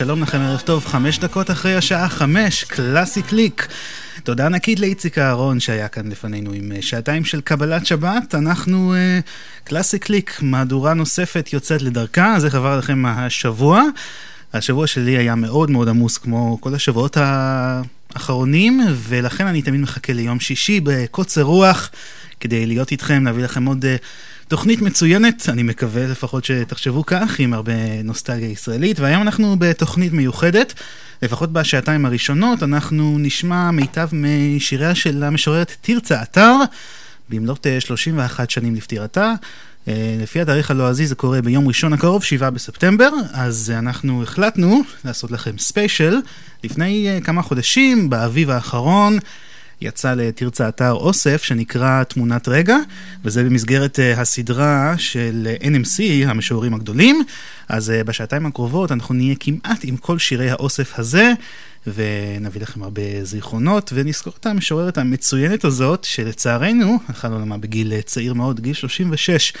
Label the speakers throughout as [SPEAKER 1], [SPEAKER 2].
[SPEAKER 1] שלום לכם, ערב טוב, חמש דקות אחרי השעה חמש, קלאסי קליק. תודה ענקית לאיציק אהרון שהיה כאן לפנינו עם אה, שעתיים של קבלת שבת. אנחנו אה, קלאסי קליק, מהדורה נוספת יוצאת לדרכה, זה חבר לכם השבוע. השבוע שלי היה מאוד מאוד עמוס כמו כל השבועות האחרונים, ולכן אני תמיד מחכה ליום שישי בקוצר רוח, כדי להיות איתכם, להביא לכם עוד... אה, תוכנית מצוינת, אני מקווה לפחות שתחשבו כך, עם הרבה נוסטלגיה ישראלית, והיום אנחנו בתוכנית מיוחדת, לפחות בשעתיים הראשונות, אנחנו נשמע מיטב משיריה של המשוררת תרצה אתר, במלאת 31 אה, שנים לפטירתה. אה, לפי התאריך הלועזי זה קורה ביום ראשון הקרוב, 7 בספטמבר, אז אנחנו החלטנו לעשות לכם ספיישל. לפני אה, כמה חודשים, באביב האחרון, יצא לתרצה אתר אוסף שנקרא תמונת רגע, וזה במסגרת uh, הסדרה של uh, NMC, המשוררים הגדולים. אז uh, בשעתיים הקרובות אנחנו נהיה כמעט עם כל שירי האוסף הזה, ונביא לכם הרבה זיכרונות, ונזכור את המשוררת המצוינת הזאת, שלצערנו, הלכה לעולמה בגיל צעיר מאוד, גיל 36.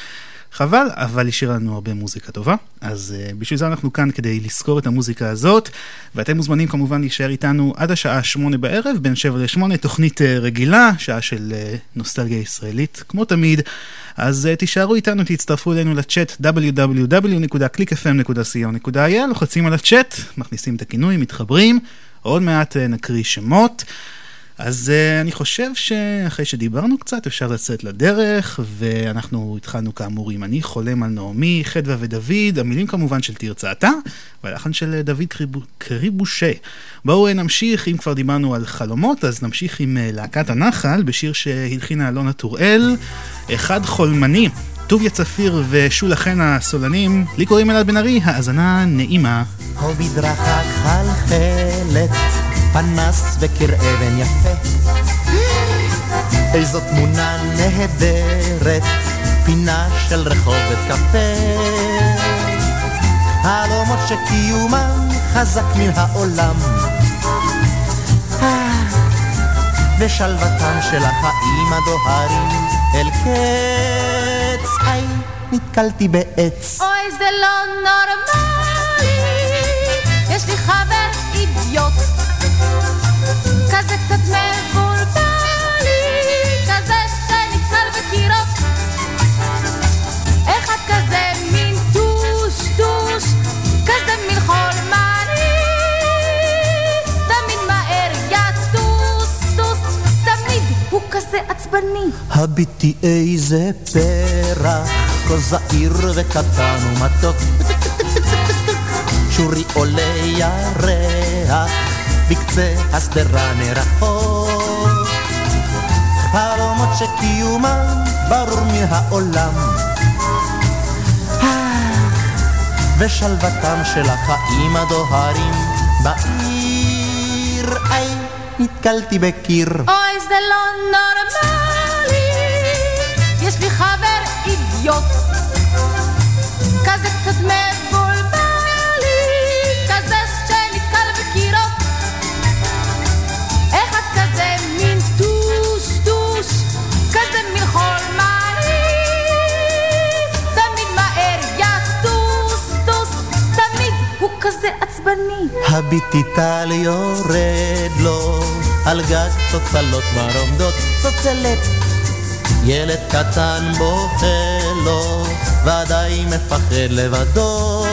[SPEAKER 1] חבל, אבל השאירה לנו הרבה מוזיקה טובה, אז uh, בשביל זה אנחנו כאן כדי לזכור את המוזיקה הזאת, ואתם מוזמנים כמובן להישאר איתנו עד השעה שמונה בערב, בין שבע לשמונה, תוכנית uh, רגילה, שעה של uh, נוסטלגיה ישראלית, כמו תמיד. אז uh, תישארו איתנו, תצטרפו אלינו לצ'אט www.clickfm.co.il, לוחצים על הצ'אט, מכניסים את הכינוי, מתחברים, עוד מעט uh, נקריא שמות. אז uh, אני חושב שאחרי שדיברנו קצת אפשר לצאת לדרך, ואנחנו התחלנו כאמור עם אני חולם על נעמי, חדווה ודוד, המילים כמובן של תרצה אתה, והלחן של אה, דוד קריבושה. בואו אה, נמשיך, אם כבר דיברנו על חלומות, אז נמשיך עם להקת הנחל, בשיר שהלחינה אלונה טוראל, אחד חולמני. טוביה צפיר ושולה חן הסולנים, לי קוראים אלעד בן ארי, האזנה נעימה.
[SPEAKER 2] פנס וקיר אבן יפה. איזו תמונה נהדרת, פינה של רחובת קפה. חלומות שקיומם חזק מן העולם. ושלוותם של החיים הדוהרים אל קץ. היי, נתקלתי בעץ.
[SPEAKER 3] אוי, זה לא נורמלי, כזה קצת מבולבלי, כזה שנתקל בקירות. אחד כזה מין טוש כזה מין חולמני. תמיד מהר יטוס טוס, תמיד הוא כזה עצבני.
[SPEAKER 2] הביטי איזה פרח, כה זעיר וקטן ומתוק. שורי עולה ירח בקצה השדרה מרחוק. חלומות שקיומם ברור מן העולם. ושלוותם של החיים הדוהרים בעיר. איי, נתקלתי בקיר.
[SPEAKER 3] אוי, זה לא נורמלי, יש לי חבר אידיוט, כזה קצת מבוא. כזה עצבני.
[SPEAKER 2] הביטי טל יורד לו על גג צוצלות מרומדות צוצלת. ילד קטן בוכה לו, ודאי מפחד לבדו.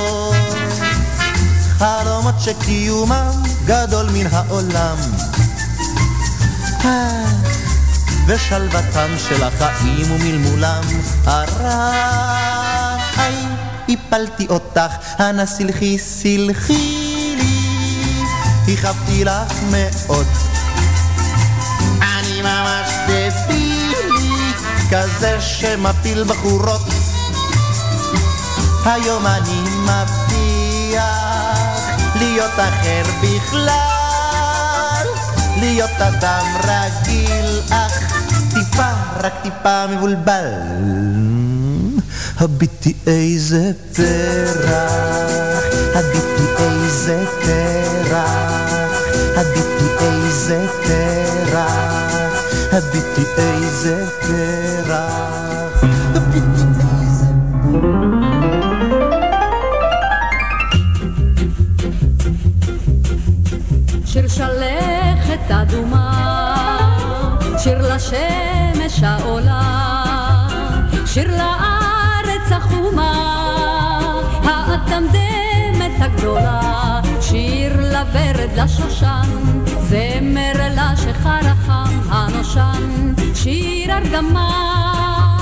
[SPEAKER 2] חלומות שקיומם גדול מן העולם. ושלוותם של החיים ומלמולם הרע. הפלתי אותך, אנא סלחי, סלחי לי, הכאבתי לך מאוד. אני ממש דבילי, כזה שמפיל בחורות. היום אני מבטיח להיות אחר בכלל, להיות אדם רגיל, אך טיפה, רק טיפה מבולבל. הביטי איזה פרח, הביטי איזה פרח, הביטי איזה פרח, הביטי איזה פרח, הביטי איזה
[SPEAKER 4] שיר שלכת אדומה, שיר לשמש העולה, הגדולה, שיר לוורד לשושן, זמר לשך הרחם הנושן, שיר הרדמה.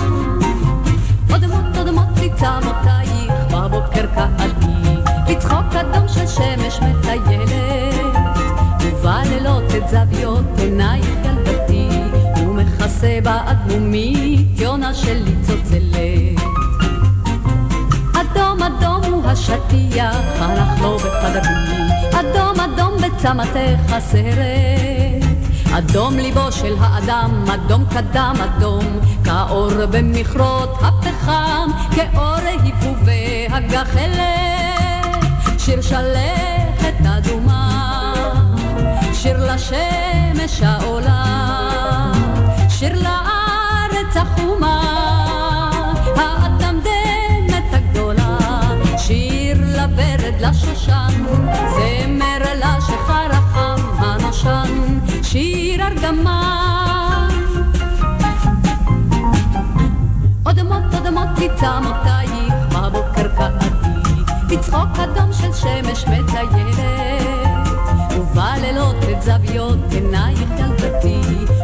[SPEAKER 4] אודמות אודמות תצמותייך, בבוקר קהלי, בצחוק אדום של שמש מטיילת, ובלילות את זוויות עינייך ילדתי, ומכסה באדמומית יונה שלי צוצלת. השטיח, הלך לו בחדרי, אדום אדום בצמתך הסרט. אדום ליבו של האדם, אדום קדם אדום, כאור במכרות הפחם, כאור היפובי הגחלת. שיר שלכת אדומה, שיר לשמש העולה, שיר לארץ החומה, הישן, זמר לה שחרחם הנושן, שיר
[SPEAKER 5] ארגמן. אודמות אודמות תצא מותייך, בבוקר כעדי, בצחוק אדום של שמש מטיילת, ובלילות את זוויות עינייך ילדתי,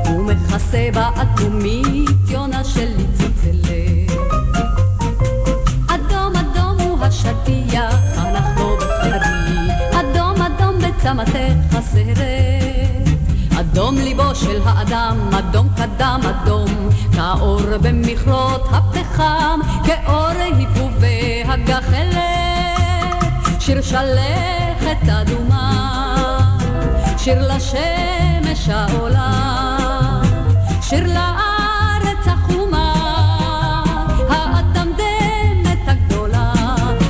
[SPEAKER 5] ומכסה באטומים. אדום בצמתך הסרט. אדום ליבו של האדם, אדום קדם אדום, כאור במכרות הפחם, כאור היפובי הגחלת, שיר שלכת אדומה, שיר לשמש העולה, שיר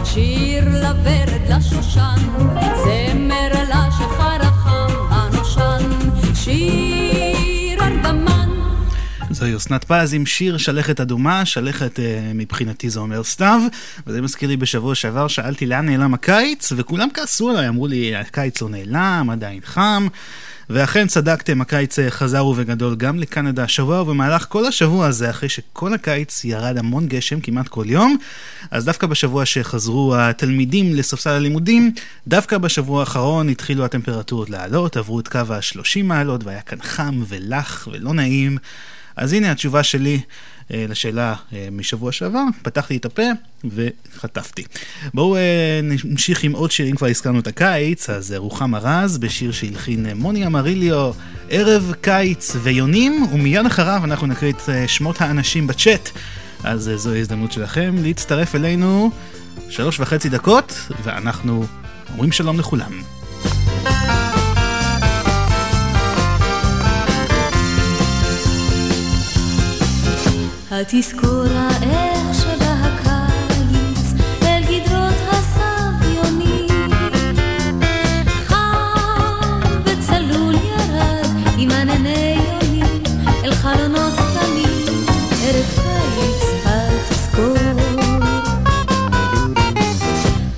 [SPEAKER 5] שיר לוורד לשושן,
[SPEAKER 1] זוהי אסנת פז עם שיר שלכת אדומה, שלכת אה, מבחינתי זה אומר סתיו, וזה מזכיר לי בשבוע שעבר שאלתי לאן נעלם הקיץ, וכולם כעסו עליי, אמרו לי הקיץ לא נעלם, עדיין חם, ואכן צדקתם, הקיץ אה, חזר ובגדול גם לקנדה השבוע, ובמהלך כל השבוע הזה, אחרי שכל הקיץ ירד המון גשם כמעט כל יום, אז דווקא בשבוע שחזרו התלמידים לספסל הלימודים, דווקא בשבוע האחרון התחילו הטמפרטורות לעלות, עברו את קו ה-30 מעלות, והיה כאן חם ולח ולא נעים. אז הנה התשובה שלי אה, לשאלה אה, משבוע שעבר, פתחתי את הפה וחטפתי. בואו אה, נמשיך עם עוד שירים, כבר הזכרנו את הקיץ, אז אה, רוחמה רז בשיר שהלחין אה, מוני אמריליו, ערב קיץ ויונים, ומיד אחריו אנחנו נקריא את אה, שמות האנשים בצ'אט. אז אה, זוהי ההזדמנות שלכם להצטרף אלינו שלוש וחצי דקות, ואנחנו אומרים שלום לכולם.
[SPEAKER 6] התזכורה איך שבא הקיץ אל גדרות הסביונים חם וצלול ירד עם ענני יונים אל חלונות קטנים ערב קיץ התזכור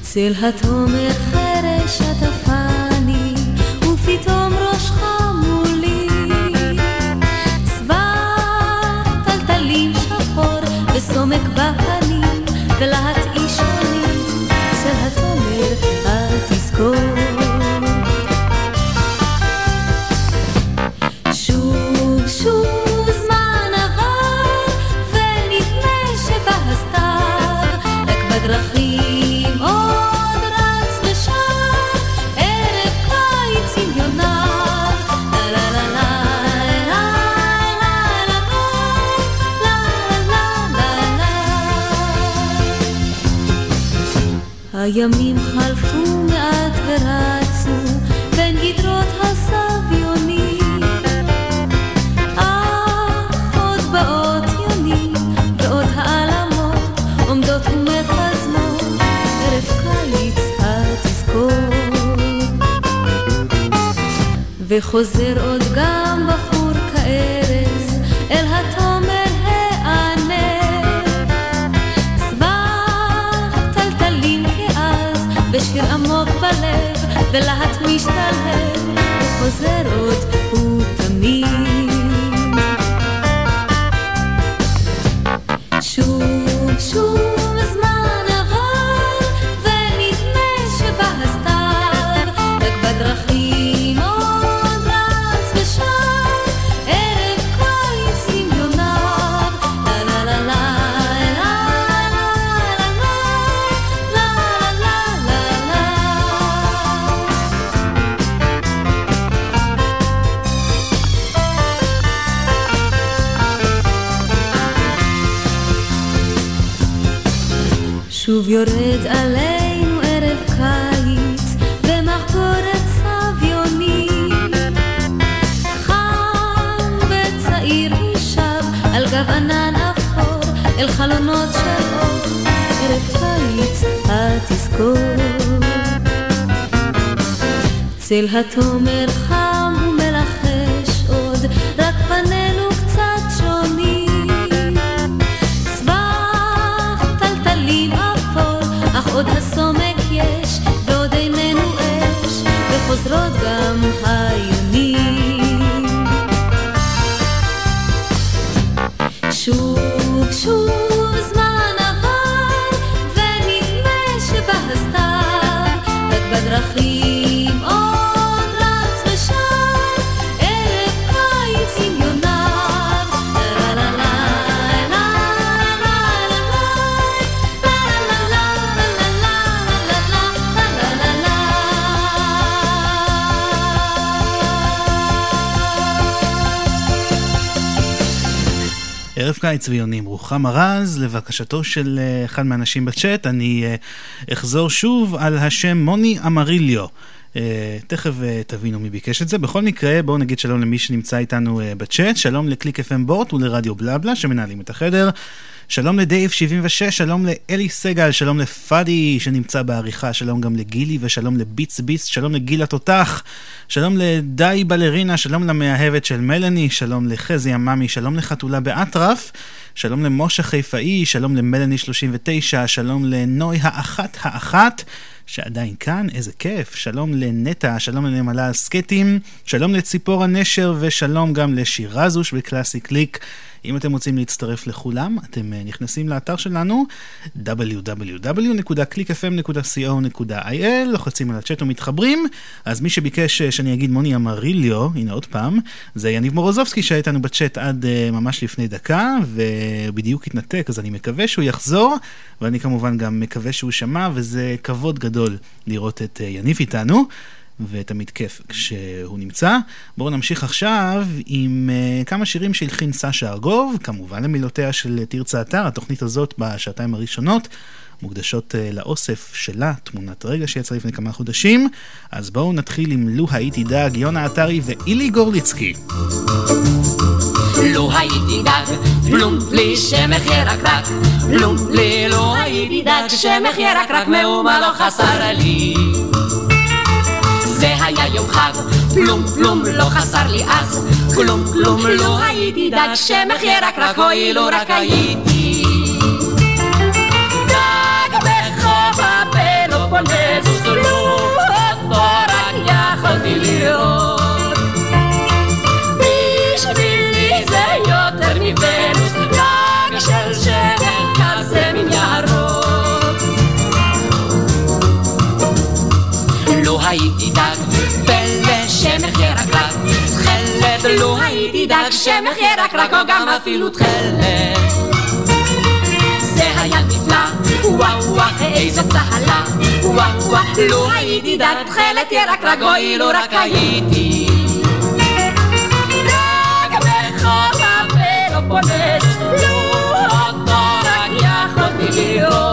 [SPEAKER 6] צל התומר חרש עטפני הימים חלפו מעט ורצו בין גדרות הסביונים. אך עוד באות יונים ועוד העלמות עומדות ומחזמות ערב קיץ התזכור. וחוזר עוד גם בחור ולהט משתלב וחוזר עוד יורד עלינו ערב קיץ במחקורת סביונים חם וצעיר הוא שב על גב ענן אפור אל חלונות של אור. ערב קיץ התזכור. צל התומר חם חוזרות גם היונים. שוב שוב זמן עבר, ונדמה שבהסתר, רק בדרכים
[SPEAKER 1] קיץ ויונים, רוחמה רז, לבקשתו של אה, אחד מהאנשים בצ'אט, אני אה, אחזור שוב על השם מוני אמריליו. Uh, תכף uh, תבינו מי ביקש את זה. בכל מקרה, בואו נגיד שלום למי שנמצא איתנו uh, בצ'אט, שלום לקליק FM בוט ולרדיו בלבלה שמנהלים את החדר. שלום לדייב 76, שלום לאלי סגל, שלום לפאדי שנמצא בעריכה, שלום גם לגילי ושלום לביץ ביץ, שלום לגיל התותח, שלום לדי בלרינה, שלום למאהבת של מלאני, שלום לחזי עממי, שלום לחתולה באטרף, שלום למשה חיפאי, שלום למלאני 39, שלום לנוי האחת האחת. שעדיין כאן, איזה כיף. שלום לנטע, שלום לנמלה סקטים, שלום לציפור הנשר ושלום גם לשירזוש בקלאסי קליק. אם אתם רוצים להצטרף לכולם, אתם אה, נכנסים לאתר שלנו www.clickfm.co.il, לוחצים על הצ'אט ומתחברים. אז מי שביקש אה, שאני אגיד מוני אמריליו, הנה עוד פעם, זה יניב מורוזובסקי שהיה איתנו בצ'אט עד uh, ממש לפני דקה, ובדיוק התנתק, אז אני מקווה שהוא יחזור, ואני כמובן גם מקווה שהוא שמע, וזה כבוד גדול לראות את יניב איתנו. ותמיד כיף כשהוא נמצא. בואו נמשיך עכשיו עם uh, כמה שירים שהלחין סשה ארגוב, כמובן למילותיה של תרצה אתר, התוכנית הזאת בשעתיים הראשונות. מוקדשות uh, לאוסף שלה, תמונת רגע שיצא לפני כמה חודשים. אז בואו נתחיל עם לו הייתי דג, יונה עטרי ואילי גורליצקי.
[SPEAKER 7] לו הייתי דג, פלום לי שמח ירקרק, פלום לי לא הייתי דג, שמח ירקרק, מאומה לא חסר לי. זה היה יום חג, כלום כלום לא חסר לי אז, כלום כלום לא הייתי דג שמח ירק רק אוי לו רק הייתי. דג בחוף הפלופונזוס, לו אותו רק יכולתי לראות. בשבילי זה יותר מוונוס, שמח ירקרק, תכלת לו הייתי דג שמח ירקרק, או גם אפילו תכלת. זה היה נפלא, וואו וואו איזו צהלה, וואו וואו לו הייתי דג תכלת ירקרק, אוי לו רק הייתי. דג בחור הפלופונס, לו אותו רק יכולתי לראות.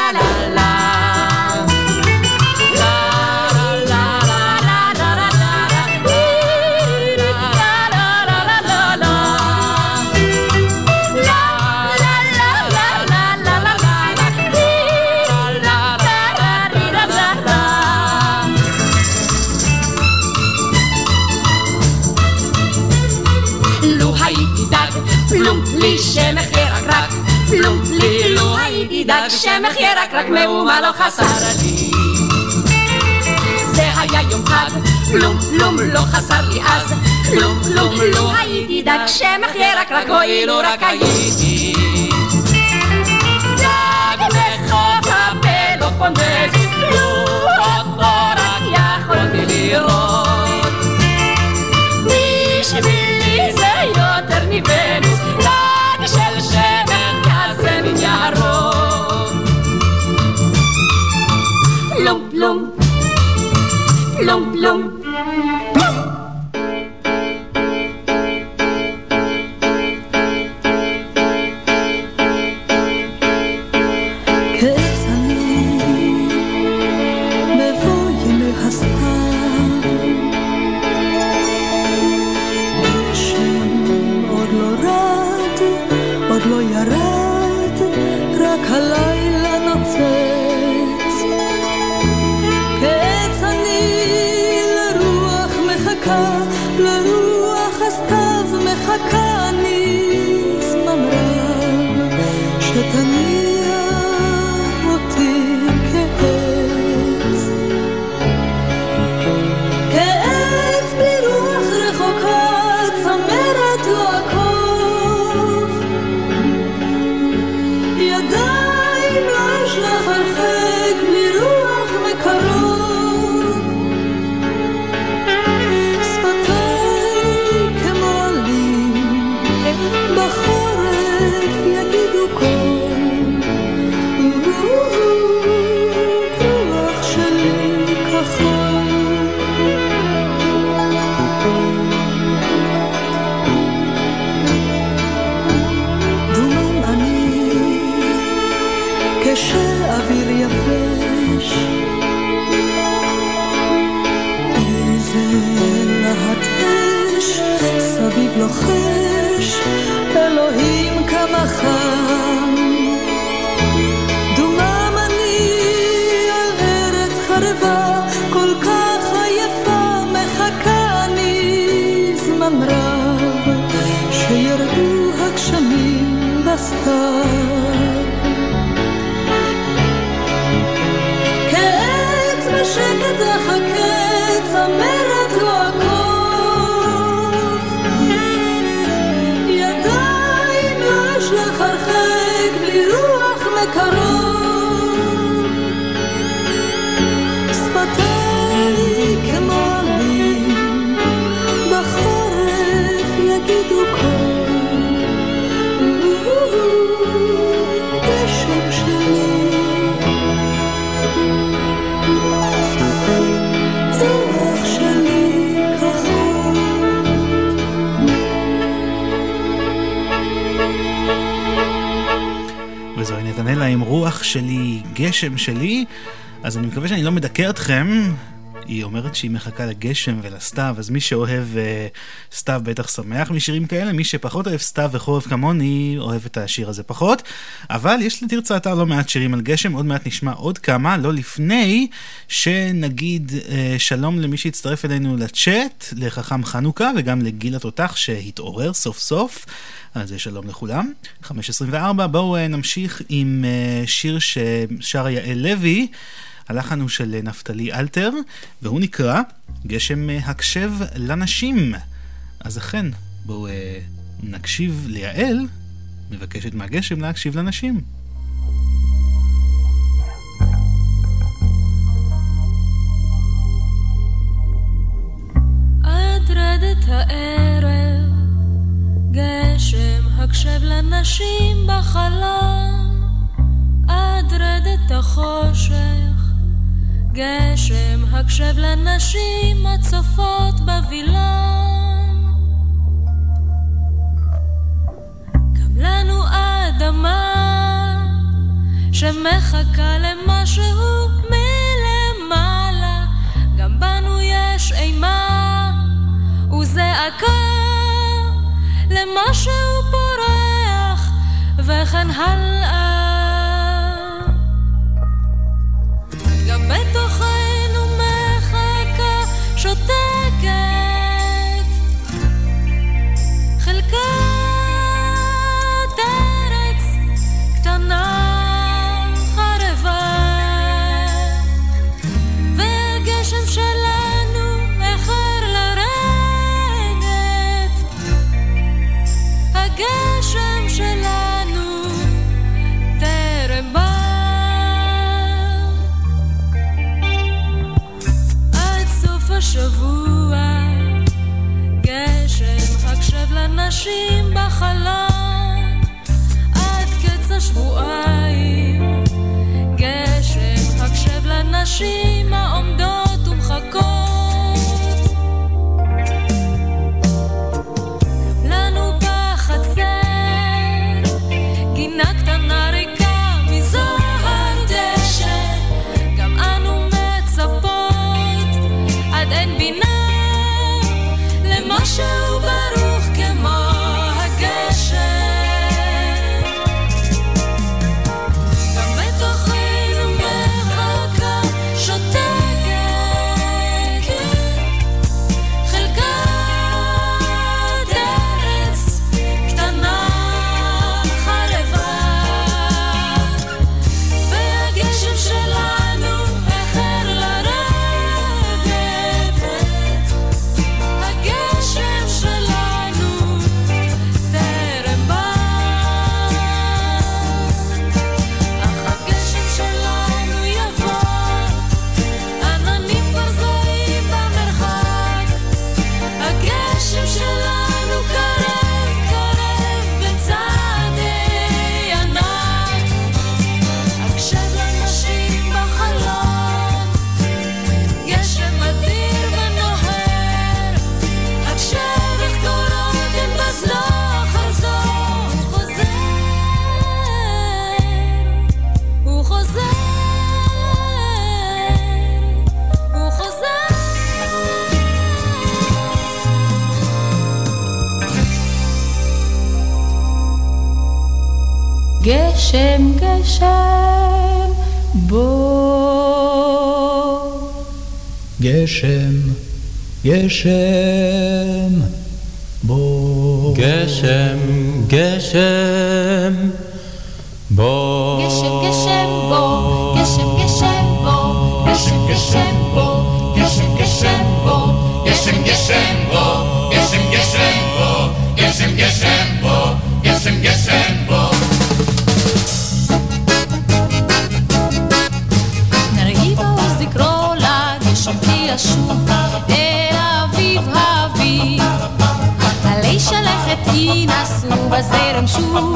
[SPEAKER 7] לי שמח ירקרק, פלום לי לו הייתי דג, שמח ירקרק מאומה לא חסר לי. זה היה יום חג, כלום כלום לא חסר לי אז, כלום כלום לא הייתי דג, שמח ירקרק, אוי לו רק הייתי. דג לחוף הפלופונדס, לו אותו רק יכולתי לראות. בשבילי זה יותר מוונוס, plum, plum, plum.
[SPEAKER 6] בסתיו. כעץ בשקט אחכה, צמרת רוח שלי,
[SPEAKER 1] גשם שלי. אז אני מקווה שאני לא מדכא אתכם. היא אומרת שהיא מחכה לגשם ולסתיו, אז מי שאוהב uh, סתיו בטח שמח משירים כאלה, מי שפחות אוהב סתיו וחורף כמוני, אוהב את השיר הזה פחות. אבל יש לתרצה אתר לא מעט שירים על גשם, עוד מעט נשמע עוד כמה, לא לפני שנגיד uh, שלום למי שהצטרף אלינו לצ'אט, לחכם חנוכה וגם לגיל התותח שהתעורר סוף סוף. אז שלום לכולם. 524, בואו uh, נמשיך עם uh, שיר ששרה יעל לוי. הלחן הוא של נפתלי אלתר, והוא נקרא גשם הקשב לנשים. אז אכן, בואו אה, נקשיב ליעל, מבקשת מהגשם להקשיב לנשים.
[SPEAKER 6] רדת הערב, גשם הקשב לנשים בחלום, עד רדת החושך, גשם הקשב לנשים הצופות בווילון. גם לנו אדמה שמחכה למשהו מלמעלה, גם בנו יש אימה וזעקה למשהו פורח וכן הלאה. לנשים בחלום עד קץ השבועיים. גשם הקשב לנשים העומדות
[SPEAKER 3] גשם גשם בוא.
[SPEAKER 8] גשם, גשם, בוא.
[SPEAKER 9] גשם, גשם, בוא.
[SPEAKER 3] גשם גשם בוא, גשם גשם בוא, גשם גשם בוא, גשם גשם בוא, גשם ינסו בזרם שוב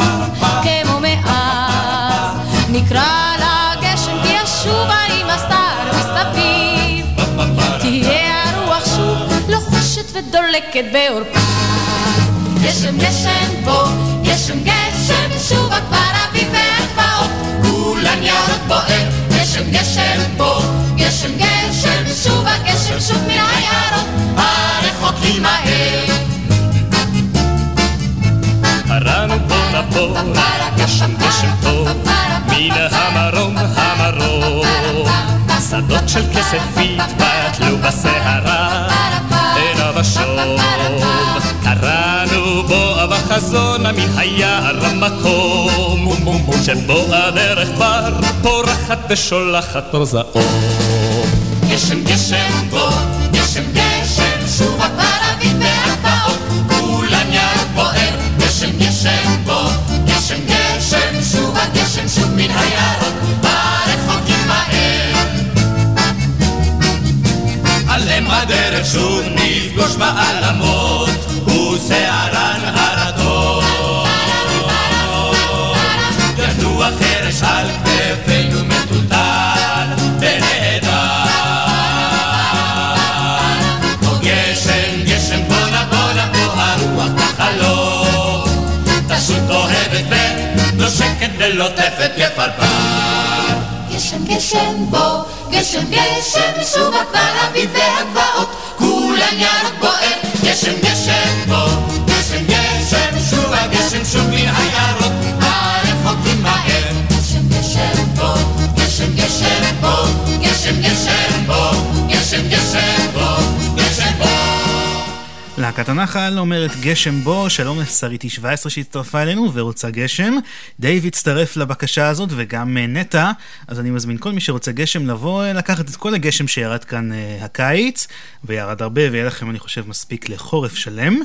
[SPEAKER 3] כמו מאז. נקרא לגשם כי ישובה עם הסתר מסביב. תהיה הרוח שוב לוחשת ודולקת בעורפה. גשם גשם בוא, גשם גשם שובה כבר אביב והגבעות. כולן יערות בוער, גשם גשם בוא, גשם גשם שובה גשם שוב מן היערות הרחוקים מהר.
[SPEAKER 9] הרענו בוא נבוא, גשם גשם טוב, מן המרום המרום. שדות של כסף התפתלו בסערה, ערב השום. קראנו בו בחזונה מן היער המקום, שבו הדרך כבר פורחת ושולחת אור זעום.
[SPEAKER 3] גשם גשם בוא, גשם גשם שובה כבר גשם בוא, גשם גשם שובה גשם שוב מן היערות הרחוקים מהר.
[SPEAKER 9] עליהם הדרך שוב נפגוש בעלמות, ולוטפת כפרפר.
[SPEAKER 3] גשם גשם בוא, גשם גשם שובה כבר אביב והגבעות כולן יערות בוער, גשם גשם בוא, גשם גשם שובה גשם שוב מן היערות הרחוקים מהר. גשם גשם בוא, גשם גשם בוא, גשם גשם בוא, גשם גשם.
[SPEAKER 1] להקת הנחל אומרת גשם בו, שלום לשריטי 17 שהצטרפה אלינו ורוצה גשם. דייב הצטרף לבקשה הזאת וגם אה, נטע, אז אני מזמין כל מי שרוצה גשם לבוא אה, לקחת את כל הגשם שירד כאן אה, הקיץ, וירד הרבה ויהיה לכם אני חושב מספיק לחורף שלם.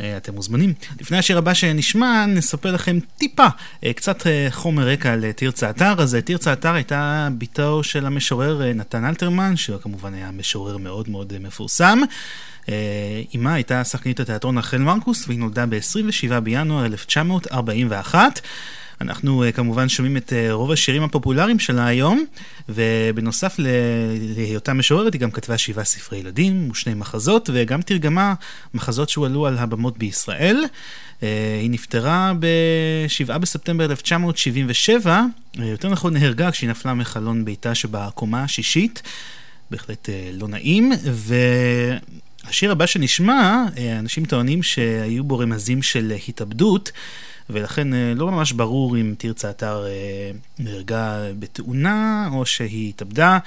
[SPEAKER 1] אה, אתם מוזמנים. לפני השיר הבא שנשמע, נספר לכם טיפה, אה, קצת אה, חומר רקע על תרצה אתר. אז תרצה אתר הייתה בתו של המשורר נתן אלתרמן, שהוא כמובן היה משורר מאוד מאוד מפורסם. אמה הייתה שחקנית התיאטרון רחל מרקוס, והיא נולדה ב-27 בינואר 1941. אנחנו uh, כמובן שומעים את uh, רוב השירים הפופולריים שלה היום, ובנוסף להיותה משוררת היא גם כתבה שבעה ספרי ילדים ושני מחזות, וגם תרגמה מחזות שהועלו על הבמות בישראל. Uh, היא נפטרה ב-7 בספטמבר 1977, uh, יותר נכון נהרגה כשהיא נפלה מחלון ביתה שבקומה השישית. בהחלט אה, לא נעים, והשיר הבא שנשמע, אה, אנשים טוענים שהיו בו רמזים של התאבדות, ולכן אה, לא ממש ברור אם תרצה אתר אה, נהרגה בתאונה או שהיא התאבדה.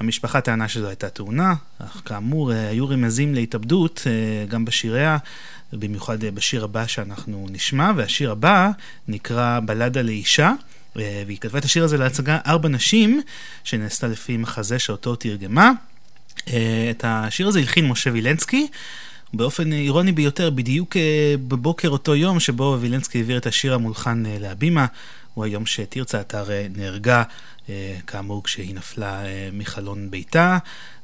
[SPEAKER 1] המשפחה טענה שזו הייתה תאונה, אך כאמור אה, היו רמזים להתאבדות גם בשיריה, במיוחד בשיר הבא שאנחנו נשמע, והשיר הבא נקרא בלדה לאישה. והיא כתבה את השיר הזה להצגה ארבע נשים, שנעשתה לפי מחזה שאותו תרגמה. את השיר הזה הלחין משה וילנסקי. באופן אירוני ביותר, בדיוק אה, בבוקר אותו יום שבו וילנסקי העביר את השיר המולחן אה, להבימה, הוא היום שתרצה אתר אה, נהרגה, כאמור כשהיא נפלה מחלון ביתה,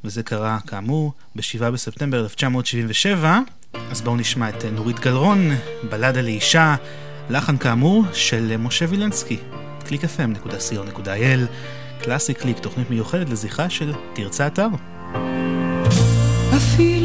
[SPEAKER 1] וזה קרה כאמור ב-7 בספטמבר 1977. אז בואו נשמע את נורית גלרון, בלדה לאישה, לחן כאמור של משה וילנסקי. www.clickfm.co.il קלאסי קליק, תוכנית מיוחדת לזכרה של תרצה אתר.
[SPEAKER 10] אפילו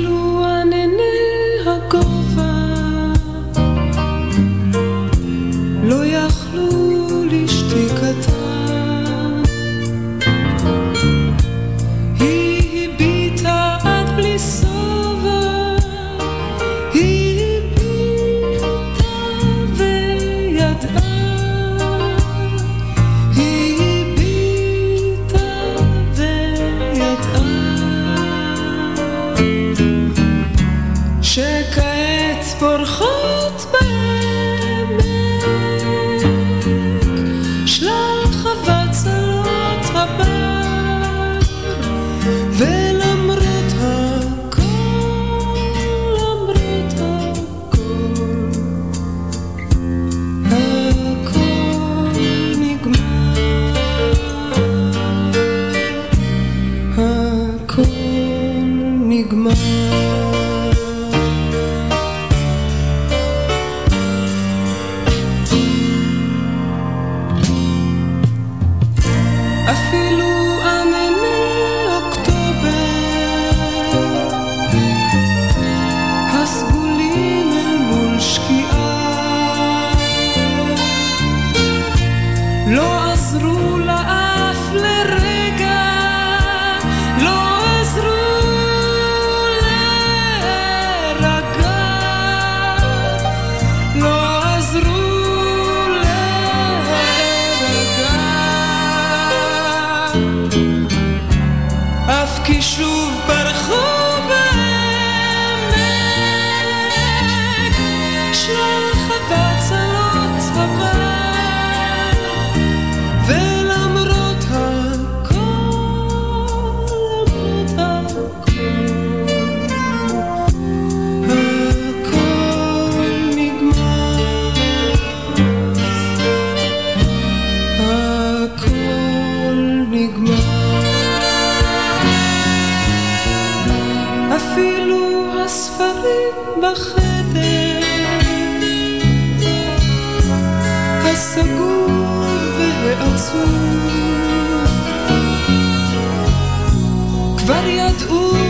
[SPEAKER 11] צחוקי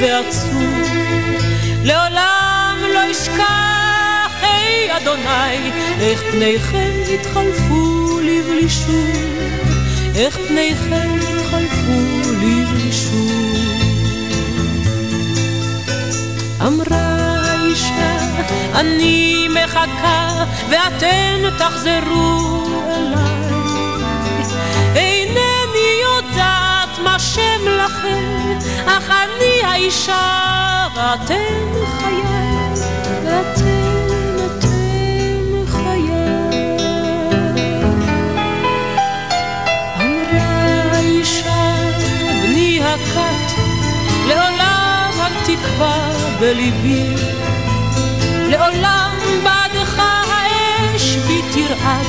[SPEAKER 11] ועצוב. לעולם לא אשכח, היי אדוני, איך פניכם התחלפו לבלי שוב, איך פניכם התחלפו לבלי שוב. אמרה האישה, אני מחכה ואתן תחזרו אליי. האישה ואתם חיי, ואתם, אתם חיי. אמרה האישה, בני הכת, לעולם התקווה בליבי, לעולם בעדך האש בי תרעד,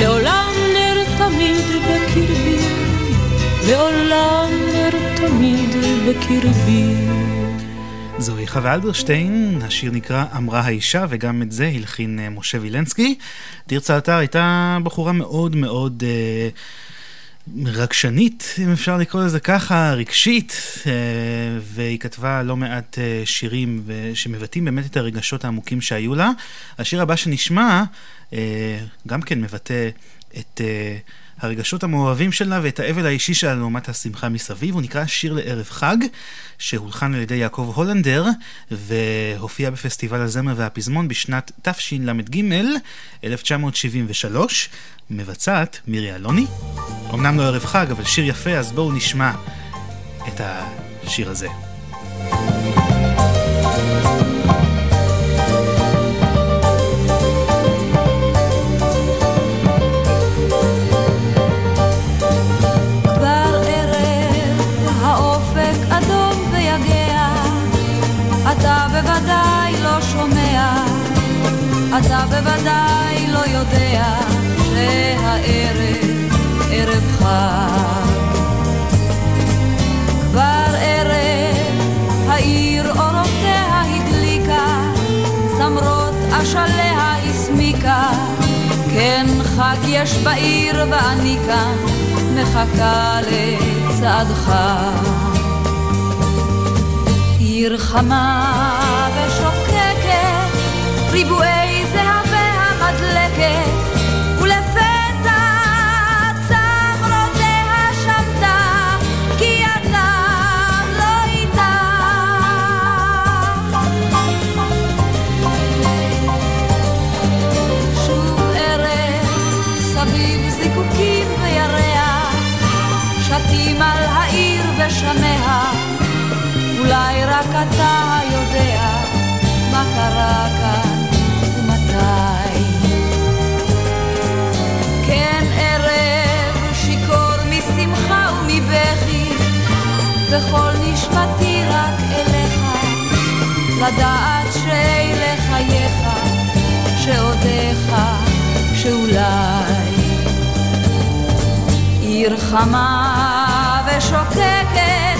[SPEAKER 11] לעולם נר תמיד בקרבי, לעולם נר תמיד בקרבי.
[SPEAKER 1] זוהי חווה אלברשטיין, השיר נקרא אמרה האישה, וגם את זה הלחין אה, משה וילנסקי. תרצה אתר הייתה בחורה מאוד מאוד אה, רגשנית, אם אפשר לקרוא לזה ככה, רגשית, אה, והיא כתבה לא מעט אה, שירים שמבטאים באמת את הרגשות העמוקים שהיו לה. השיר הבא שנשמע גם כן מבטא את... אה, הרגשות המאוהבים שלה ואת האבל האישי שלה לעומת השמחה מסביב. הוא נקרא שיר לערב חג, שהולחן על ידי יעקב הולנדר, והופיע בפסטיבל הזמר והפזמון בשנת תשל"ג, 1973. מבצעת מירי אלוני. אמנם לא ערב חג, אבל שיר יפה, אז בואו נשמע את השיר הזה.
[SPEAKER 6] בוודאי אתה בוודאי לא יודע שהערב ערב חג. כבר ערב העיר אורותיה הדליקה, זמרות אשליה הסמיקה, כן חג יש בעיר ואני כאן מחכה לצעדך. עיר חמה ושוקקת, ריבועי סביב זיקוקים וירח, שתים על העיר ושמיה. אולי רק אתה יודע מה קרה כאן ומתי. כן ערב שיכור משמחה ומבכי, וכל נשמתי רק אליך, לדעת שאלה חייך, שעודיך, שאולי. עיר חמה ושוקקת,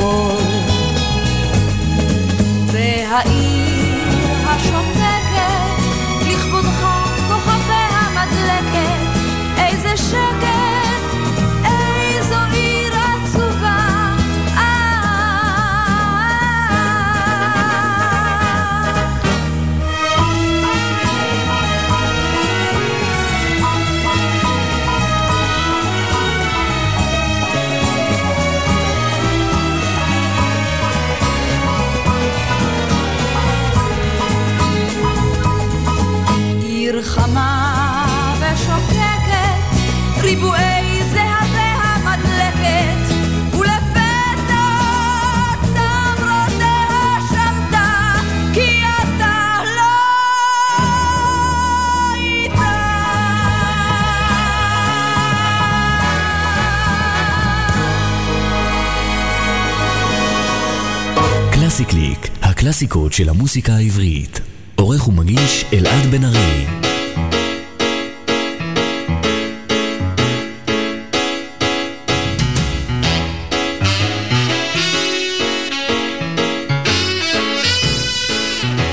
[SPEAKER 12] for הקלאסיקות של המוסיקה העברית. עורך ומגיש אלעד בן ארי.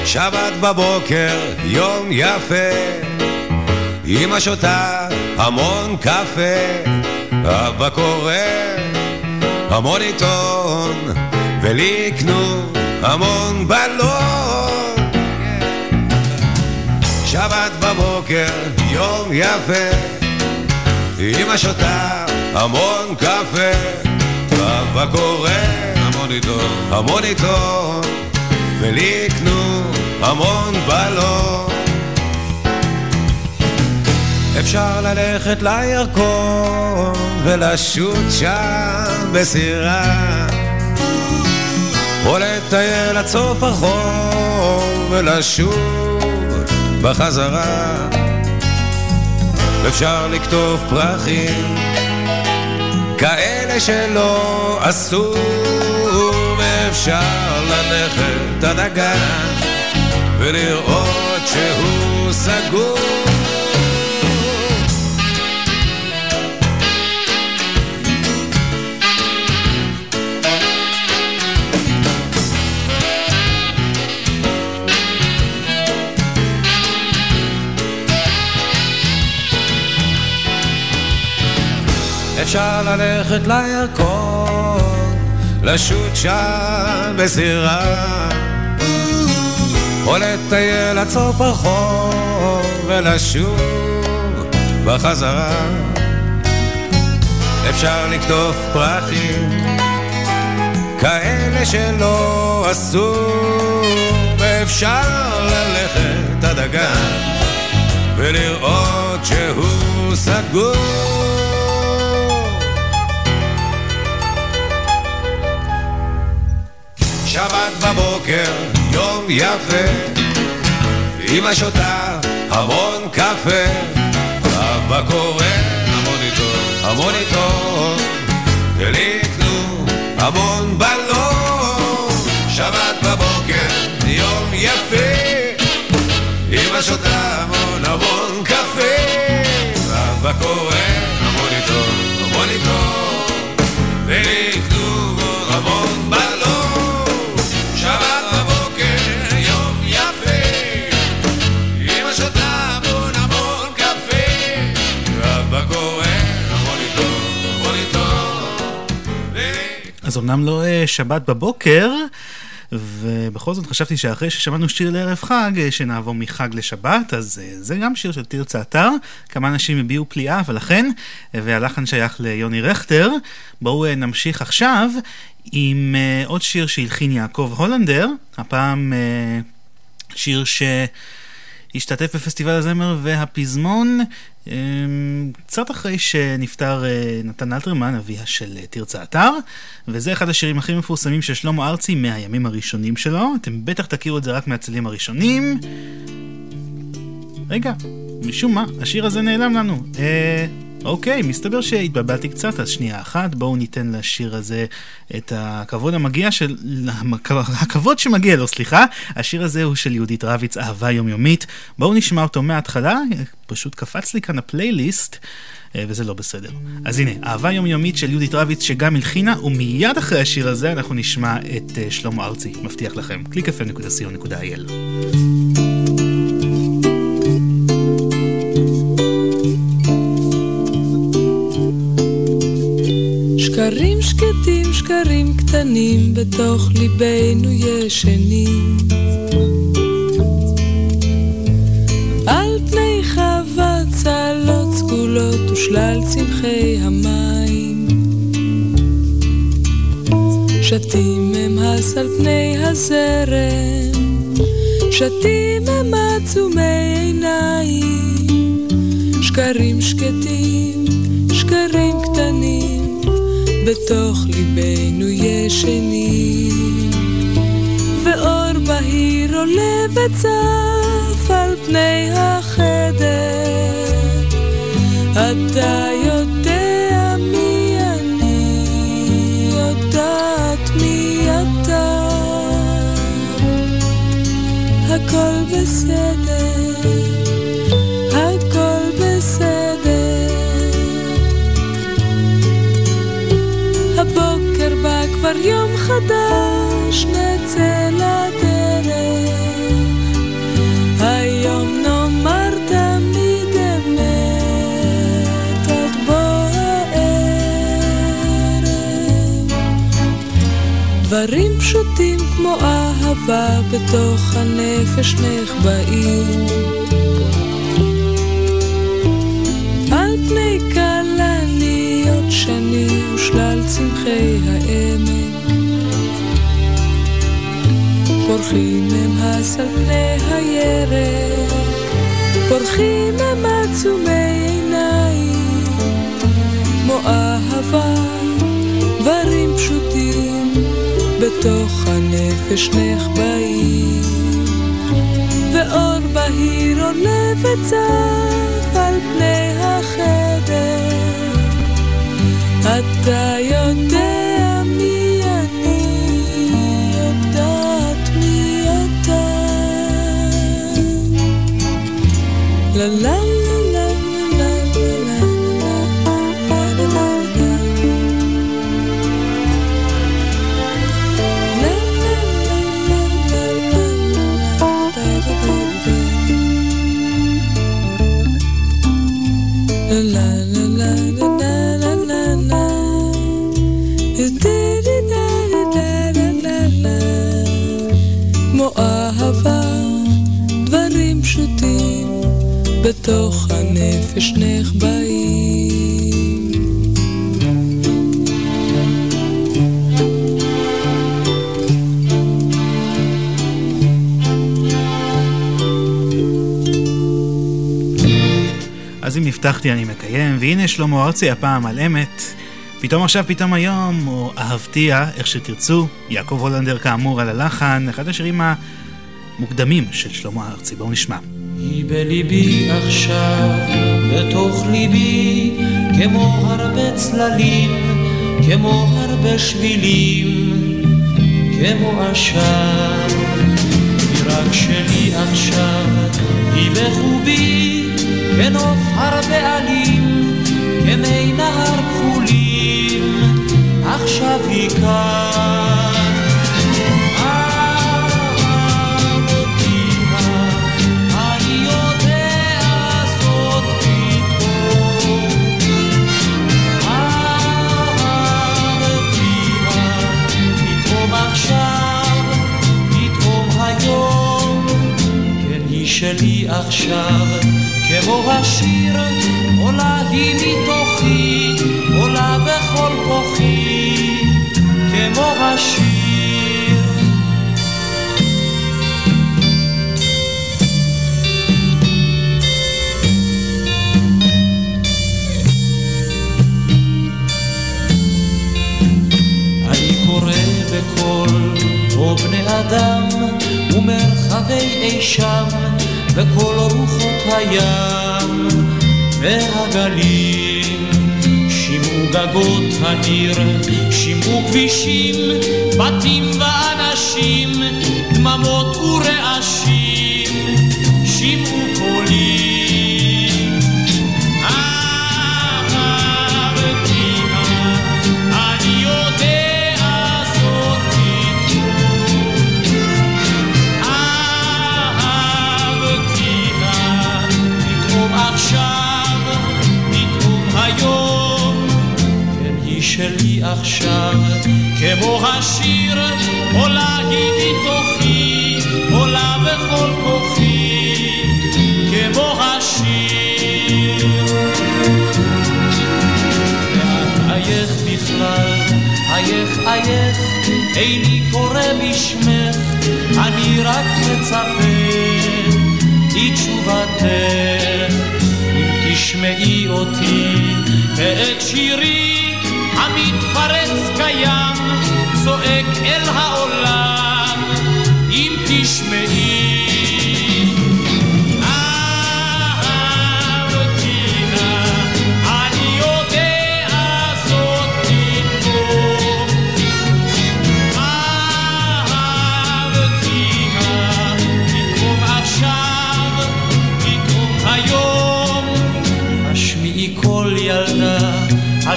[SPEAKER 13] שבת בבוקר, יום יפה, אמא שותה המון קפה, אבא קורא המון עיתון, ולי יקנו המון בלון. שבת בבוקר, יום יפה, אמא שותה המון קפה, אבא קורא המון עיתון, המון עיתון, ולי יקנו המון בלון. אפשר ללכת לירקון ולשוט שם בסירה. או לטייל עד סוף החור ולשוב בחזרה. אפשר לקטוף פרחים כאלה שלא עשו ואפשר ללכת עד הגן ולראות שהוא סגור אפשר ללכת לירקון, לשוט שם בסירה, או לטייל עד סוף החור ולשוב בחזרה. אפשר לקטוף פרחים, כאלה שלא עשו, ואפשר ללכת עד הגן ולראות שהוא סגור. בבוקר, יום יפה, אמא שותה המון קפה, אבא קורא עיתון, ולי יקנו המון בלון. שבת בבוקר, יום יפה, אמא שותה המון המון קפה, אבא קורא המון עיתון,
[SPEAKER 1] אז אמנם לא אה, שבת בבוקר, ובכל זאת חשבתי שאחרי ששמענו שיר לערב חג, אה, שנעבור מחג לשבת, אז אה, זה גם שיר של תרצה אתר. כמה אנשים הביעו פליאה, ולכן, והלחן שייך ליוני רכטר. בואו נמשיך עכשיו עם עוד שיר שהלחין יעקב הולנדר, הפעם שיר ש... השתתף בפסטיבל הזמר והפזמון אמ, קצת אחרי שנפטר אה, נתן אלתרמן, אביה של אה, תרצה אתר, וזה אחד השירים הכי מפורסמים של שלמה ארצי מהימים הראשונים שלו. אתם בטח תכירו את זה רק מהצלילים הראשונים. רגע, משום מה, השיר הזה נעלם לנו. אה, אוקיי, מסתבר שהתבלבלתי קצת, אז שנייה אחת, בואו ניתן לשיר הזה את הכבוד המגיע של... הכבוד שמגיע לו, סליחה. השיר הזה הוא של יהודית רביץ, אהבה יומיומית. בואו נשמע אותו מההתחלה, פשוט קפץ לי כאן הפלייליסט. אה, וזה לא בסדר. אז הנה, אהבה יומיומית של יהודית רביץ שגם הלחינה, ומיד אחרי השיר הזה אנחנו נשמע את אה, שלמה ארצי, מבטיח לכם. www.clickfm.co.il
[SPEAKER 11] שקרים שקטים, שקרים קטנים, בתוך ליבנו ישנים. על פני חווה צלות סגולות ושלל צמחי המים. שתים הם הס על פני הזרם, שתים הם עצומי עיניים. שקרים שקטים, שקרים קטנים, בתוך ליבנו ישנים. ואור בהיר עולה וצף על פני החדר. אתה יודע מי אני, יודעת מי אתה. הכל בסדר, כבר יום חדש נצא לדרך, היום נאמר תמיד אמת עד בוא הערב. דברים פשוטים כמו אהבה בתוך הנפש נחבאים. על פני קלה שני ושלל צמחי העמק. פורחים הם אז על פני הירק, פורחים הם עצומי עיניים, כמו אהבה, דברים פשוטים. בתוך הנפש נחבאים, ואור בהיר עולה וצף על פני החדר. אתה יודע מי אני, יודעת מי אתה. לה לה בתוך הנפש נחבאים.
[SPEAKER 1] אז אם הבטחתי אני מקיים, והנה שלמה ארצי הפעם על אמת. פתאום עכשיו, פתאום היום, או אהבתיה, איך שתרצו, יעקב הולנדר כאמור על הלחן, אחד השירים המוקדמים של שלמה ארצי. בואו נשמע.
[SPEAKER 14] היא בליבי עכשיו, בתוך ליבי, כמו הרבה צללים, כמו הרבה שבילים, כמו עשן. היא רק שלי עכשיו, היא בחובי, כנוף הרבה עלים, כמי נהר כחולים, עכשיו היא כאן. עכשיו, כמו השיר, עולה היא מתוכי, עולה בכל כוחי, כמו השיר. אני קורא בקול, או בני אדם, ומרחבי אי שם, בכל רוחות הים והגלים. שמעו גגות העיר, שמעו כבישים, בתים ואנשים, דממות ורעשים, עכשיו, כמו השיר, עולה היא מתוכי, עולה בכל כוחי, כמו השיר. ואת אייך בכלל, אייך אייך, איני קורא בשמך, אני רק מצפה לתשובתך. אם תשמעי אותי ואת שירי המתפרץ קיים, צועק אל העולם, אם תשמעי.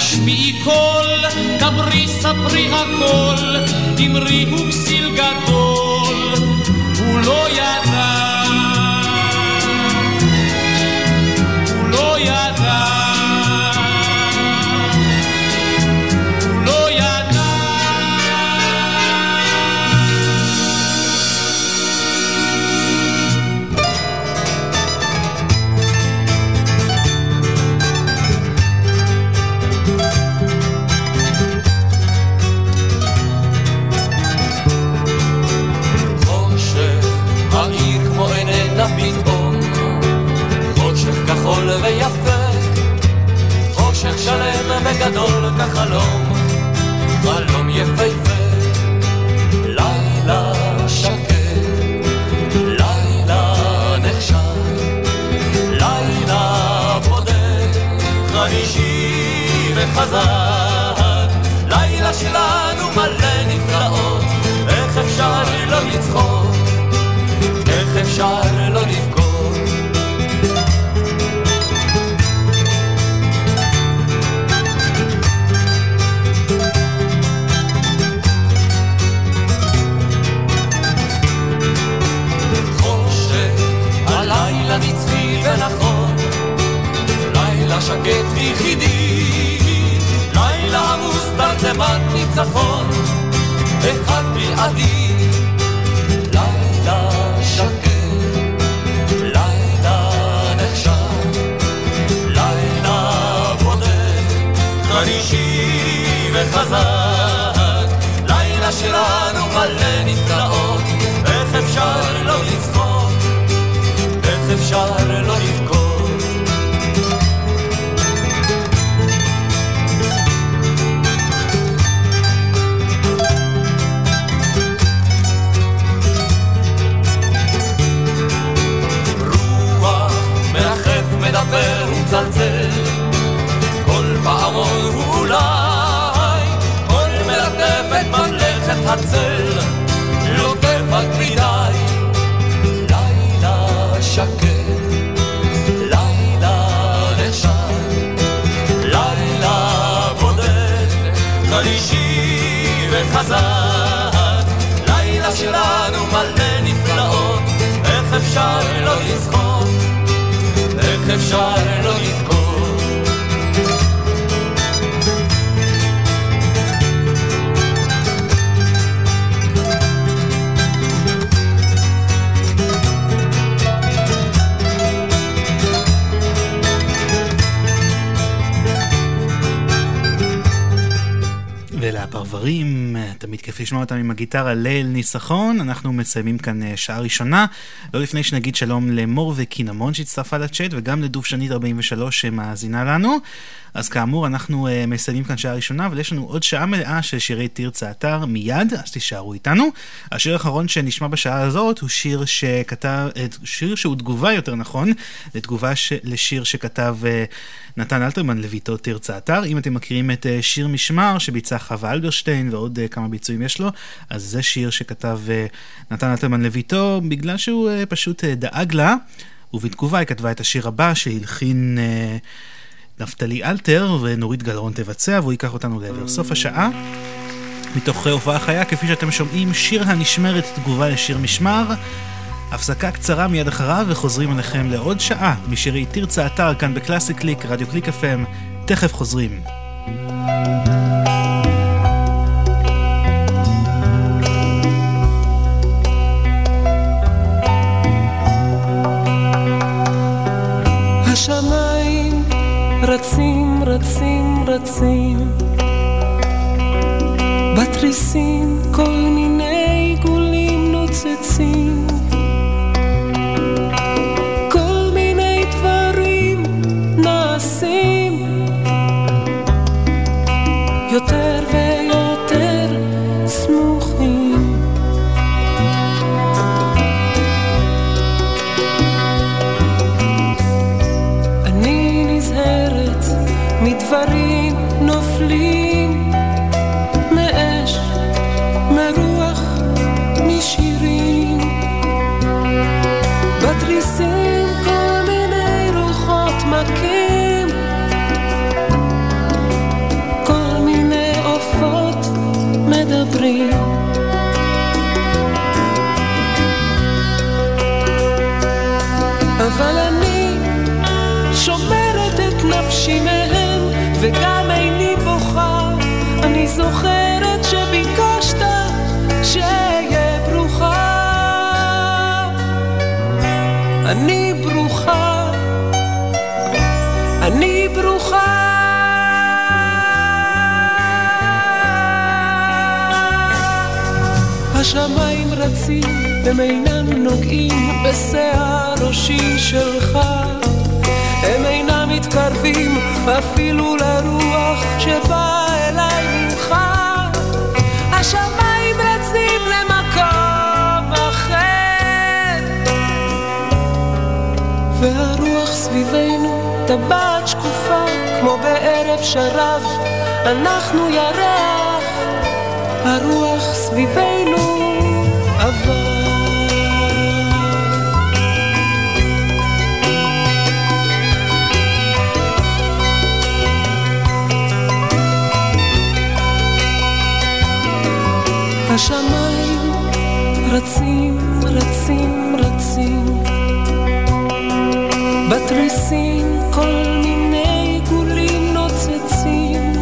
[SPEAKER 14] השמיעי קול ספרי הכל, אמרי הוא כסיל גדול,
[SPEAKER 15] שלם וגדול כחלום, ניצחון, אחד בלעדי, לילה שקט, לילה נחשב, לילה בודד, חרישי וחזק, לילה שלנו מלא נפלאות, איך אפשר לא לצחוק? אפשר הצל, לוטף עד מדי, לילה שקט. חזק. לילה שלנו מלא נפלאות, איך אפשר לא לזכור? איך אפשר
[SPEAKER 1] הפרברים, תמיד כיף לשמוע אותם עם הגיטרה ליל ניסחון. אנחנו מסיימים כאן אה, שעה ראשונה. לא לפני שנגיד שלום למור וקינמון שהצטרפה לצ'אט וגם לדוב שנית 43 שמאזינה לנו. אז כאמור, אנחנו uh, מסיימים כאן שעה ראשונה, אבל יש לנו עוד שעה מלאה של שירי תרצה האתר מיד, אז תישארו איתנו. השיר האחרון שנשמע בשעה הזאת הוא שיר שכתב, אה, שיר שהוא תגובה יותר נכון, לתגובה ש, לשיר שכתב uh, נתן אלתרמן לבתו תרצה אתר. אם אתם מכירים את אה, שיר משמר שביצעה חווה אלברשטיין ועוד אה, כמה ביצועים יש לו, אז זה שיר שכתב אה, נתן אלתרמן לבתו, בגלל שהוא אה, פשוט אה, דאג לה, ובתגובה היא כתבה את השיר הבא שהלחין... אה, נפתלי אלתר ונורית גלרון תבצע והוא ייקח אותנו לעבר סוף השעה. מתוך הופעה חיה, כפי שאתם שומעים, שיר הנשמרת תגובה לשיר משמר. הפסקה קצרה מיד אחריו וחוזרים אליכם לעוד שעה משירי תרצה אתר כאן בקלאסי קליק, רדיו קליק FM. תכף חוזרים.
[SPEAKER 11] השמיים רצים, רצים, רצים. בתריסים כל זוכרת שביקשת שאהיה ברוכה. אני ברוכה, אני ברוכה. השמיים רצים, הם אינם נוגעים בשיער ראשי שלך, הם אינם מתקרבים אפילו לרוח והרוח סביבנו טבעת שקופה כמו בערב שרב, אנחנו ירח, הרוח סביבנו עבר. השמיים רצים, רצים, בתריסים כל מיני גולים נוצצים.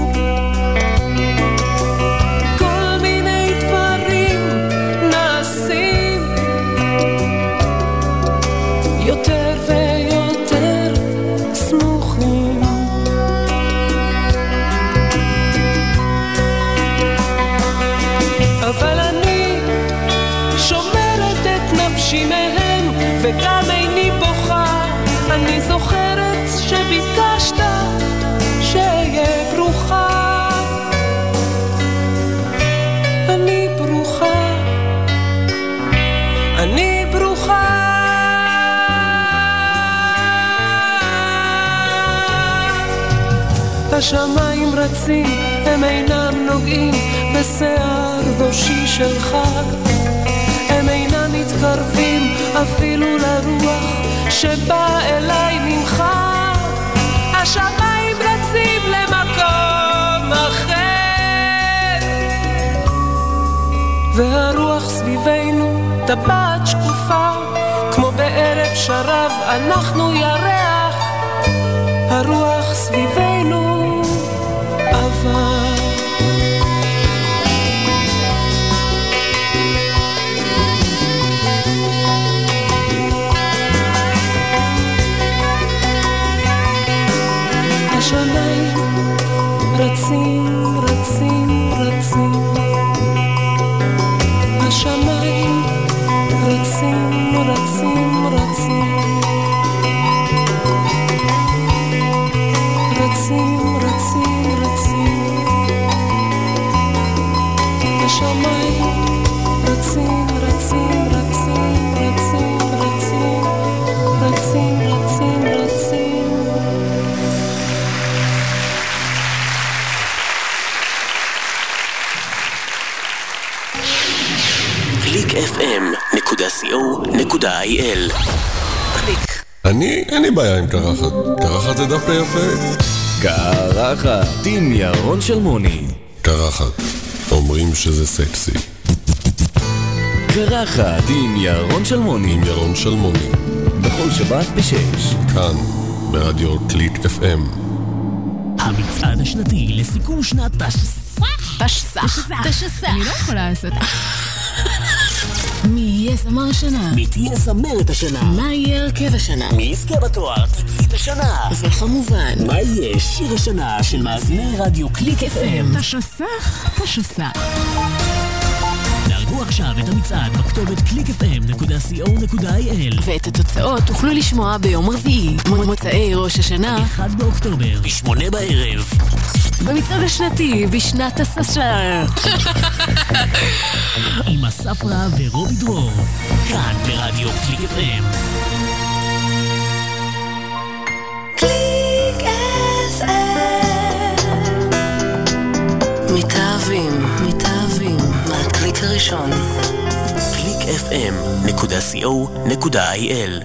[SPEAKER 11] כל מיני דברים נעשים. יותר ויותר סמוכים. אבל אני שומרת את נפשי מהם וגם השמיים רצים, הם אינם נוגעים בשיער ראשי שלך. הם אינם מתקרבים אפילו לרוח שבא אליי ממך. השמיים רצים למקום אחר, והרוח סביבנו טבעת שקופה, כמו בערב שרב אנחנו ירח, הרוח סביבנו
[SPEAKER 12] Oh. קליק.
[SPEAKER 13] אני, אין לי בעיה עם קרחת. קרחת זה דווקא יפה.
[SPEAKER 12] קרחת עם ירון שלמוני.
[SPEAKER 13] קרחת. אומרים שזה סקסי.
[SPEAKER 12] קרחת עם ירון שלמוני.
[SPEAKER 13] עם ירון שלמוני.
[SPEAKER 12] בכל שבת בשש.
[SPEAKER 13] כאן, ברדיו קליק FM.
[SPEAKER 16] המצעד השנתי לסיכום שנת תשס"ח.
[SPEAKER 17] תשס"ח.
[SPEAKER 16] תשס"ח.
[SPEAKER 17] אני לא יכולה לעשות... מי יהיה זמר השנה?
[SPEAKER 16] מי תהיה זמרת השנה?
[SPEAKER 17] מה יהיה הרכב השנה?
[SPEAKER 16] מי יזכה בתואר תקליט השנה?
[SPEAKER 17] וכמובן,
[SPEAKER 16] מה יהיה שיר השנה של מאזיני רדיו קליק FM?
[SPEAKER 17] תשס"ח, תשס"ח.
[SPEAKER 16] דרגו עכשיו את המצעד בכתובת clickfm.co.il
[SPEAKER 17] ואת התוצאות תוכלו לשמוע ביום רביעי, מוצאי ראש השנה,
[SPEAKER 16] 1 באוקטובר, ב-8 בערב.
[SPEAKER 17] במצעד השנתי בשנת הסשה.
[SPEAKER 16] עם אסף רב ורובי דרור, כאן ברדיו קליק FM.
[SPEAKER 17] קליק מתאהבים, מתאהבים, מהקליק הראשון.
[SPEAKER 12] clickfm.co.il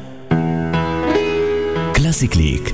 [SPEAKER 12] קלאסי קליק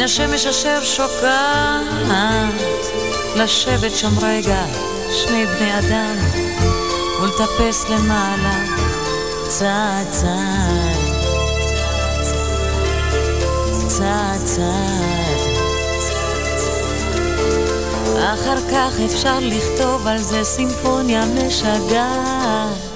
[SPEAKER 18] מן השמש אשר שוקעת, לשבת שם רגע, שני בני אדם, ולטפס למעלה. צעד צעד, צעד צעד. אחר כך אפשר לכתוב על זה סימפוניה משגעת.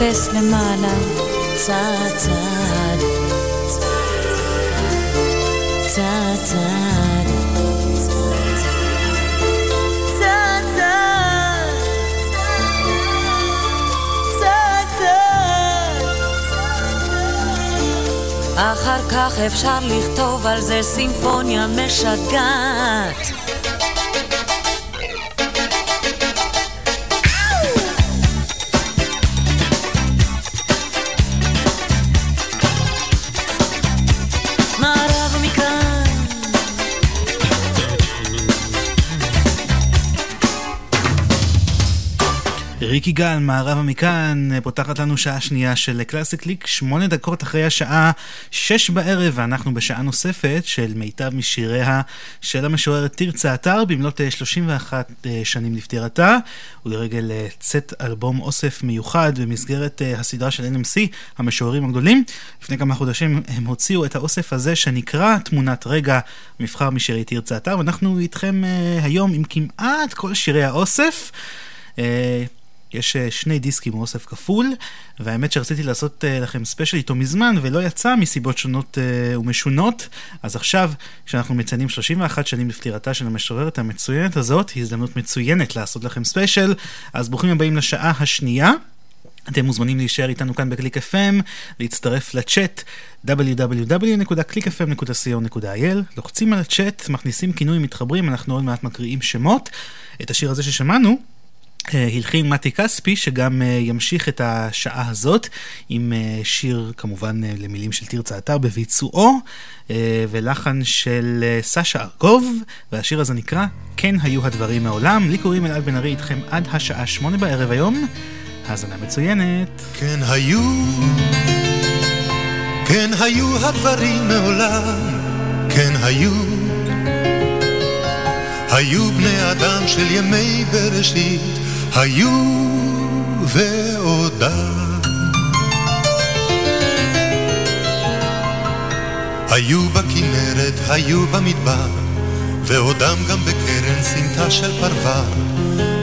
[SPEAKER 18] ולטפס למעלה. צעד צעד. צעד צעד. אחר כך אפשר לכתוב על זה סימפוניה משגעת
[SPEAKER 1] ריקי גל, מערבה מכאן, פותחת לנו שעה שנייה של קלאסיק ליק, שמונה דקות אחרי השעה שש בערב, ואנחנו בשעה נוספת של מיטב משיריה של המשוררת תרצה אתר, במלאת אה, 31 אה, שנים לפטירתה, ולרגל אה, צאת אלבום אוסף מיוחד במסגרת אה, הסדרה של NMC, המשוררים הגדולים. לפני כמה חודשים הם הוציאו את האוסף הזה שנקרא תמונת רגע, מבחר משירי תרצה אתר, ואנחנו איתכם אה, היום עם כמעט כל שירי האוסף. אה, יש אה, שני דיסקים מאוסף כפול, והאמת שרציתי לעשות אה, לכם ספיישל איתו מזמן, ולא יצא מסיבות שונות אה, ומשונות. אז עכשיו, כשאנחנו מציינים 31 שנים לפטירתה של המשוררת המצוינת הזאת, הזדמנות מצוינת לעשות לכם ספיישל. אז ברוכים הבאים לשעה השנייה. אתם מוזמנים להישאר איתנו כאן בקליק FM, להצטרף לצ'אט www.clickfm.co.il, לוחצים על הצ'אט, מכניסים כינוי, מתחברים, אנחנו עוד מעט מקריאים שמות. את השיר הזה ששמענו, הלחין מתי כספי, שגם אה, ימשיך את השעה הזאת עם אה, שיר כמובן אה, למילים של תרצה אתר בביצועו, אה, ולחן של אה, סשה ארגוב, והשיר הזה נקרא "כן היו הדברים מעולם". לי קוראים אלעד בן ארי איתכם עד השעה שמונה בערב היום. האזנה מצוינת.
[SPEAKER 19] כן היו, כן היו הדברים מעולם, כן היו. היו בני אדם של ימי בראשית, היו ועודם. היו בכנרת, היו במדבר, ועודם גם בקרן סמטה של פרבר,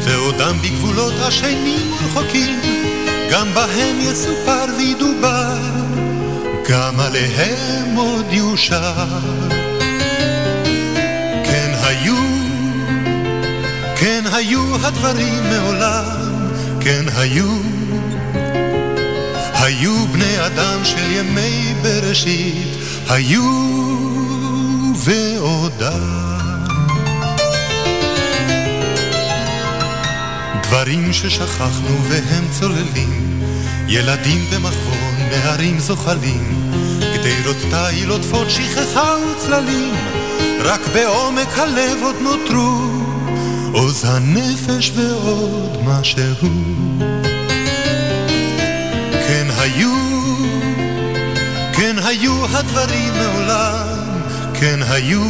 [SPEAKER 19] ועודם בגבולות השנים רחוקים, גם בהם יסופר וידובר, גם עליהם עוד יושר. היו הדברים מעולם, כן היו. היו בני אדם של ימי בראשית, היו ועודם. דברים ששכחנו והם צוללים, ילדים במחבון, נערים זוחלים, גדרות תיל עוטפות שכחה וצללים, רק בעומק הלב עוד נותרו עוז הנפש ועוד משהו. כן היו, כן היו הדברים מעולם, כן היו.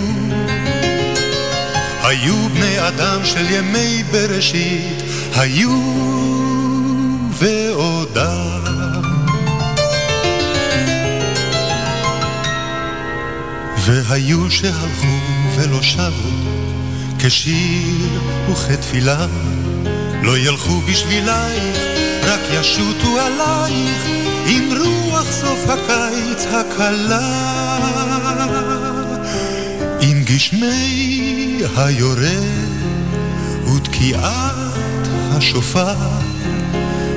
[SPEAKER 19] היו בני אדם של ימי בראשית, היו ועודם. והיו שהלכו ולא שבו, כשיר וכתפילה, לא ילכו בשבילייך, רק ישוטו עלייך, עם רוח סוף הקיץ הקלה. עם גשמי היורה ותקיעת השופר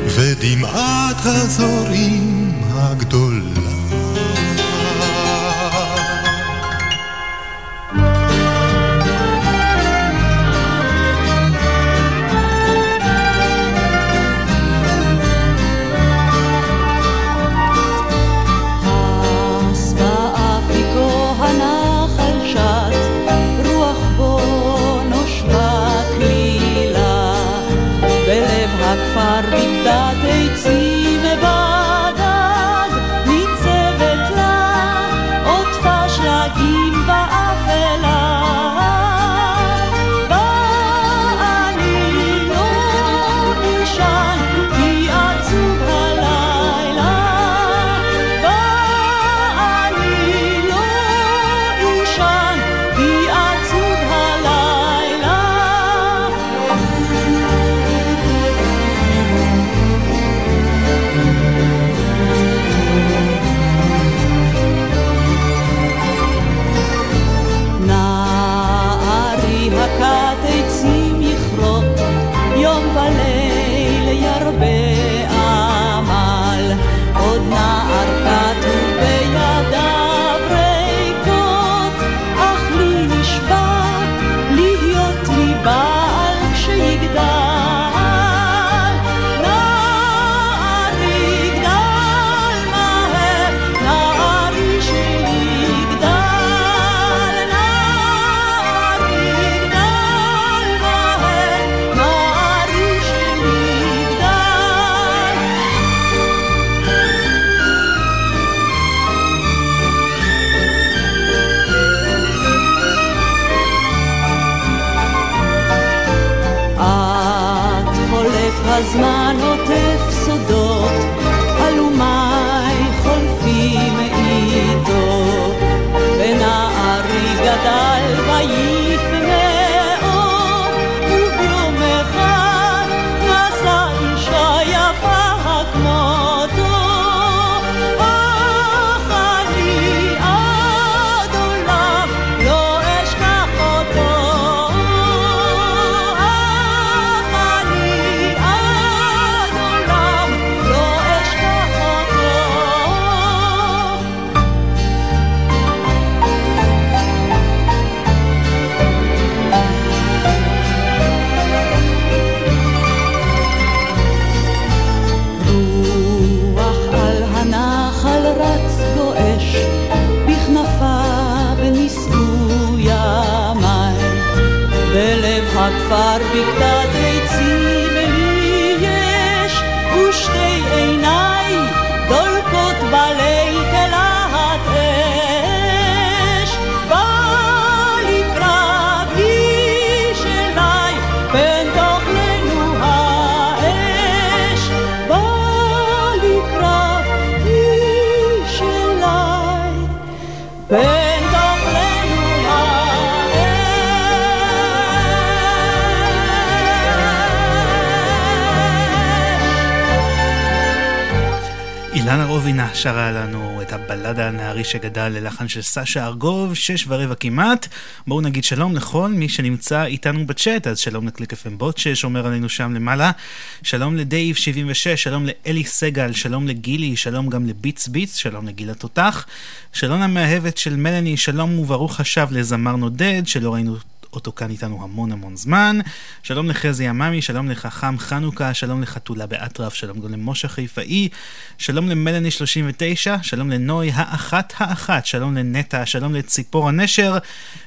[SPEAKER 19] ודמעת הזורים הגדולה.
[SPEAKER 1] אילנה רובינה שרה לנו את הבלדה הנערי שגדל ללחן של סשה ארגוב, שש ורבע כמעט. בואו נגיד שלום לכל מי שנמצא איתנו בצ'אט, אז שלום לקליק FM בוט ששומר עלינו שם למעלה. שלום לדייב 76, שלום לאלי סגל, שלום לגילי, שלום גם לביטס ביטס, שלום לגיל התותח. שלום המאהבת של מלאני, שלום וברוך השב לזמר נודד, שלא ראינו אותו כאן איתנו המון המון זמן. שלום לחזי עממי, שלום לחכם חנוכה, שלום לחתולה באטרף, שלום גם למשה חיפאי, שלום למלאני 39, שלום לנוי האחת האחת, שלום לנטע, שלום לציפור הנשר,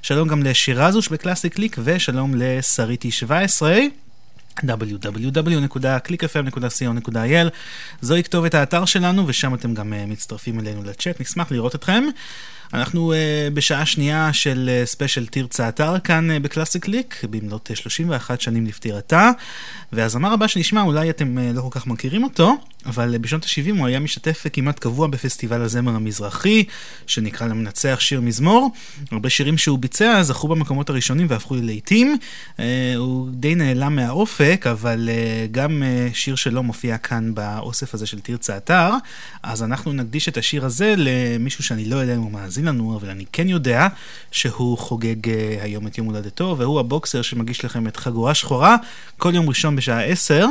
[SPEAKER 1] שלום גם לשירזוש בקלאסי קליק, ושלום לשריטי 17. www.clickfm.co.il זוהי כתובת האתר שלנו ושם אתם גם אה, מצטרפים אלינו לצ'אט, נשמח לראות אתכם. אנחנו אה, בשעה שנייה של ספיישל תרצה אתר כאן אה, בקלאסי קליק, במלאת אה, 31 שנים לפטירתה. והזמר הבא שנשמע, אולי אתם uh, לא כל כך מכירים אותו, אבל בשנות ה-70 הוא היה משתתף כמעט קבוע בפסטיבל הזמר המזרחי, שנקרא למנצח שיר מזמור. הרבה שירים שהוא ביצע זכו במקומות הראשונים והפכו ללהיטים. Uh, הוא די נעלם מהאופק, אבל uh, גם uh, שיר שלו מופיע כאן באוסף הזה של תרצה אתר. אז אנחנו נקדיש את השיר הזה למישהו שאני לא יודע אם הוא מאזין לנו, אבל אני כן יודע שהוא חוגג היום את יום הולדתו, והוא הבוקסר שמגיש לכם את חגורה שחורה כל יום ראשון בשעה 10.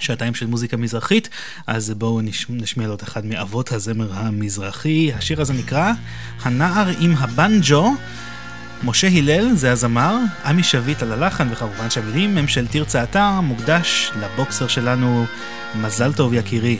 [SPEAKER 1] שעתיים של מוזיקה מזרחית, אז בואו נש... נשמיע את אחד מאבות הזמר המזרחי. השיר הזה נקרא הנער עם הבנג'ו. משה הלל זה הזמר, עמי שביט על הלחן, וכמובן שהמילים הם של תרצה אתר, מוקדש לבוקסר שלנו, מזל טוב יקירי.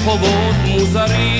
[SPEAKER 20] משתולל ברחובות מוזרים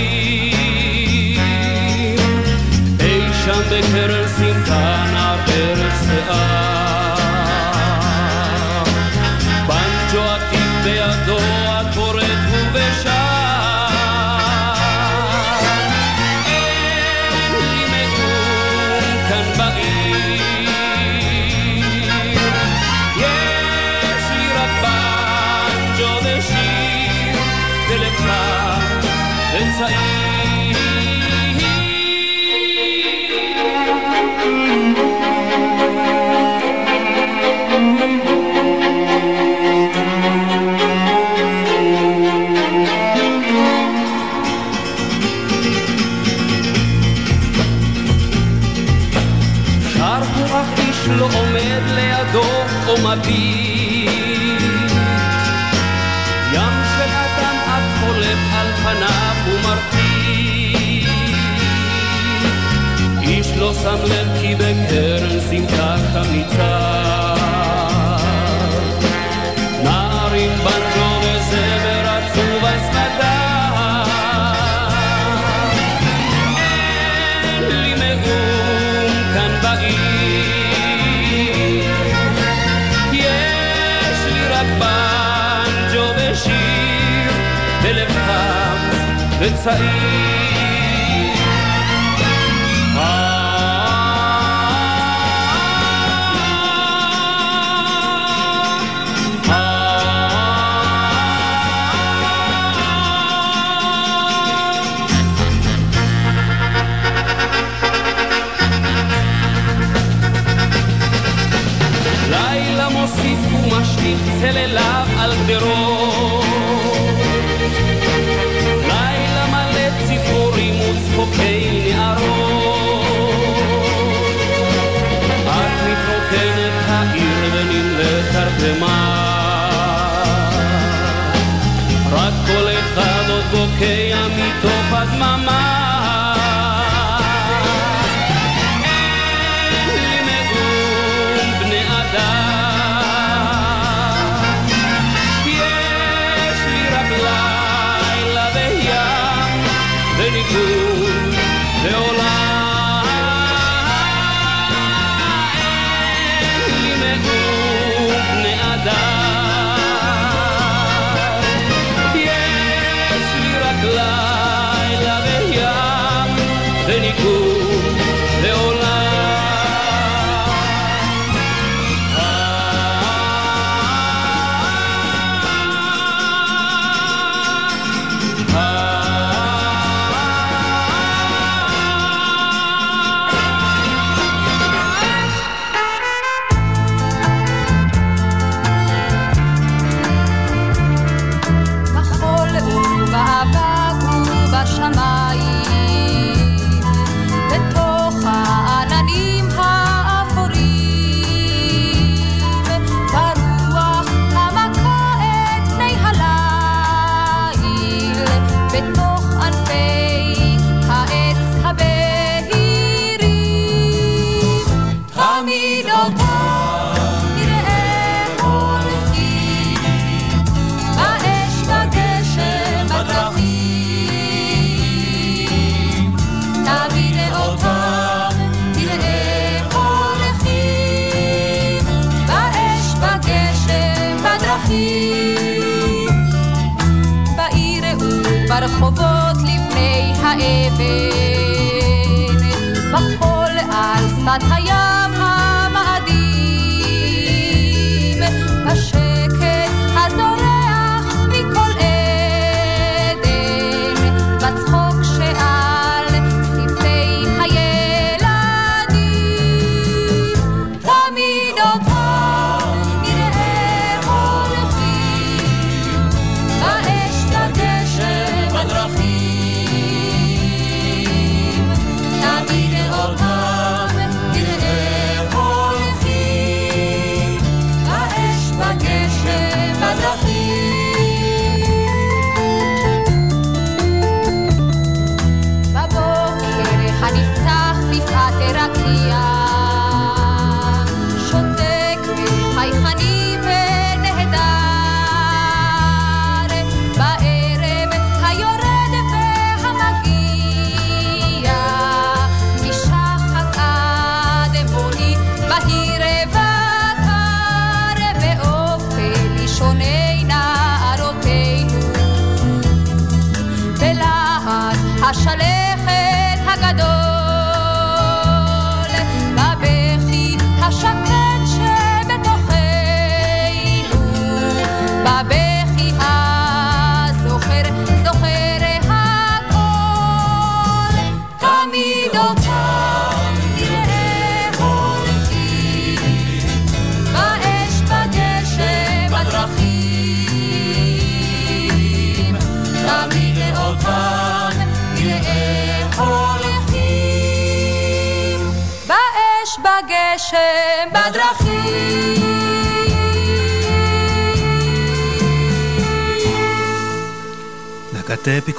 [SPEAKER 20] או וצעיר לילה מוסיף ומשליך צלליו על גדרות בוקע מתוך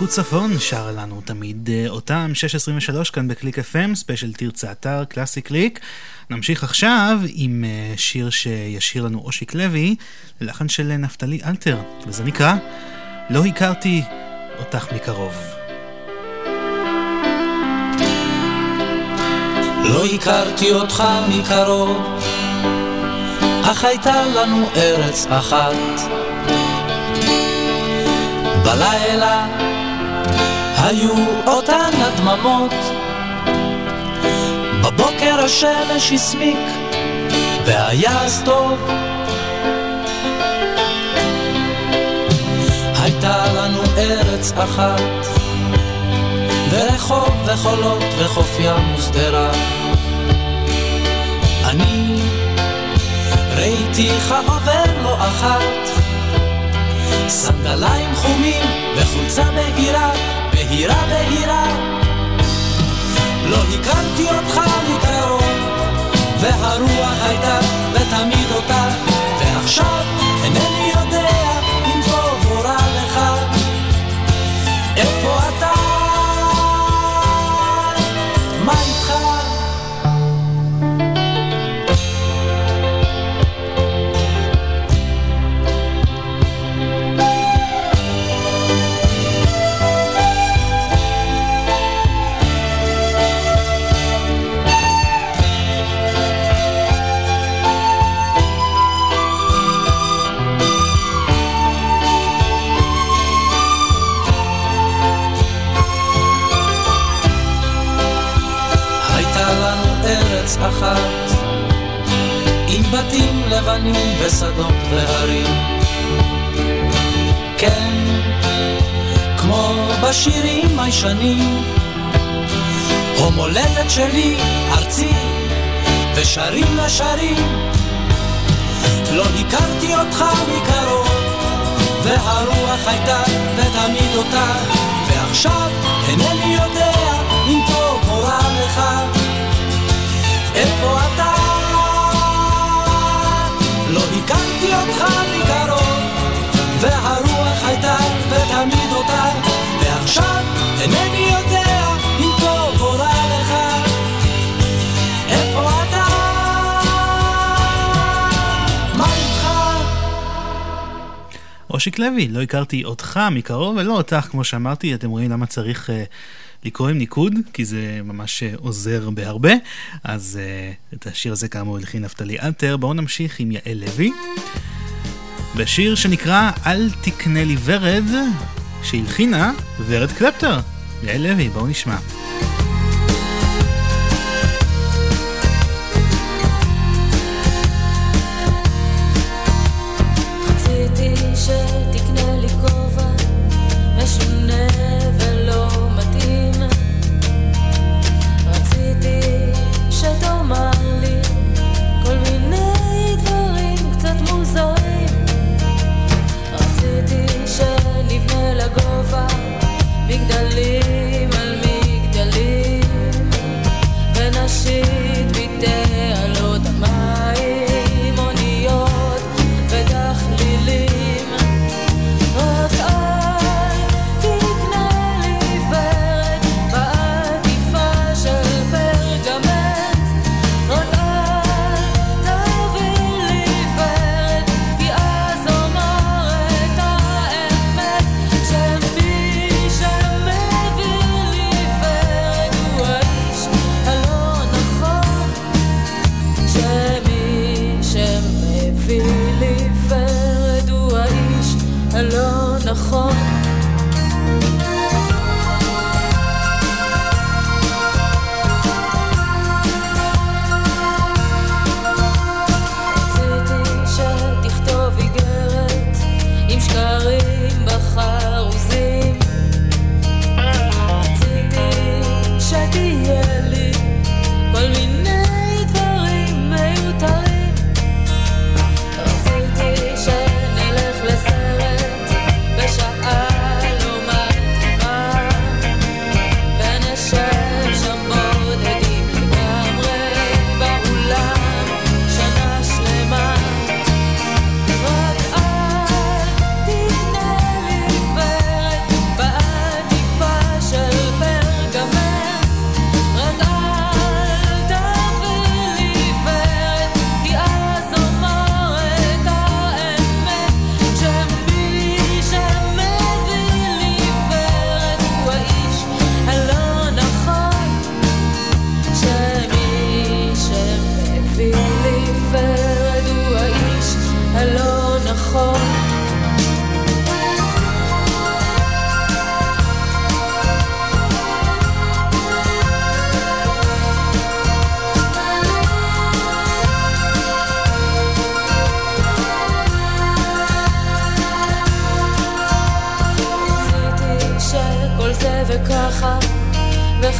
[SPEAKER 1] פיקוד צפון שרה לנו תמיד אה, אותם 623 כאן בקליק FM, ספיישל תרצה אתר, קלאסי קליק. נמשיך עכשיו עם אה, שיר שישיר לנו אושיק לוי, ללחן של נפתלי אלתר, וזה נקרא לא הכרתי אותך מקרוב.
[SPEAKER 21] לא הכרתי אותך מקרוב, אך הייתה לנו ארץ אחת. בלילה היו אותן הדממות, בבוקר השמש הסמיק, והיה אז טוב. הייתה לנו ארץ אחת, ורחוב וחולות וחוף ים ושדרה. אני ראיתיך עובר לא אחת, סנדליים חומים וחולצה בהירה, בהירה בהירה. לא הכרתי אותך מקרוב, והרוח הייתה ותמיד אותה, ועכשיו אינני יודע אם טוב או רע לך. איפה אתה? מה אחת, עם בתים לבנים ושדות והרים. כן, כמו בשירים הישנים, המולדת שלי, ארצי, ושרים לשרים. לא הכרתי אותך מקרוב, והרוח הייתה ותמיד אותה, ועכשיו אינני יודע אם טוב או רע לך. איפה אתה? לא הכרתי אותך מקרוב, והרוח הייתה ותמיד אותה, ועכשיו אינני יודע אם טוב או רע לך. איפה אתה? מה איתך?
[SPEAKER 1] אושיק לוי, לא הכרתי אותך מקרוב ולא אותך, כמו שאמרתי, אתם רואים למה צריך uh, לקרוא עם ניקוד, כי זה ממש uh, עוזר בהרבה. אז uh, את השיר הזה כאמור הלחין נפתלי אלתר. בואו נמשיך עם יעל לוי. בשיר שנקרא "אל תקנה לי ורד", שהלחינה ורד קלפטר. יעל לוי, בואו נשמע.
[SPEAKER 11] שתקנה מגדלים על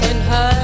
[SPEAKER 11] וכן הלאה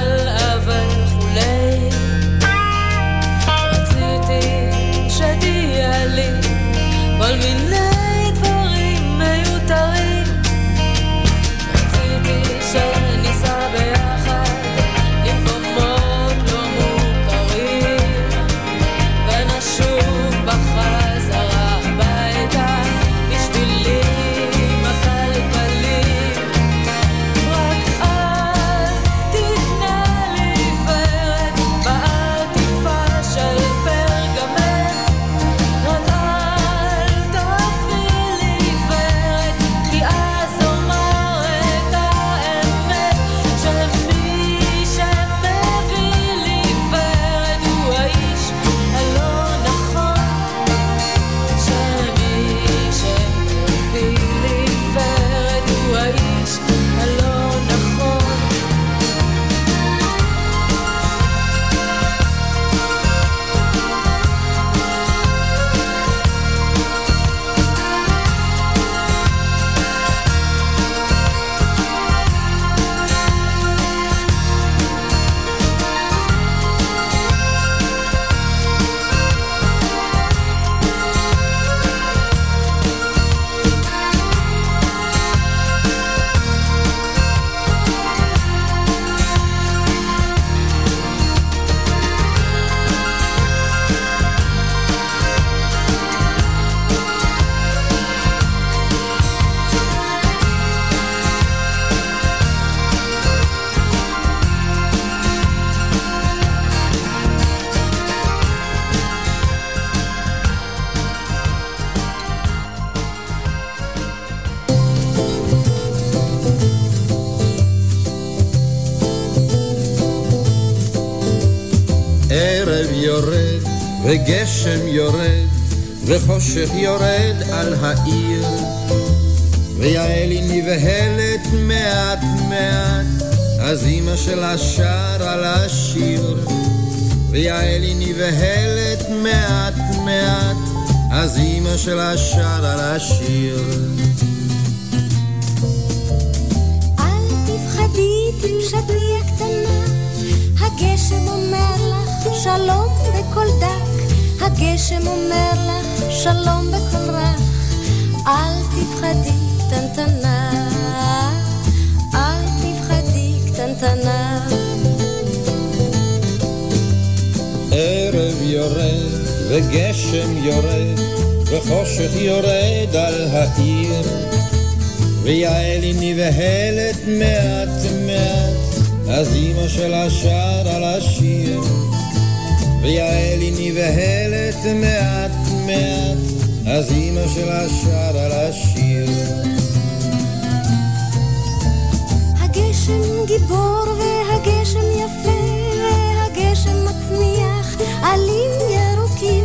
[SPEAKER 13] וגשם יורד וחושך יורד על העיר. ויעל היא נבהלת מעט מעט, אז אמא שלה שרה לה שיר, ויעל היא נבהלת מעט מעט, אז אמא שלה שרה לה שיר.
[SPEAKER 22] אל תמשתי הקטנה, הגשם אומר לך שלום בקול דק, הגשם אומר לך שלום בקול רך, אל תפחדי קטנטנה, אל תפחדי קטנטנה.
[SPEAKER 13] ערב יורד וגשם יורד וחושך יורד על העיר ויעל היא נבהלת מעט מעט אז אמא שלה שרה לה שיר ויעל היא נבהלת מעט מעט אז אמא שלה שרה לה שיר.
[SPEAKER 22] הגשם גיבור והגשם יפה והגשם מצמיח עלים ירוקים.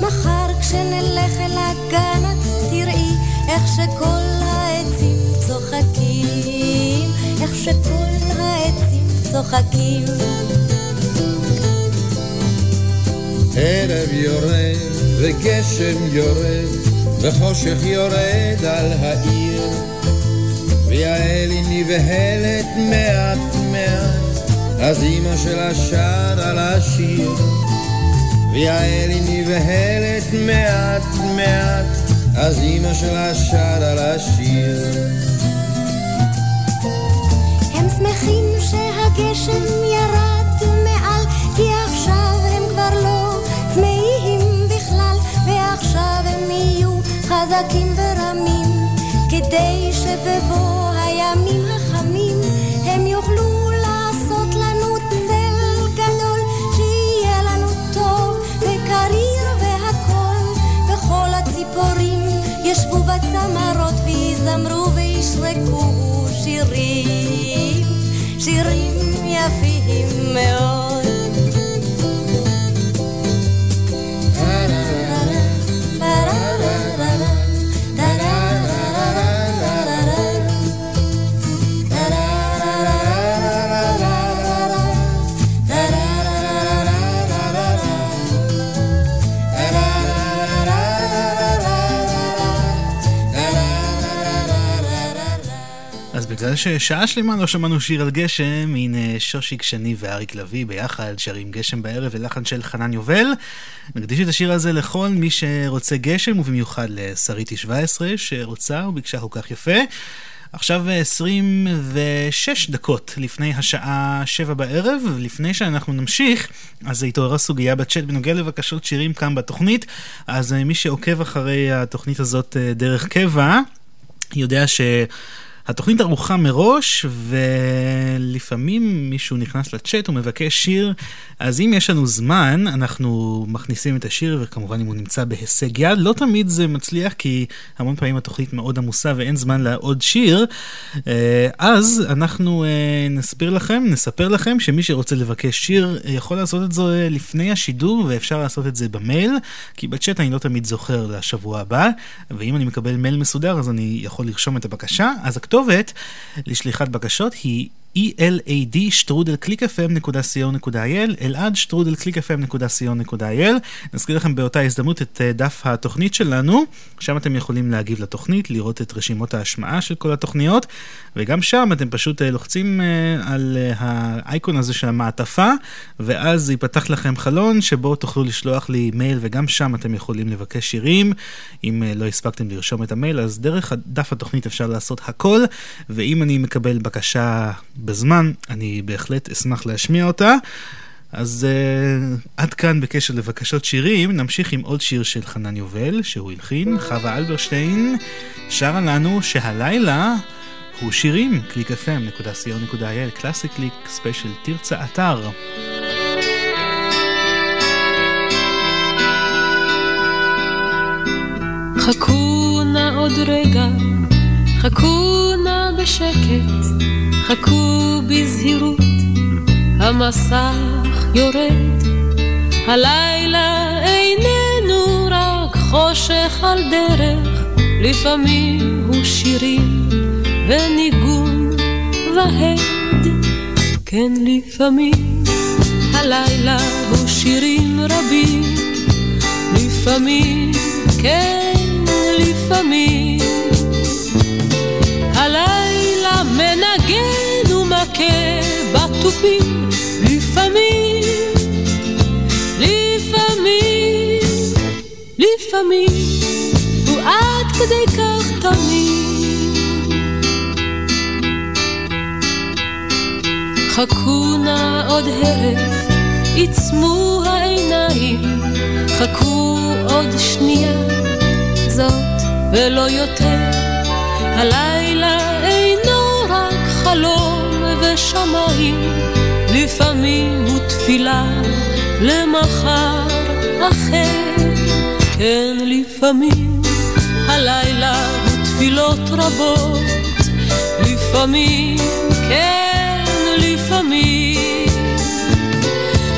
[SPEAKER 22] מחר כשנלך אל הגן את תראי איך שכל העצים צוחקים איך שכל העצים צוחקים
[SPEAKER 13] ערב יורד וגשם יורד וחושך יורד על העיר. ויעל היא נבהלת מעט מעט אז אמא שלה שרה לה שיר ויעל היא נבהלת מעט מעט אז אמא שלה שרה לה שיר
[SPEAKER 22] שמחים שהגשם ירד מעל כי עכשיו הם כבר לא חזקים ורמים כדי שבבוא הימים החמים הם יוכלו לעשות לנו צל גדול שיהיה לנו טוב וקריר והכל. וכל הציפורים ישבו בצמרות ויזמרו וישרקו שירים שירים יפים מאוד
[SPEAKER 1] בגלל ששעה שלמה לא שמענו שיר על גשם, הנה שושיק שני ואריק לביא ביחד שרים גשם בערב ולחן של חנן יובל. נקדיש את השיר הזה לכל מי שרוצה גשם, ובמיוחד לשריטי 17 שרוצה וביקשה כל כך יפה. עכשיו 26 דקות לפני השעה 7 בערב, לפני שאנחנו נמשיך, אז התעוררה סוגיה בצ'אט בנוגע לבקשות שירים כאן בתוכנית, אז מי שעוקב אחרי התוכנית הזאת דרך קבע, יודע ש... התוכנית ערוכה מראש, ולפעמים מישהו נכנס לצ'אט ומבקש שיר, אז אם יש לנו זמן, אנחנו מכניסים את השיר, וכמובן אם הוא נמצא בהישג יד, לא תמיד זה מצליח, כי המון פעמים התוכנית מאוד עמוסה ואין זמן לעוד שיר, אז אנחנו נסביר לכם, נספר לכם שמי שרוצה לבקש שיר, יכול לעשות את זה לפני השידור, ואפשר לעשות את זה במייל, כי בצ'אט אני לא תמיד זוכר לשבוע הבא, ואם אני מקבל מייל מסודר, אז אני יכול לרשום את הבקשה, אז הכתובת לשליחת בקשות היא elad שטרודל clickfm.co.il אלעד שטרודל clickfm.co.il נזכיר לכם באותה הזדמנות את דף התוכנית שלנו. שם אתם יכולים להגיב לתוכנית לראות את רשימות ההשמעה של כל התוכניות וגם שם אתם פשוט לוחצים על האייקון הזה של המעטפה ואז ייפתח לכם חלון שבו תוכלו לשלוח לי מייל וגם שם אתם יכולים לבקש שירים. אם לא הספקתם לרשום את המייל אז דרך דף התוכנית אפשר לעשות הכל ואם אני מקבל בקשה בזמן, אני בהחלט אשמח להשמיע אותה. אז uh, עד כאן בקשר לבקשות שירים, נמשיך עם עוד שיר של חנן יובל, שהוא הלחין, חווה אלברשטיין, שרה לנו שהלילה הוא שירים, www.clickfm.co.il, קלאסי קליק ספיישל תרצה אתר.
[SPEAKER 11] חכו נא עוד רגע, חכו נא בשקט, חכו בזהירות, המסך יורד, הלילה איננו רק חושך על דרך, לפעמים הוא שירים וניגון והד, כן לפעמים הלילה הוא שירים רבים, לפעמים, כן לפעמים. הלילה מנגן ומכה בתופים, לפעמים, לפעמים, לפעמים, ועד כדי כך תמיד. חכו נא עוד הרף, עיצמו העיניים, חכו עוד שנייה, זאת ולא יותר. הלילה ושמיים, לפעמים הוא תפילה למחר אחר. כן, לפעמים הלילה הוא תפילות רבות, לפעמים, כן, לפעמים.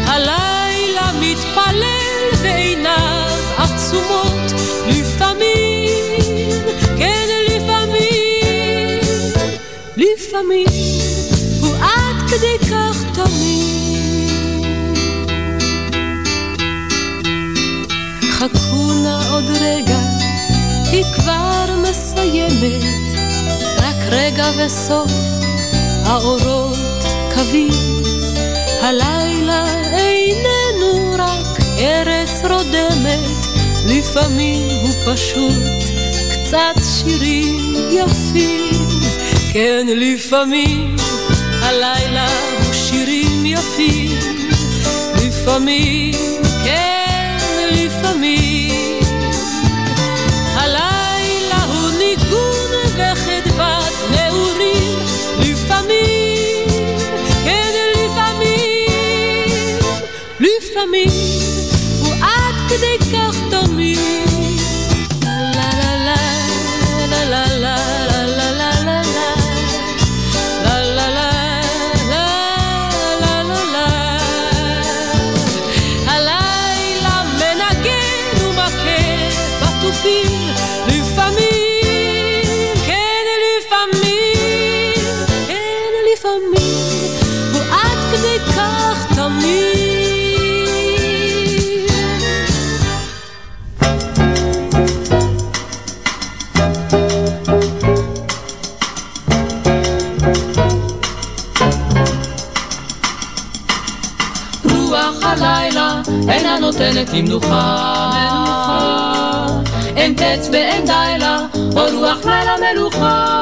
[SPEAKER 11] הלילה מתפלל ועיניו עצומות, לפעמים, כן, לפעמים, לפעמים, עד כדי כך תמיד. חכו נא עוד רגע, היא כבר מסיימת, רק רגע וסוף, האורות קווים. הלילה איננו רק ארץ רודמת, לפעמים הוא פשוט קצת שירים יפים. כן, לפעמים הלילה הוא שירים יפים, לפעמים, כן, לפעמים. הלילה הוא ניגון וחדוות נעורים, לפעמים, כן, לפעמים, לפעמים, הוא עד כדי כך
[SPEAKER 7] אינה נותנת לי מנוחה. אין קץ ואין די לה, או רוח לילה מלוכה.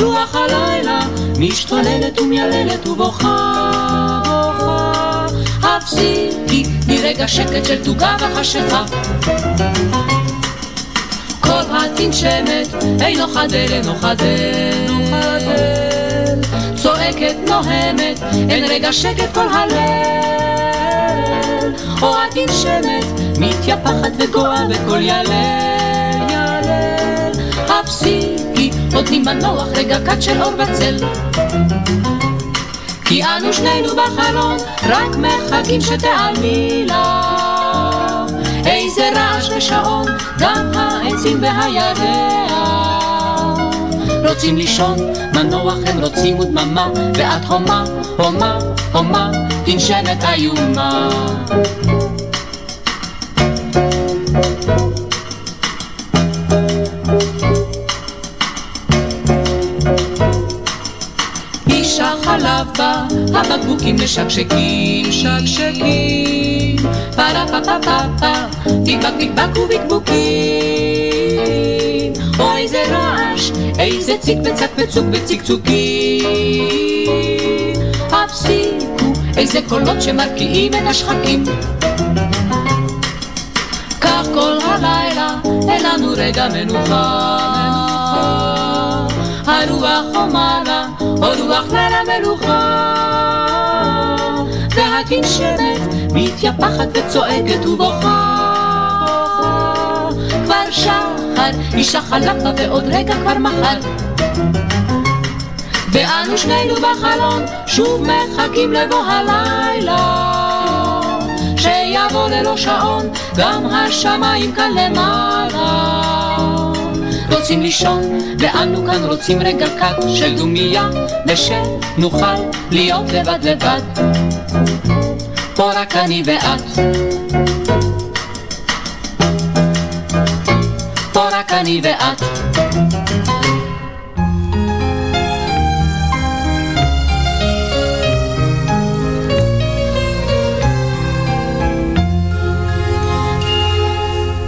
[SPEAKER 7] רוח הלילה משתוללת ומייללת ובוכה. בוכה. הפסיקי מרגע שקט של תוגה וחשיכה. כל התנשמת אינו חדל אינו חדל. צועקת נוהמת, אין רגע שקט כל הליל. או התנשמת, מתייפחת וגואה בקול ילל, ילל. הפסיקי, נותנים מנוח רגע קט של אור בצל. כי אנו שנינו בחלון, רק מחכים שתיעלמי לך. איזה רעש ושעון, גם העצים והירח. רוצים לישון, מנוח הם רוצים ודממה, ואת הומה, הומה, הומה, תנשמת איומה. הבקבוקים משקשקים, שקשקים, פרה פה פה פה פה, בקבק בקבק ובקבוקים. אוי איזה רעש, איזה ציק וצק וצוק וצקצוקים. הפסיקו, איזה קולות שמרקיעים את השחקים. כך כל הלילה, אין לנו רגע מנוחה. הרוח חומה לה, או רוח לילה מלוכה. והתנשמת מתייפחת וצועקת ובוכה. שחר, אישה חלפה ועוד רגע כבר מחר. ואנו שנינו בחלון, שוב מחכים לבוא הלילה. שיבוא ללא שעון, גם השמיים כאן למעלה. רוצים לישון, ואנו כאן רוצים רגע קט של דומייה, ושנוכל להיות לבד לבד. פה רק אני ואת. פה רק אני ואת.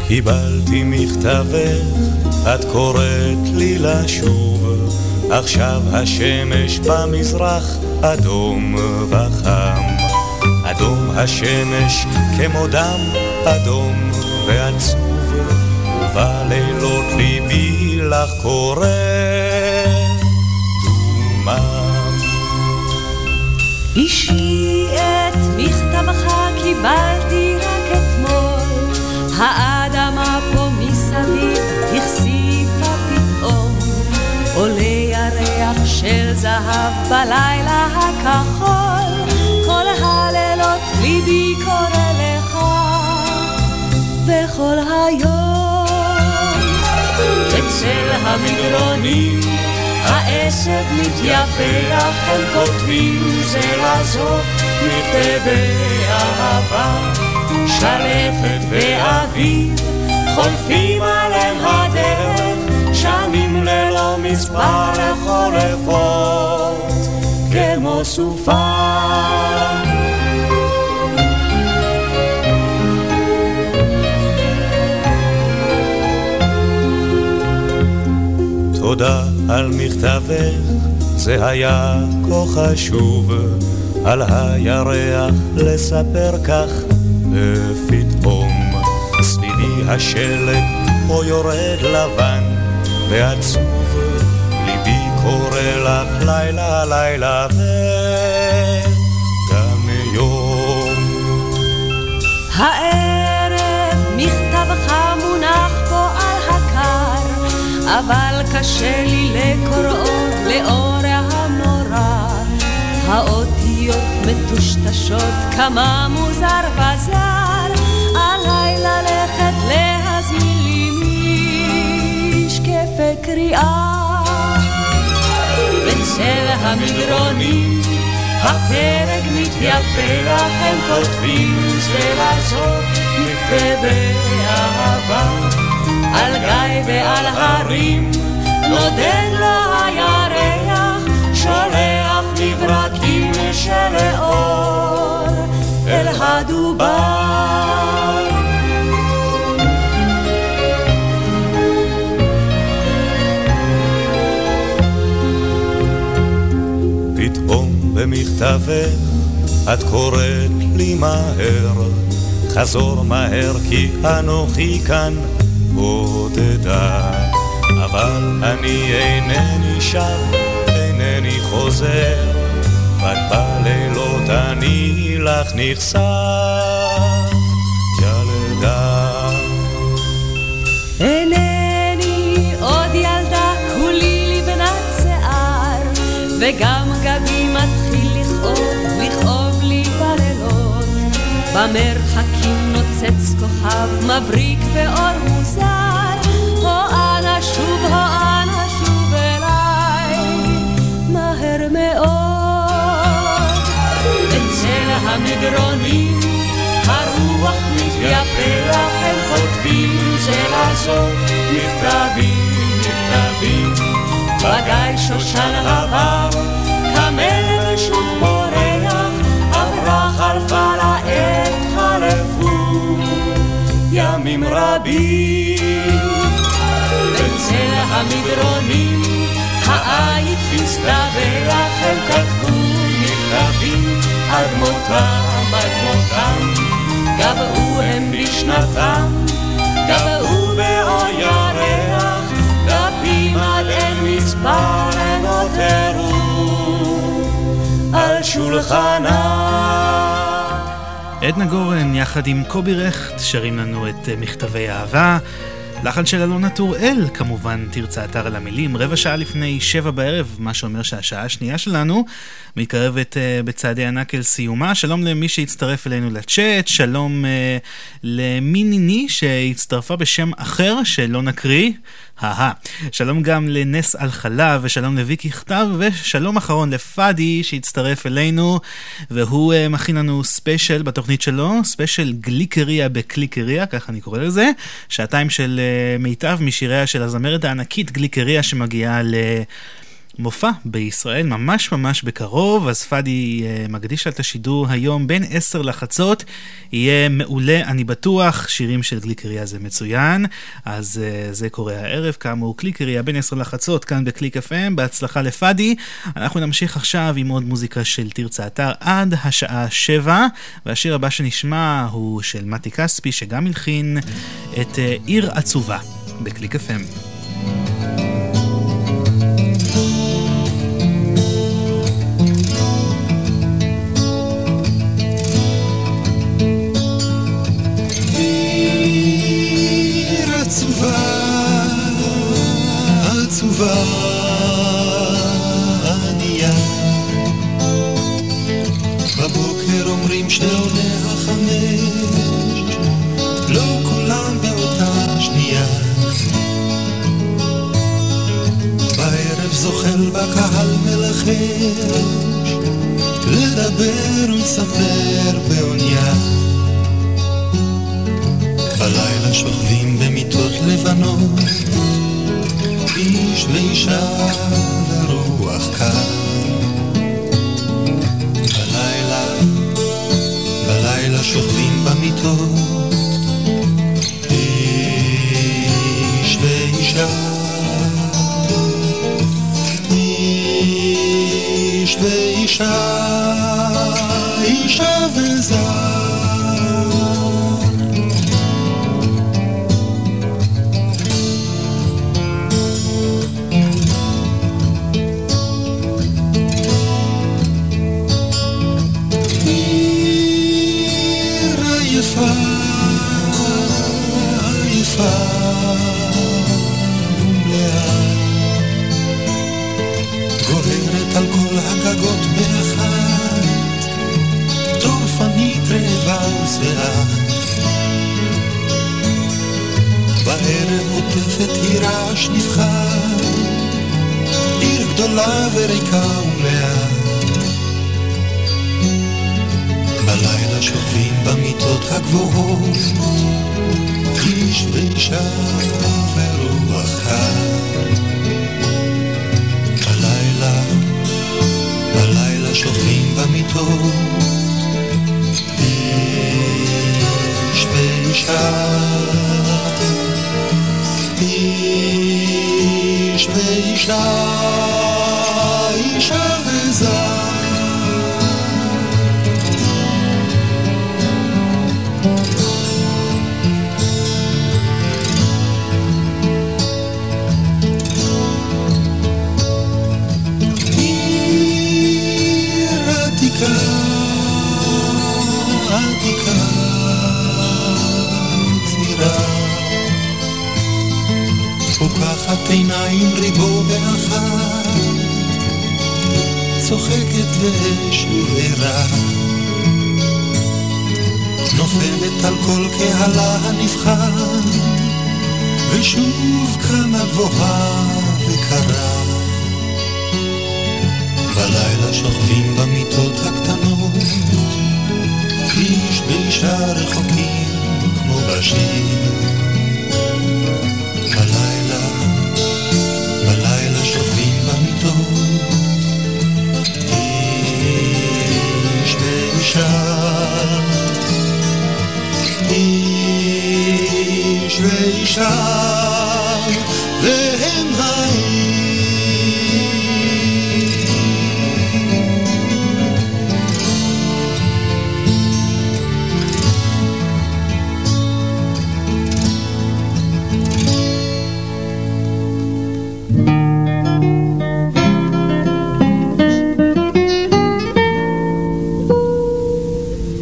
[SPEAKER 15] קיבלתי מכתבך, את קוראת לי לשוב, עכשיו השמש במזרח אדום וחם. אדום השמש כמו דם אדום ועצוב, ובלילות ליבי לך קורא. דומם.
[SPEAKER 23] אישי את מכתבך קיבלתי רק אתמול, האדמה פה מסביב הכסיפה פתאום, עולה ירח של זהב בלילה הכחול, כל הלילות ליבי קורא לך, וכל היום אצל המדרונים העשב מתייפח, הם כותבים זה לזו מכתבי אהבה, שלפת ואביב חולפים עליהם הדרך, שנים ללא מספר חולפות, כמו סופה.
[SPEAKER 15] תודה על מכתבך, זה היה כה חשוב, על הירח לספר כך, ופתאום סביבי השלג פה יורד לבן ועצוב, ליבי קורא לך לילה לילה וגם
[SPEAKER 23] אבל קשה לי לקוראו לאור הנורא. האותיות מטושטשות, כמה מוזר וזר, עליי ללכת להזמין לי משקפי קריאה. בצל המדרונים הפרק מתייפח, הם כותבים זה לזו מכתבי אהבה. על גיא ועל הרים נודד לו הירח, שולח מברקים של אור אל הדובר.
[SPEAKER 15] פתאום במכתבך את קוראת לי מהר, חזור מהר כי אנוכי כאן בודדה. אבל אני אינני שב, אינני חוזר, רק בלילות אני לך נחשף, ילדה.
[SPEAKER 23] אינני עוד ילדה, כולי לבנת שיער, וגם גבי מתחיל לכאוב, לכאוב לי בלילות. במרחקים נוצץ כוכב מבריק באור מוזר, הו אנא שוב, הו אנא שוב אליי, מהר מאוד. אצל המדרונים הרוח מתייפח, הם כותבים זה לזו מכתבים, מכתבים. בגיא שושן עבר, קמל ושוב פורח, עברה חלפה חלפו ימים רבים. בצל המדרונים העית מסתבך, הם כתבו מכתבים עד מותם, עד מותם. גבעו הם בשנתם, גבעו באור ירח, דפים עד אין מספר הם נותרו על שולחנה.
[SPEAKER 1] עדנה גורן יחד עם קובי רכט שרים לנו את אה, מכתבי אהבה. לחן של אלונה טוראל, כמובן תרצה אתר על המילים, רבע שעה לפני שבע בערב, מה שאומר שהשעה השנייה שלנו מתקרבת uh, בצעדי ענק אל סיומה. שלום למי שהצטרף אלינו לצ'אט, שלום uh, למיניני שהצטרפה בשם אחר שלא נקריא, אהה. שלום גם לנס על חלב, ושלום לוויקי כתב, ושלום אחרון לפאדי שהצטרף אלינו, והוא uh, מכין לנו ספיישל בתוכנית שלו, ספיישל גליקריה בקליקריה, ככה אני קורא לזה, שעתיים של uh, מיטב משיריה של הזמרת הענקית גליקריה שמגיעה ל... מופע בישראל ממש ממש בקרוב, אז פאדי uh, מקדיש את השידור היום בין 10 לחצות, יהיה מעולה אני בטוח, שירים של גליקריה זה מצוין, אז uh, זה קורה הערב, כאמור קליקריה בין 10 לחצות כאן בקליק FM, בהצלחה לפאדי. אנחנו נמשיך עכשיו עם עוד מוזיקה של תרצה אתר עד השעה 7, והשיר הבא שנשמע הוא של מתי כספי שגם הלחין את uh, עיר עצובה בקליק FM.
[SPEAKER 19] עצובה ענייה. בבוקר אומרים שעולה החמש, לא כולם באותה שנייה. בערב זוחל בקהל מלחש, לדבר ולספר בעונייה. בלילה שוכבים במיטות לבנות איש ואישה לרוח קר. בלילה, בלילה שוכבים במיטות, איש ואישה. איש ואישה, אישה וזר. עיר גדולה וריקה ומלאה. בלילה שוכבים במיטות הגבוהות, איש ואישה ורוח קר. בלילה, בלילה שוכבים במיטות, איש ואישה איש ואישה, אישה וזר. צוחקת ושוב ערה. נופלת על כל קהלה הנבחר, ושוב קמה גבוהה וקרה. בלילה שוכבים במיטות הקטנות, איש ואישה רחוקים כמו בשיר. איש ואישה, והם העיר.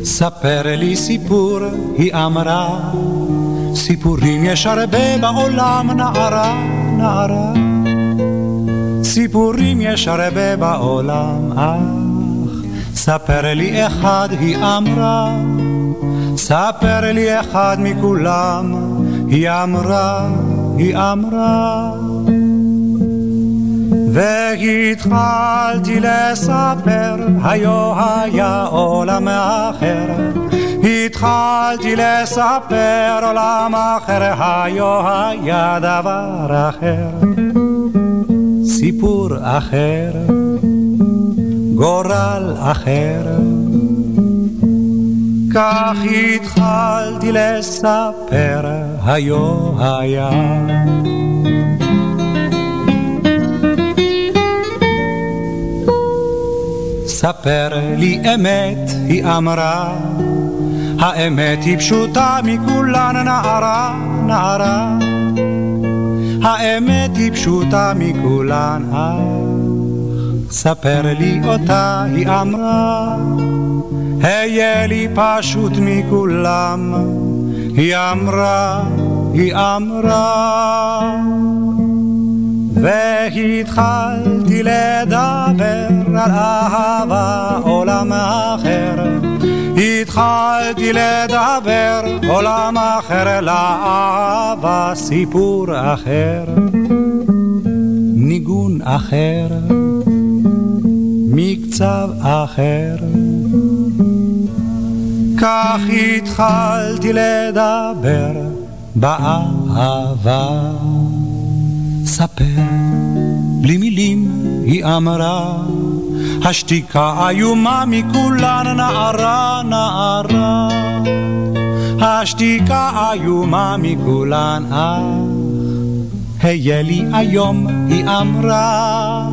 [SPEAKER 24] ספר לי סיפור, היא אמרה, סיפורים יש הרבה בעולם, נערה, נערה. סיפורים יש הרבה בעולם, אך ספר לי אחד, היא אמרה, ספר לי אחד מכולם, היא אמרה, היא אמרה. והתחלתי לספר, היו היה עולם אחר. התחלתי לספר עולם אחר, היו היה דבר אחר. סיפור אחר, גורל אחר. כך התחלתי לספר, היו היה. ספר לי אמת, היא אמרה, האמת היא פשוטה מכולן נערה, נערה. האמת היא פשוטה מכולן, אך ספר לי אותה, היא אמרה, היה לי פשוט מכולם, היא אמרה, היא אמרה. והתחלתי לדבר על אהבה עולם אחר. התחלתי לדבר עולם אחר לאהבה סיפור אחר. ניגון אחר, מקצב אחר. כך התחלתי לדבר באהבה. ספר, בלי מילים היא אמרה, השתיקה איומה מכולן נערה נערה. השתיקה איומה מכולן אך היה לי היום, היא אמרה,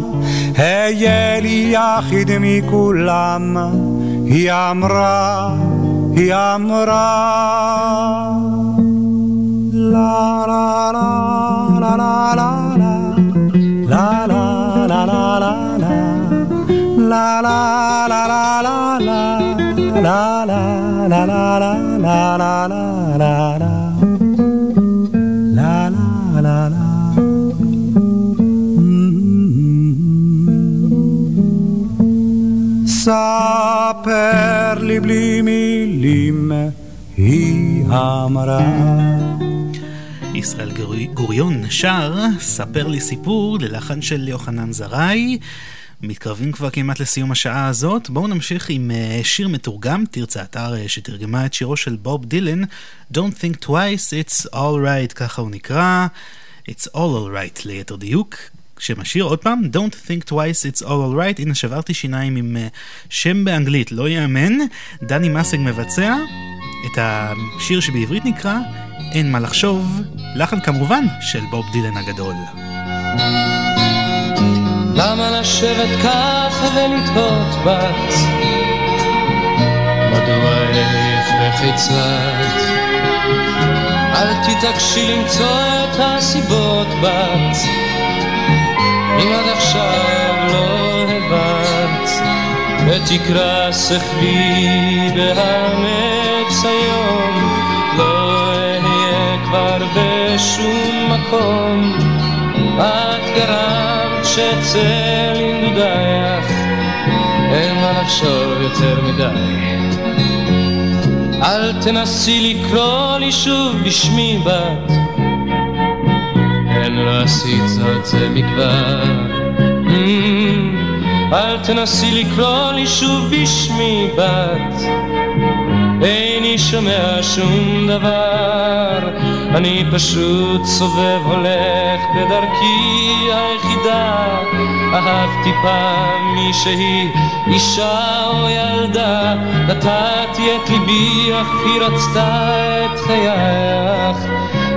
[SPEAKER 24] היה לי יחיד מכולם, היא אמרה, היא אמרה. לה לה לה לה לה La la la la la la La la la la la la la la la ספר לי בלי מילים, היא אמרה.
[SPEAKER 1] ישראל גוריון שר, ספר לי סיפור, ללחן של יוחנן זרעי. מתקרבים כבר כמעט לסיום השעה הזאת. בואו נמשיך עם uh, שיר מתורגם, תרצה אתר uh, שתרגמה את שירו של בוב דילן, Don't think twice, it's all right, ככה הוא נקרא. It's all alright ליתר דיוק. שם השיר, עוד פעם, Don't think twice, it's all alright. הנה שברתי שיניים עם uh, שם באנגלית, לא יאמן. דני מסג מבצע את השיר שבעברית נקרא אין מה לחשוב, לחן כמובן של בוב דילן הגדול.
[SPEAKER 11] למה לשבת ככה ולתהות בת? מדוע איך וכיצד? אל תתעקשי למצוא את הסיבות בת, אם עד עכשיו לא הבנת, ותקרא שכלי בהמץ היום, לא אהיה כבר בשום מקום. את גרמת שאצל ינדודייך אין מה לחשוב יותר מדי. אל תנסי לקרוא לי שוב בשמי בת, אין לא עשית זאת זה מכבר. אל תנסי לקרוא לי שוב בשמי בת, שומע שום דבר, אני פשוט סובב הולך בדרכי היחידה. אהבתי פעם מישהי, אישה או ילדה, נתתי את ליבי אך היא רצתה את חייך,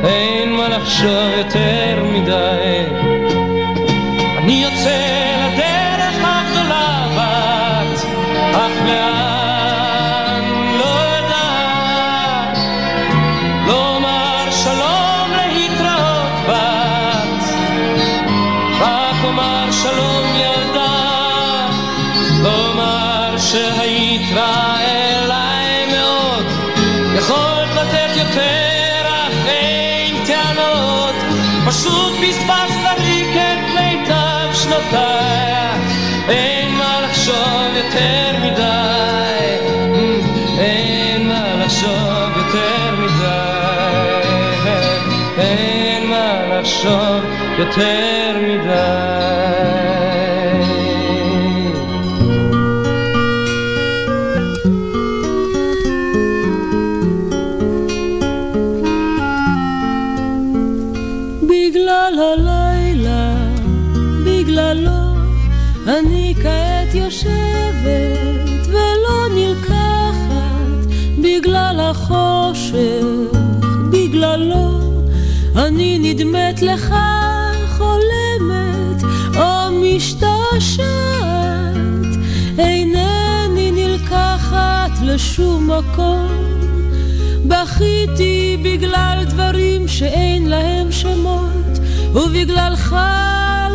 [SPEAKER 11] אין מה לחשוב יותר מדי. אני יוצא
[SPEAKER 6] be לשום מקום. בכיתי בגלל דברים שאין להם שמות, ובגללך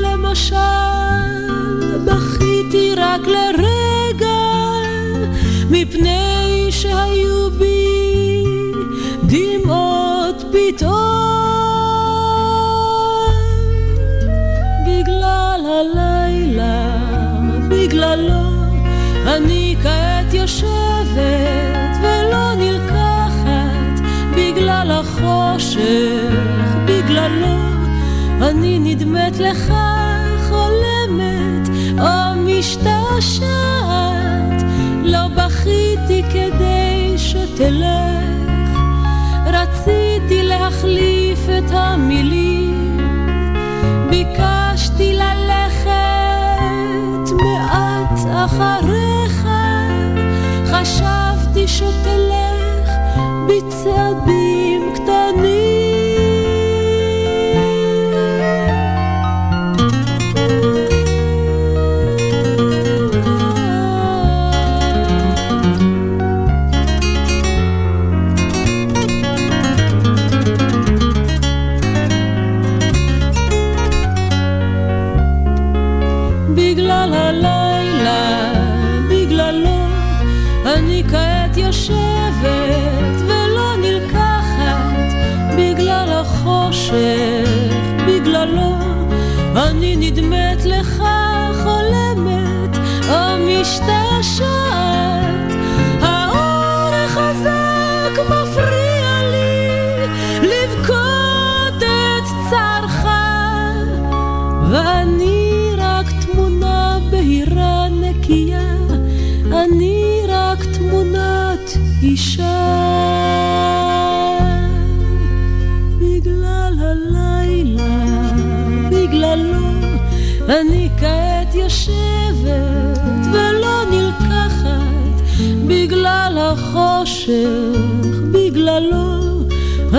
[SPEAKER 6] למשל בכיתי רק לרגע, מפני שהיו בי דמעות פתאום. משתעשעת. לא בכיתי כדי שתלך, רציתי להחליף את המילים, ביקשתי ללכת מעט אחריך, חשבתי שתלך בצעדים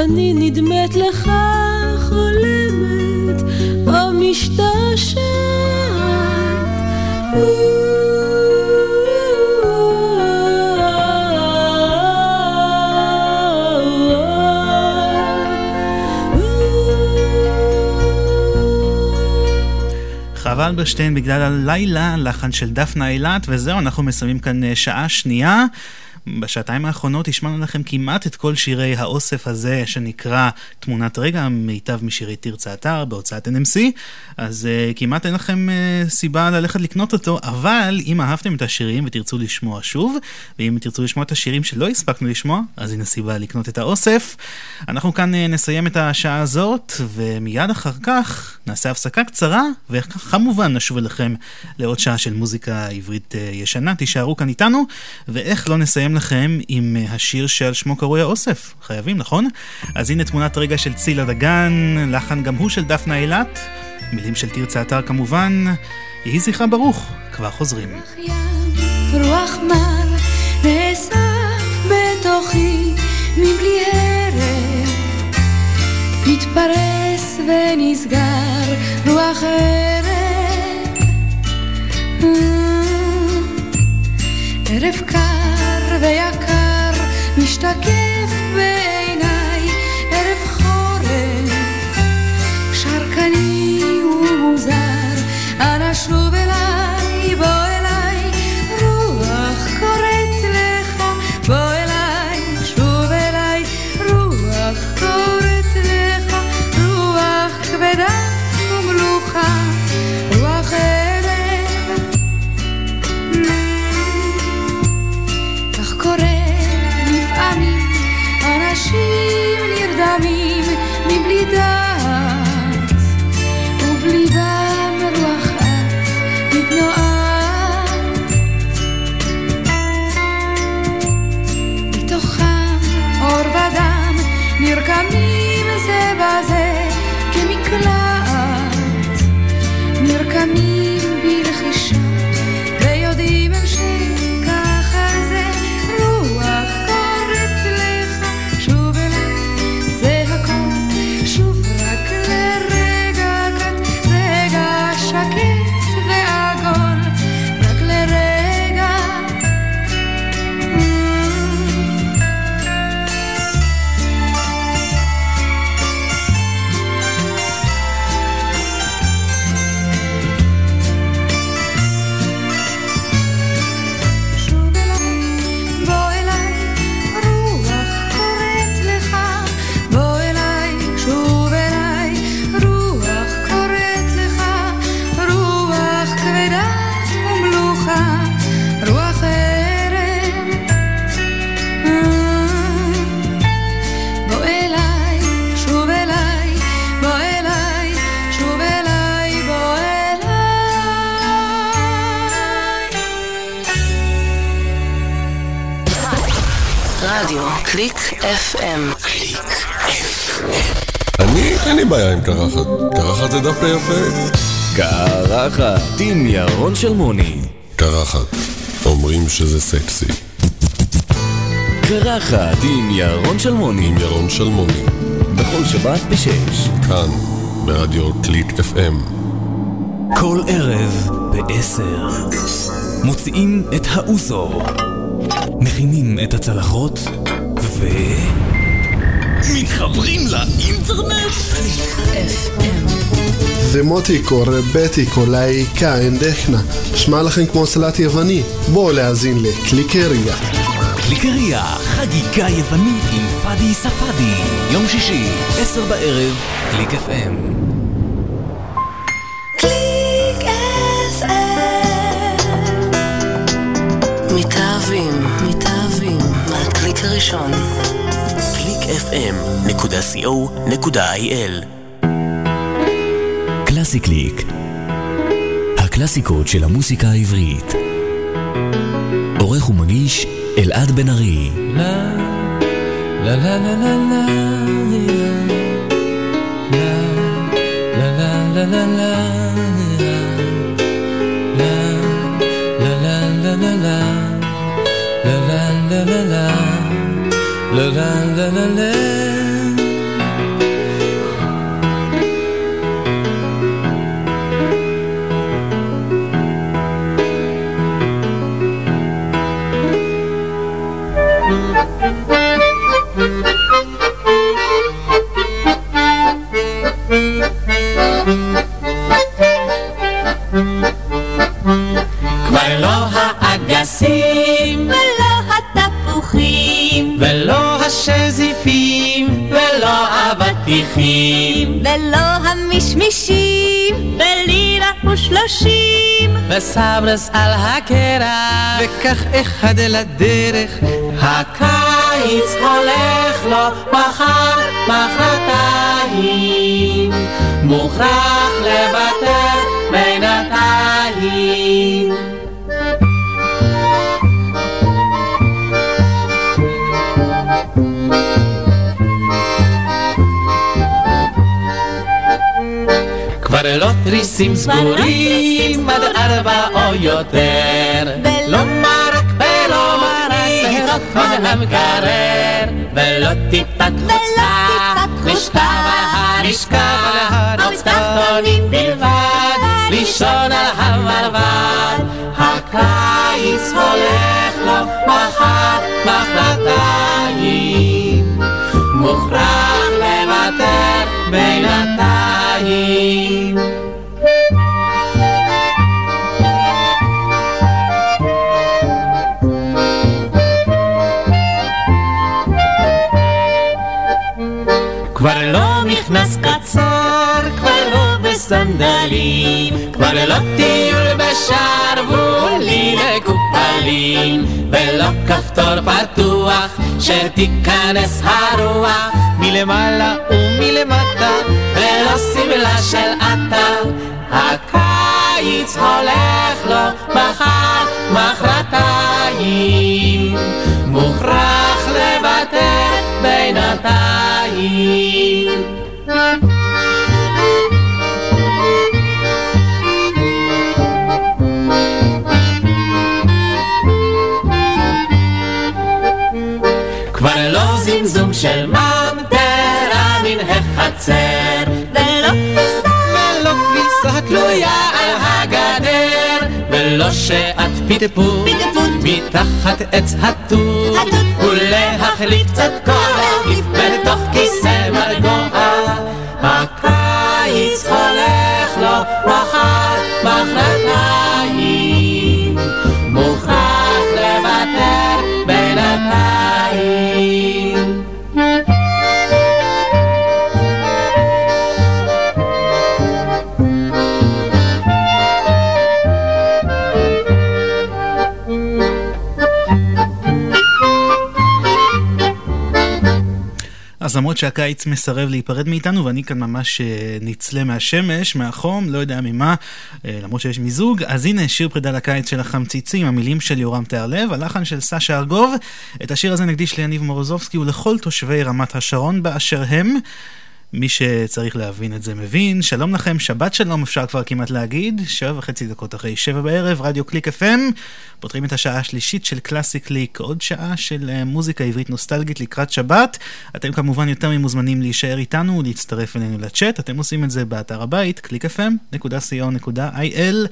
[SPEAKER 6] אני נדמת לך חולמת או משתעשעת.
[SPEAKER 1] חווה אלברשטיין בגלל הלילה, לחן של דפנה אילת, וזהו, אנחנו מסיימים כאן אה, שעה שנייה. בשעתיים האחרונות השמענו לכם כמעט את כל שירי האוסף הזה שנקרא תמונת רגע, מיטב משירי תרצה אתר בהוצאת NMC, אז uh, כמעט אין לכם uh, סיבה ללכת לקנות אותו, אבל אם אהבתם את השירים ותרצו לשמוע שוב, ואם תרצו לשמוע את השירים שלא הספקנו לשמוע, אז הנה סיבה לקנות את האוסף. אנחנו כאן uh, נסיים את השעה הזאת, ומיד אחר כך נעשה הפסקה קצרה, וכמובן נשוב אליכם לעוד שעה של מוזיקה עברית uh, ישנה, תישארו כאן איתנו, ואיך לא נסיים לכם עם uh, השיר שעל שמו קרוי האוסף, חייבים, נכון? אז הנה תמונת רגע של צילה דגן, לחן גם הוא של דפנה אילת, מילים של תרצה אתר כמובן, יהי זכרה ברוך, כבר חוזרים.
[SPEAKER 25] רוח מר נאסף בתוכי מבלי הרף. מתפרס ונסגר רוח ערב ערב קר ויקר משתקף בעיניי ערב חורף שרקני ומוזר
[SPEAKER 16] קליק FM. קליק
[SPEAKER 26] אני, אין לי בעיה עם קרחת. קרחת זה דווקא יפה.
[SPEAKER 12] קרחת עם ירון שלמוני.
[SPEAKER 26] קרחת. אומרים שזה סקסי.
[SPEAKER 12] קרחת עם ירון שלמוני.
[SPEAKER 26] עם ירון שלמוני.
[SPEAKER 12] בכל שבת בשש.
[SPEAKER 26] כאן, ברדיו קליק FM.
[SPEAKER 12] כל ערב בעשר. מוציאים את האוזו. מכינים את הצלחות ו... מתחברים לאינטרנט?
[SPEAKER 27] δημοτικό, ρεμπέτικο, λαϊκά, έντεχνα. נשמע לכם כמו סלט יווני. בואו להאזין לקליקריה.
[SPEAKER 12] קליקריה, חגיגה יוונית עם פאדי ספאדי. יום שישי, עשר בערב, קליק FM.
[SPEAKER 16] קליק מתאהבים, מתאהבים, מהקליק הראשון.
[SPEAKER 12] www.clickfm.co.il קלאסי קליק הקלאסיקות של המוסיקה העברית עורך ומגיש אלעד בן ארי
[SPEAKER 28] לה לה לה לה לה לה לה לה לה לה La la la la la
[SPEAKER 7] האבטיחים
[SPEAKER 29] ולא המשמישים. בלירה ושלושים
[SPEAKER 7] וסברס על הקרח. וכך אחד אל הדרך. הקיץ הולך לו מחר מחרתיים. מוכרח לוותר כבר לא תריסים סגורים עד ארבע או יותר. ולא מרק ולא מרק ורחון המקרר ולא טיפת חוצה נשכב על המשכב על תחתונים בלבד. לישון על המרבד הקיץ הולך לו מחר מחרתיים לוותר בינתיים כבר לא נכנס קצר, בסנדלים, כבר לא טיול בשרוולים מקופלים, ולא כפתור פתוח, שתיכנס הרוח מלמעלה ומלמטה, ולא שמלה של עטה. הקיץ הולך לו מחר, מחרתיים, מוכרח לוותר בינתיים. של ממטרה מן החצר, ולא כביסה, ולא כביסה תלויה על הגדר, ולא שעת פטפוט מתחת עץ התות, ולהחליק קצת כוח בתוך כיסא מרגוע.
[SPEAKER 1] אז למרות שהקיץ מסרב להיפרד מאיתנו, ואני כאן ממש אה, נצלה מהשמש, מהחום, לא יודע ממה, אה, למרות שיש מיזוג, אז הנה שיר פרידה לקיץ של החמציצים, המילים של יורם טהרלב, הלחן של סשה ארגוב. את השיר הזה נקדיש ליניב מורוזובסקי ולכל תושבי רמת השרון באשר הם. מי שצריך להבין את זה מבין. שלום לכם, שבת שלום אפשר כבר כמעט להגיד, שבע וחצי דקות אחרי שבע בערב, רדיו קליק FM. פותחים את השעה השלישית של קלאסי קליק, עוד שעה של אה, מוזיקה עברית נוסטלגית לקראת שבת. אתם כמובן יותר ממוזמנים להישאר איתנו ולהצטרף אלינו לצ'אט, אתם עושים את זה באתר הבית, www.clickfm.co.il.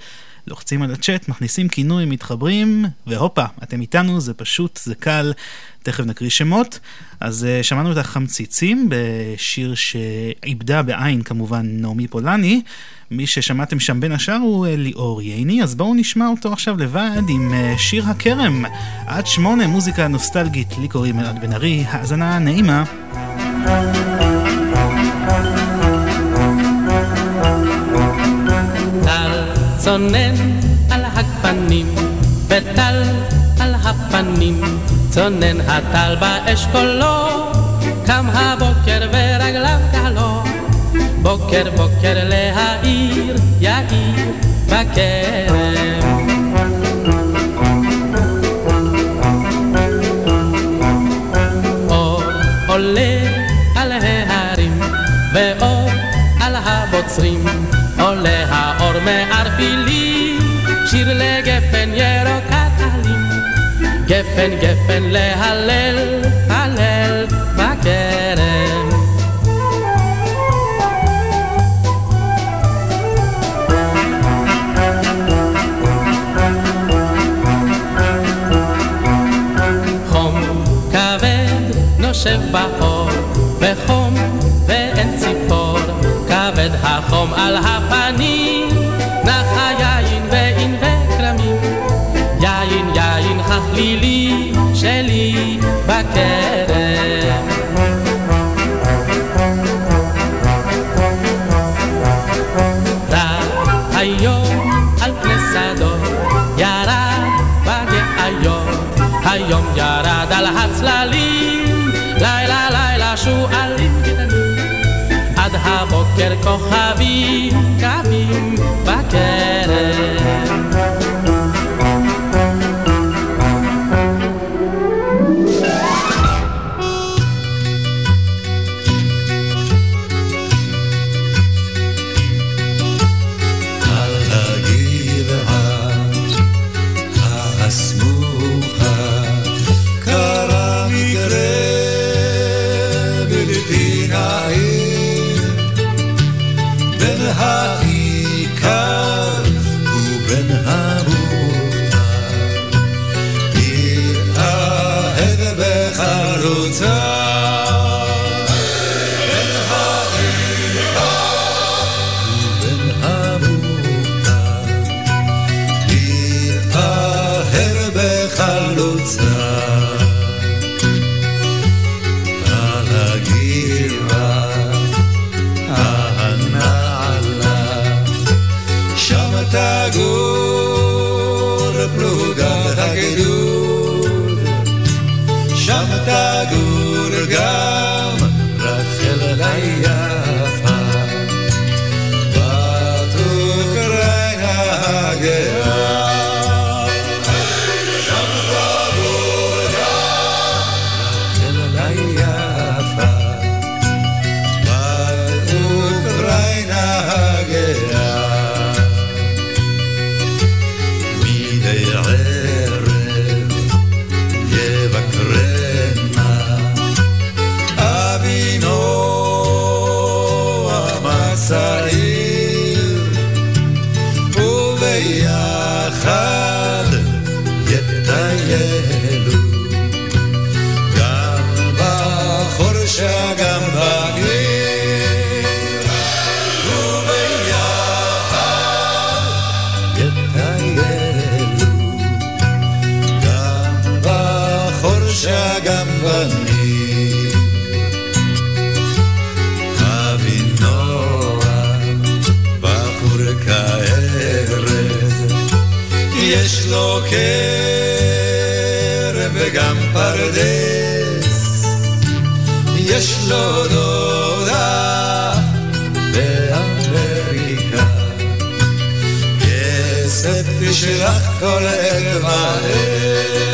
[SPEAKER 1] לוחצים על הצ'אט, מכניסים כינוי, מתחברים, והופה, אתם איתנו, זה פשוט, זה קל, תכף נקריא שמות. אז uh, שמענו את החמציצים בשיר שאיבדה בעין כמובן נעמי פולני. מי ששמעתם שם בין השאר הוא uh, ליאור ייני, אז בואו נשמע אותו עכשיו לבד עם uh, שיר הכרם. עד שמונה, מוזיקה נוסטלגית, לי קוראים אלעד בן ארי, האזנה נעימה.
[SPEAKER 15] צונן על הגפנים, וטל על הפנים, צונן הטל באשכולו, קם הבוקר ורגליו קלו, בוקר בוקר להעיר, יאיר בכרם. אור עולה על ההרים, ואור על הבוצרים, עולה האור מערפילים, שיר לגפן ירוקת עלים, גפן גפן להלל, הבוקר כוכבים קווים בכרם.
[SPEAKER 30] דודה באמריקה. כל עת מהר.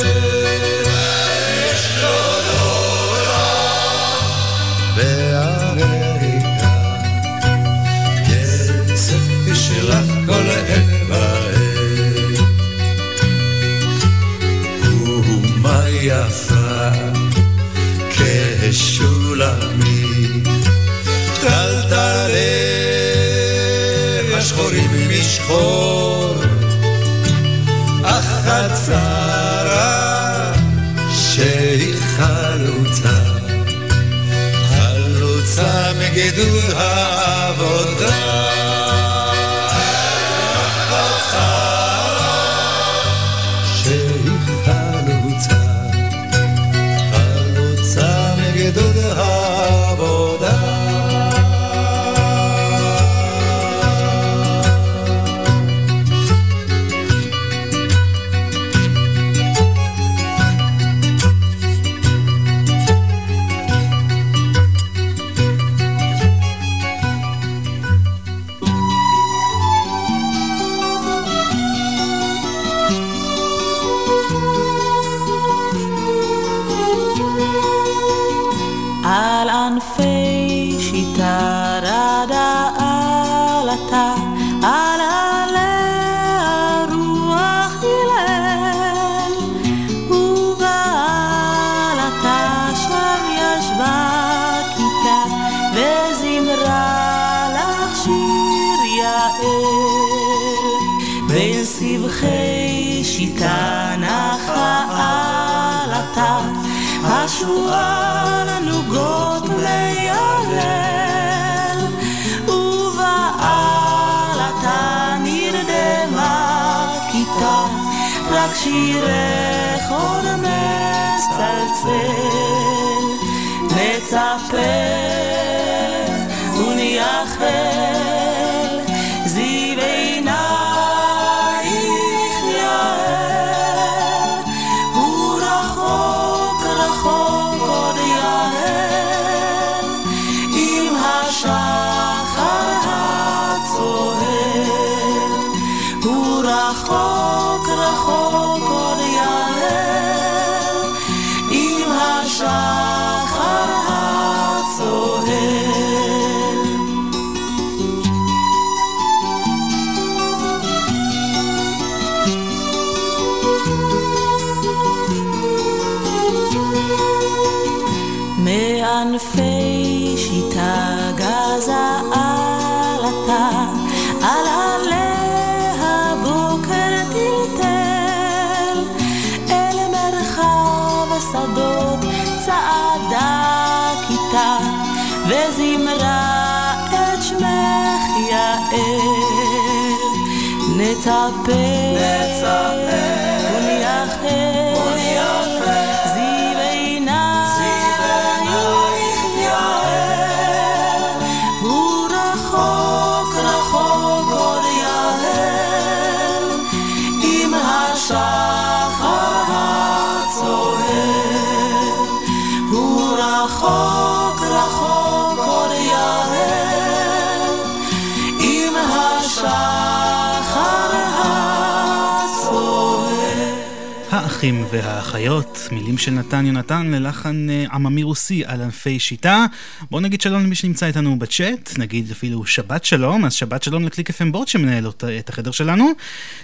[SPEAKER 1] האחים והאחיות, מילים של נתן יונתן ללחן אה, עממי רוסי על ענפי שיטה. בואו נגיד שלום למי שנמצא איתנו בצ'אט, נגיד אפילו שבת שלום, אז שבת שלום לקליק FM בורד שמנהל את החדר שלנו.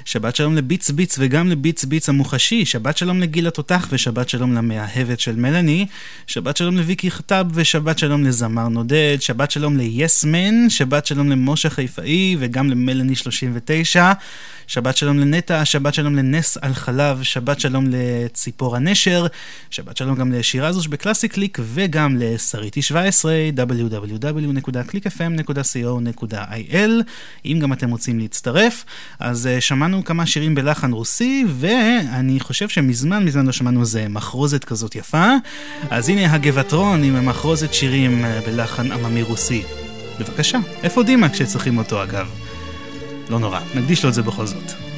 [SPEAKER 1] שבת שלום לביץ ביץ וגם לביץ ביץ המוחשי. שבת שלום לגיל התותח ושבת שלום למאהבת של מלאני. שבת שלום לוויקי חטב ושבת שלום לזמר נודד. שבת שלום ליסמן. שבת שלום למשה חיפאי וגם למלאני 39. שבת שלום לנטע, שבת שלום לנס על חלב, שבת שלום לציפור הנשר, שבת שלום גם לשירה זוש בקלאסי קליק וגם לשריטי 17, www.clickfm.co.il אם גם אתם רוצים להצטרף. אז uh, שמענו כמה שירים בלחן רוסי, ואני חושב שמזמן מזמן לא שמענו איזה מחרוזת כזאת יפה. אז הנה הגבעטרון עם מחרוזת שירים uh, בלחן עממי רוסי. בבקשה, איפה דימה כשצריכים אותו אגב? לא נורא, נקדיש לו את זה בכל זאת.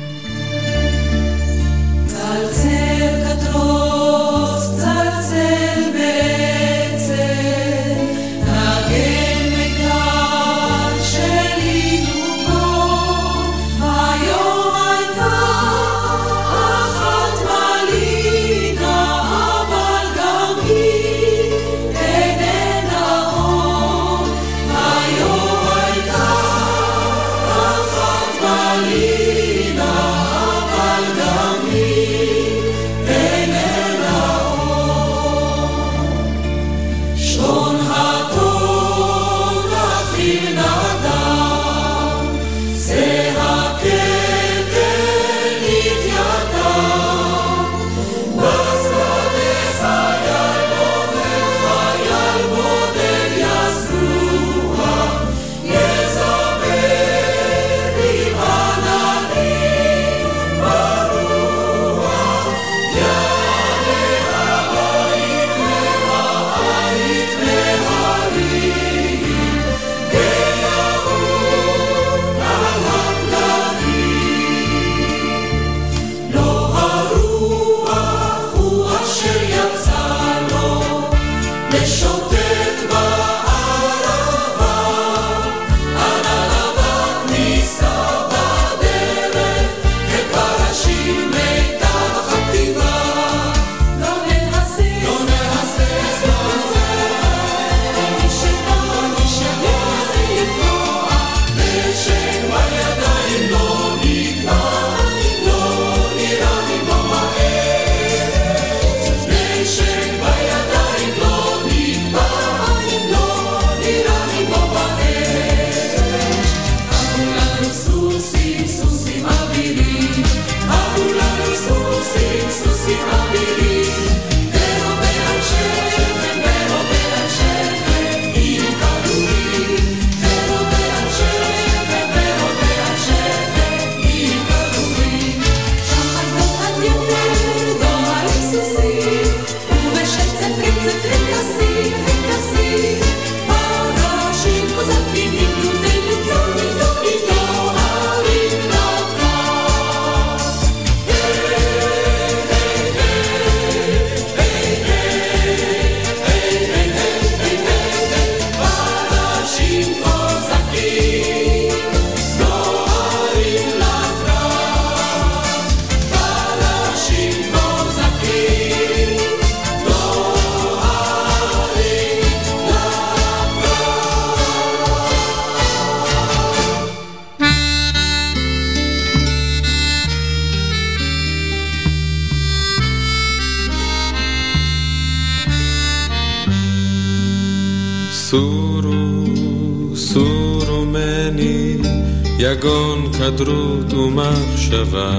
[SPEAKER 31] כדרות ומחשבה.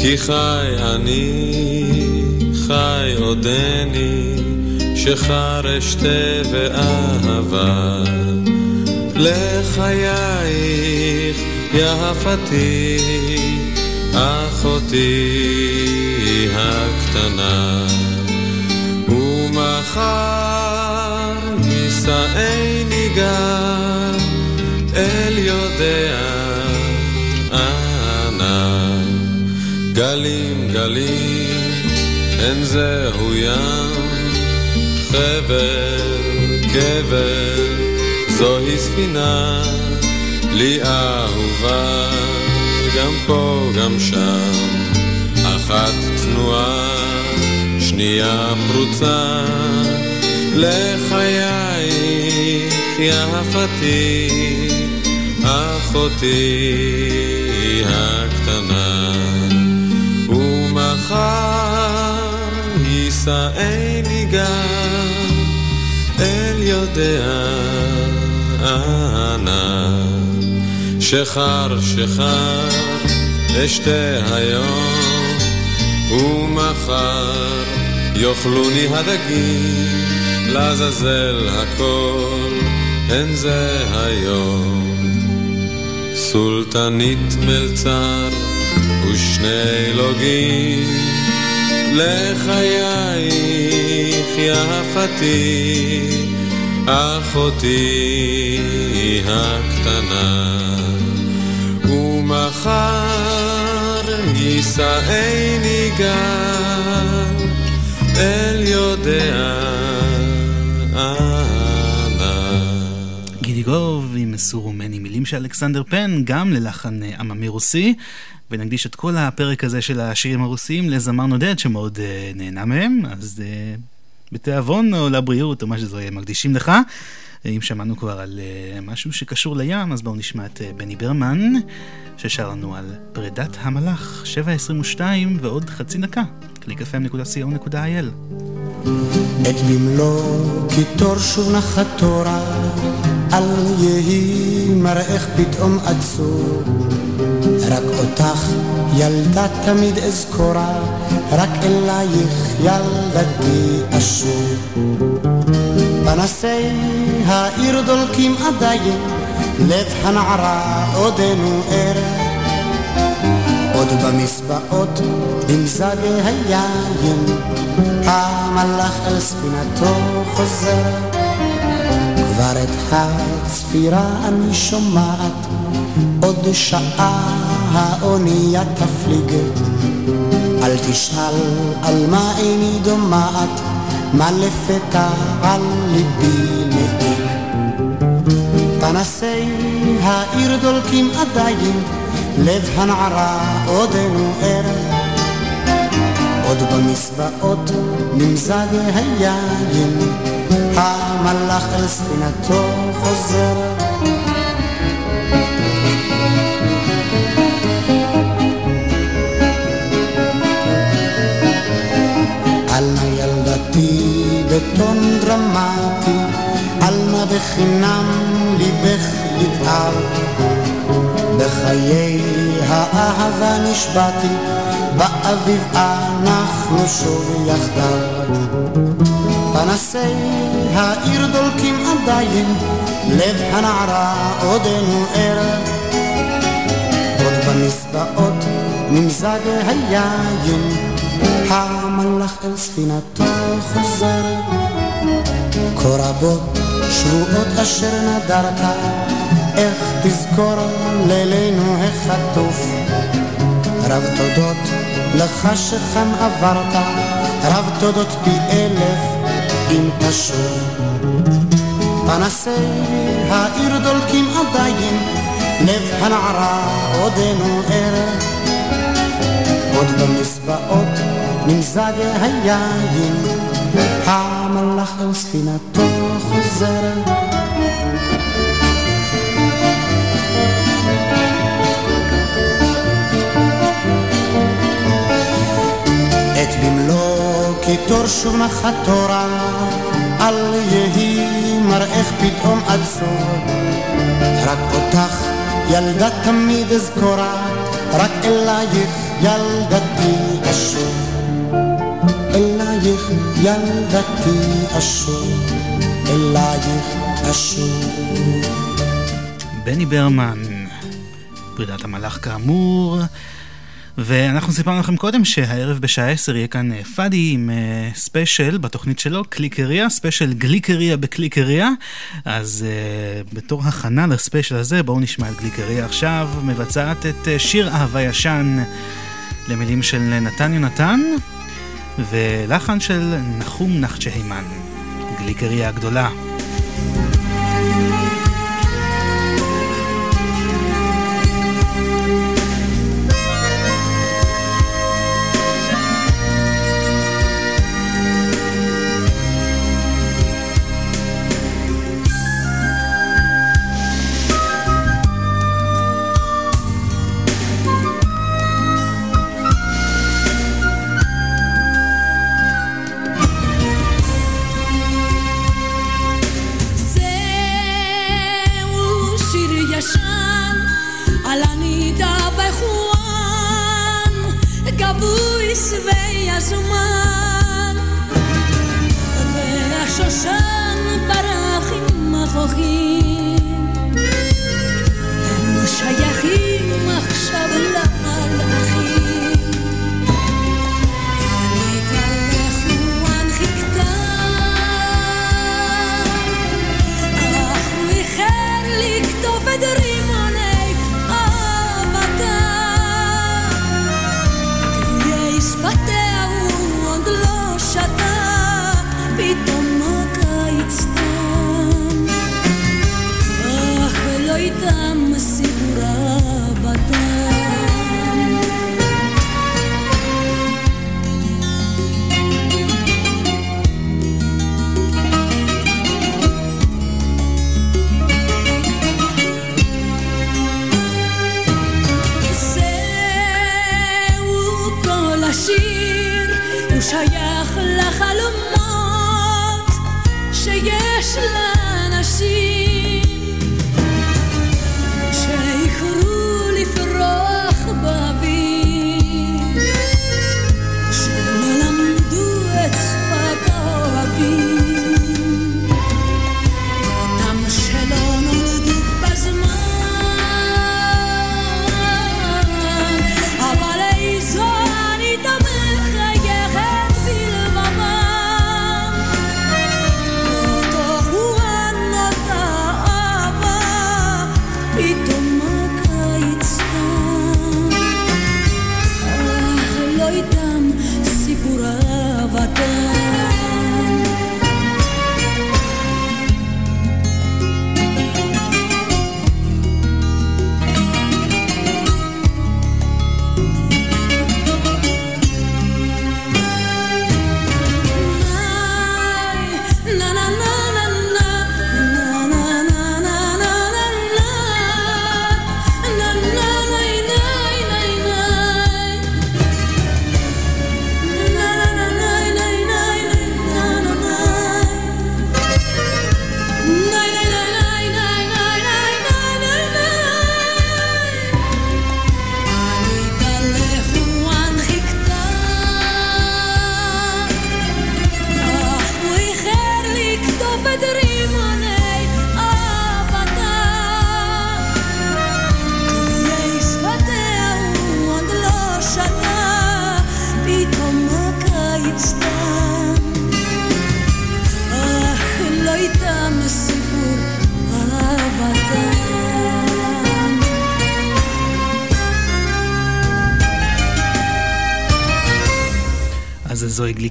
[SPEAKER 31] כי חי אני, חי עודני, שחר אשתה ואהבה. לחייך יפתי, אחותי הקטנה. ומחר יישאני גם אל יודע אנה. גלים גלים אין זהו ים, חבל קבר זוהי ספינה לי אהובה. גם פה גם שם אחת צנועה שנייה פרוצה. לחייך יפתי אחותי הקטנה ומחר יישאני גם אל יודע אנה שחר שחר אשתה היום ומחר יאכלוני הדגים לעזאזל הכל אין זה היום סולטנית מלצר ושני לוגים. לחייך יפתי אחותי הקטנה. ומחר יישאני גם אל יודע
[SPEAKER 1] גידיגוב עם סורו מני מילים של אלכסנדר פן, גם ללחן אה, עממי רוסי. ונקדיש את כל הפרק הזה של השירים הרוסיים לזמר נודד שמאוד uh, נהנה מהם, אז uh, בתיאבון או לבריאות או מה שזה יהיה, מקדישים לך. אם שמענו כבר על uh, משהו שקשור לים, אז בואו נשמע את uh, בני ברמן, ששר לנו על פרידת המלאך, 7.22 ועוד חצי דקה, www.clickfm.co.il
[SPEAKER 32] את במלוא קיטור שוב נחת תורה, אל יהי מראך פתאום עצור. רק אותך ילדה תמיד אזכורה, רק אלייך ילדתי אשור. פנסי העיר דולקים עדיין, לב הנערה עודנו ער. עוד במסבעות במזג היין, המלאך אל ספינתו חוזר. כבר את הצפירה אני שומעת, עוד שעה האונייה תפליג. אל תשאל על מה איני דומעת, מה לפתע על ליבי מעיק. פנסי העיר דולקים עדיין, לב הנערה עודנו ער. עוד במסבעות נמזג היין, המלאך אל ספינתו חוזר. בטון דרמטי, על מה בחינם ליבך יתאר. בחיי האהבה נשבעתי, באביב אנחנו שוב יחדיו. פנסי העיר דולקים עדיין, לב הנערה עודנו ער. עוד במסבעות נמזג היין, המלאך אל ספינתו חוזר. כה רבות שבועות אשר נדרת, איך תזכור לילינו החטוף. רב תודות לך שכאן עברת, רב תודות פי אלף תשוב. פנסי העיר דולקים עדיין, לב הנערה עודנו ער. עוד במסבעות נמזג היין, המלאך על ספינתו חוזר. את במלוא קיטור שוב נחת תורה, אל יהי מראך פתאום עצור, רק אותך ילדה תמיד אזכורה, רק אלייך ילדתי אשור. אלייך ילדתי אשור, אלייך אשור.
[SPEAKER 6] בני ברמן, פרידת המלאך כאמור. ואנחנו סיפרנו לכם קודם שהערב בשעה 10 יהיה כאן אה, פאדי עם uh, ספיישל בתוכנית שלו, קליקריה, ספיישל גליקריה בקליקריה. אז uh, בתור הכנה לספיישל הזה, בואו נשמע את גליקריה עכשיו, מבצעת את שיר אהבה ישן למילים של נתן יונתן ולחן של נחום נחצ'ה היימן, גליקריה הגדולה.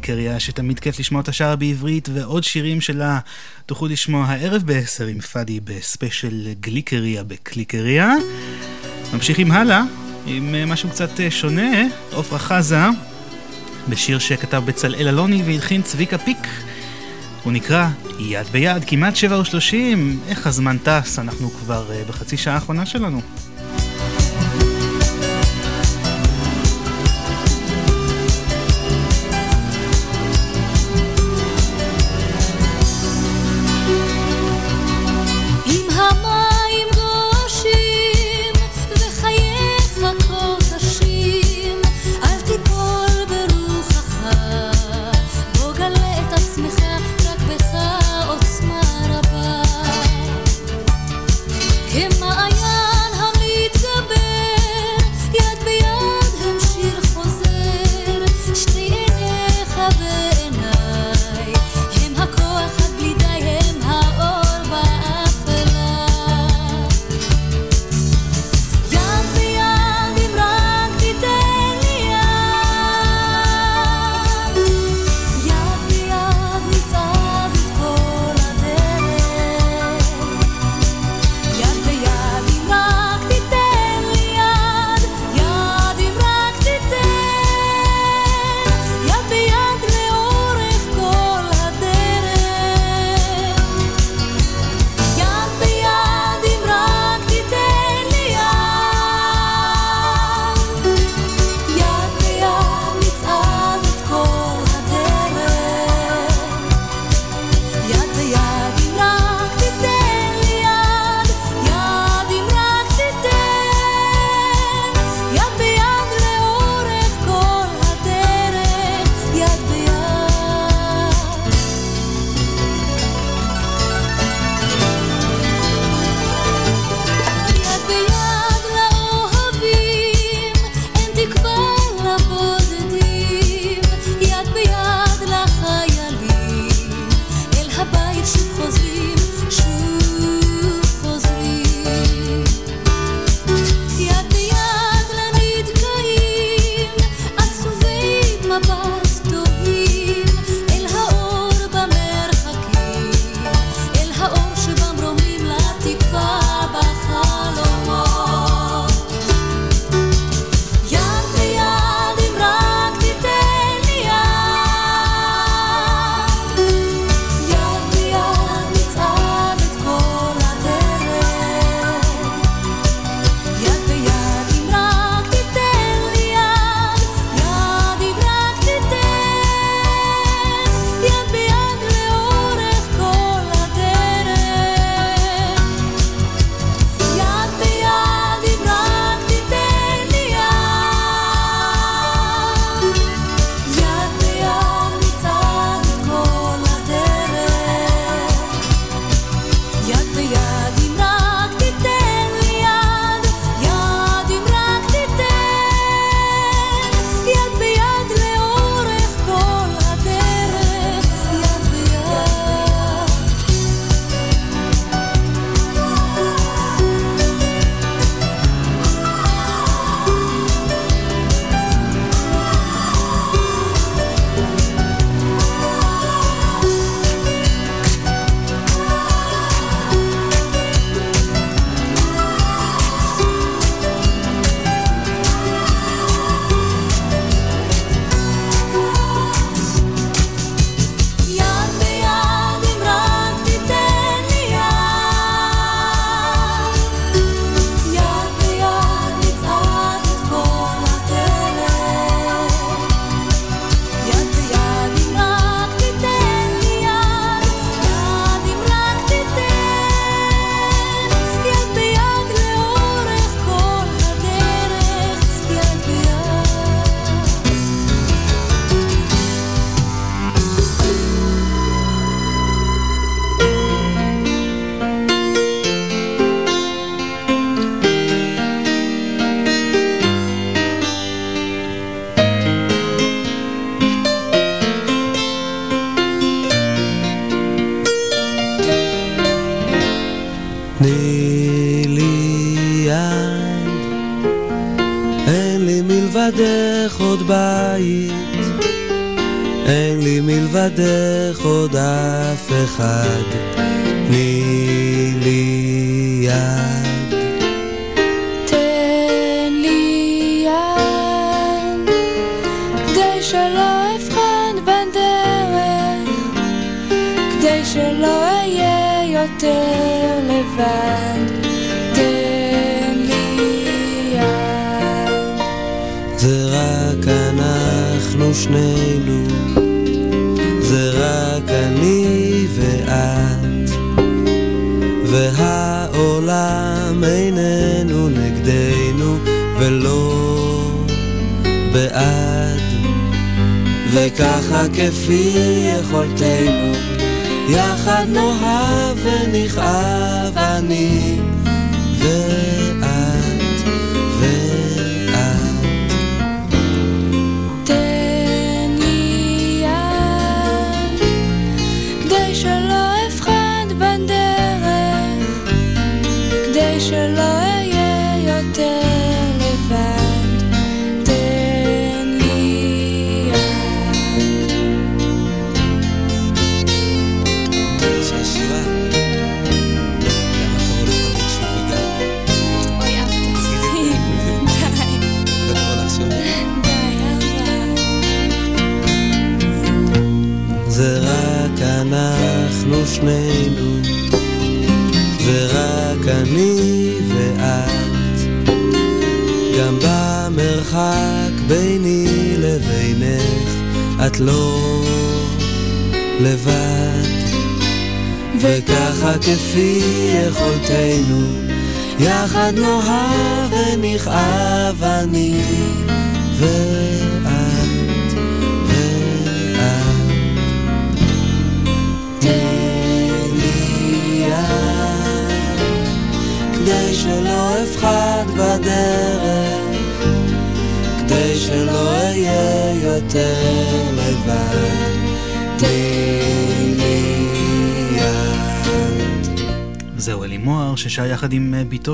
[SPEAKER 6] קריה שתמיד כיף לשמוע אותה שרה בעברית ועוד שירים שלה תוכלו לשמוע הערב בעשר עם פאדי בספיישל גליקריה בקליקריה. ממשיכים הלאה עם אה, משהו קצת אה, שונה, עופרה חזה בשיר שכתב בצלאל אלוני והלחין צביקה פיק. הוא נקרא יד ביד, כמעט שבע ושלושים, איך הזמן טס, אנחנו כבר אה, בחצי שעה האחרונה שלנו.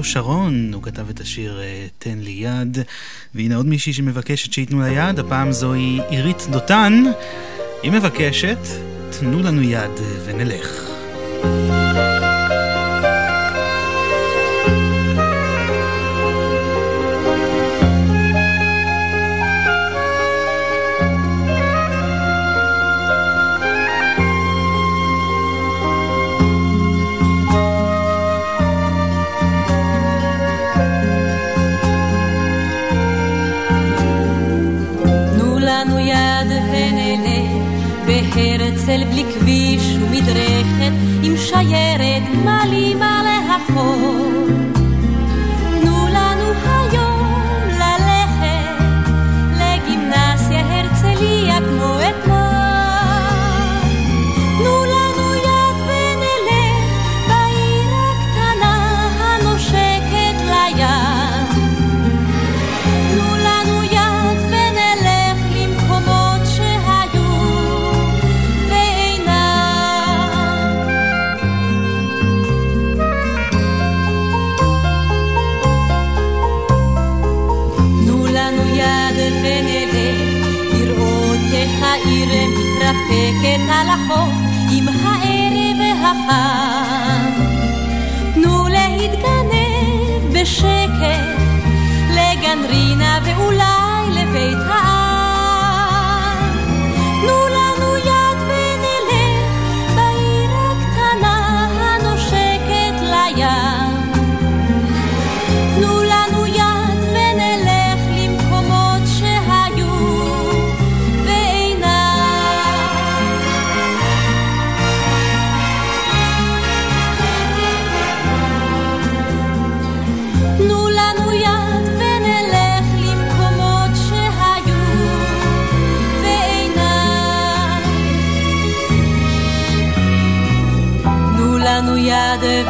[SPEAKER 6] שרון, הוא כתב את השיר אה, "תן לי יד", והנה עוד מישהי שמבקשת שייתנו לה יד, הפעם זוהי עירית דותן. היא מבקשת, תנו לנו יד ונלך.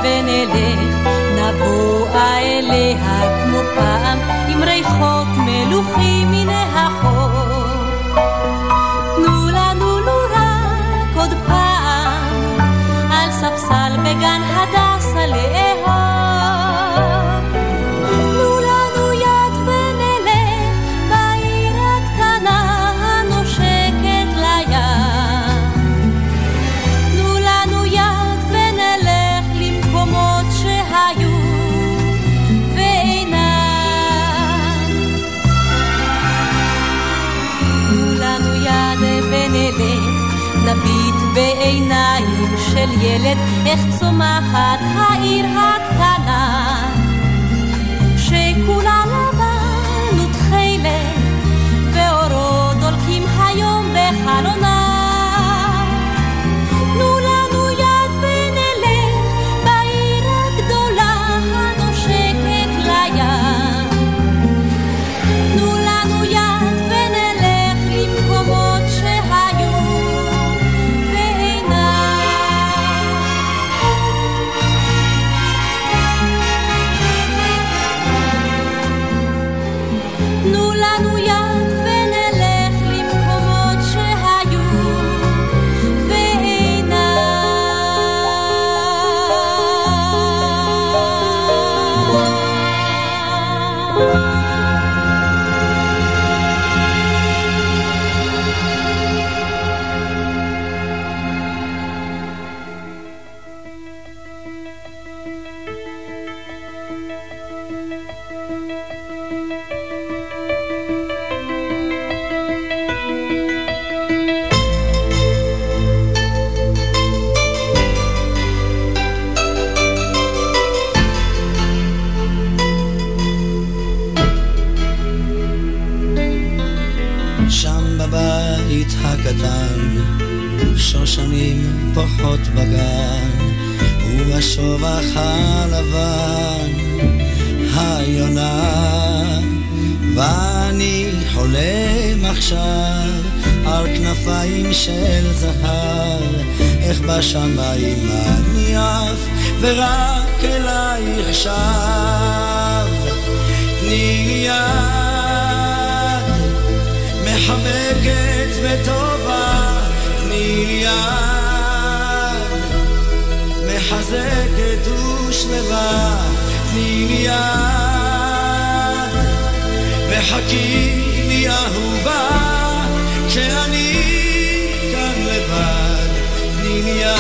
[SPEAKER 23] ונלך, נבואה אליה כמו פעם, עם ריחות מלוכים מן
[SPEAKER 6] איך צומחת העיר הקטנה,
[SPEAKER 15] ובשובח הלבן, היונה. ואני חולם עכשיו על כנפיים של זהב, איך בשמיים אני עף, ורק אלייך שב. תני יד מחבקת וטובה, תני יד מחזקת ושלווה, תני לי יד וחכי לי אהובה, כשאני כאן לבד, תני לי יד.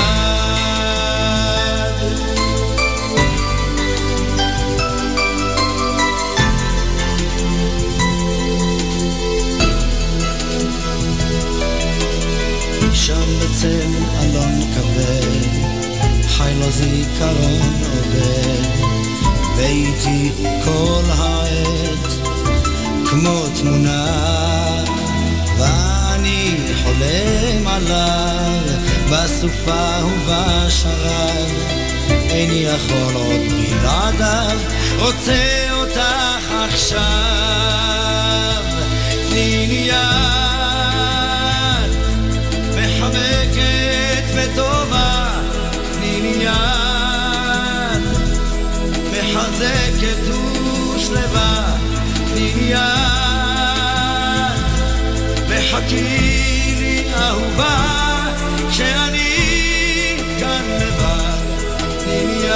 [SPEAKER 15] שם בצל אלון כבד, חי לו זיכרון עובד, ואיתי כל העת, כמו תמונה, ואני חולם עליו, בסופה ובשרב, איני יכול עוד בלעדיו, רוצה אותך עכשיו, תני לי יד. תני לי יד, מחזקת ושלווה, תני לי יד, וחכי לי אהובה, כשאני כאן לבד, תני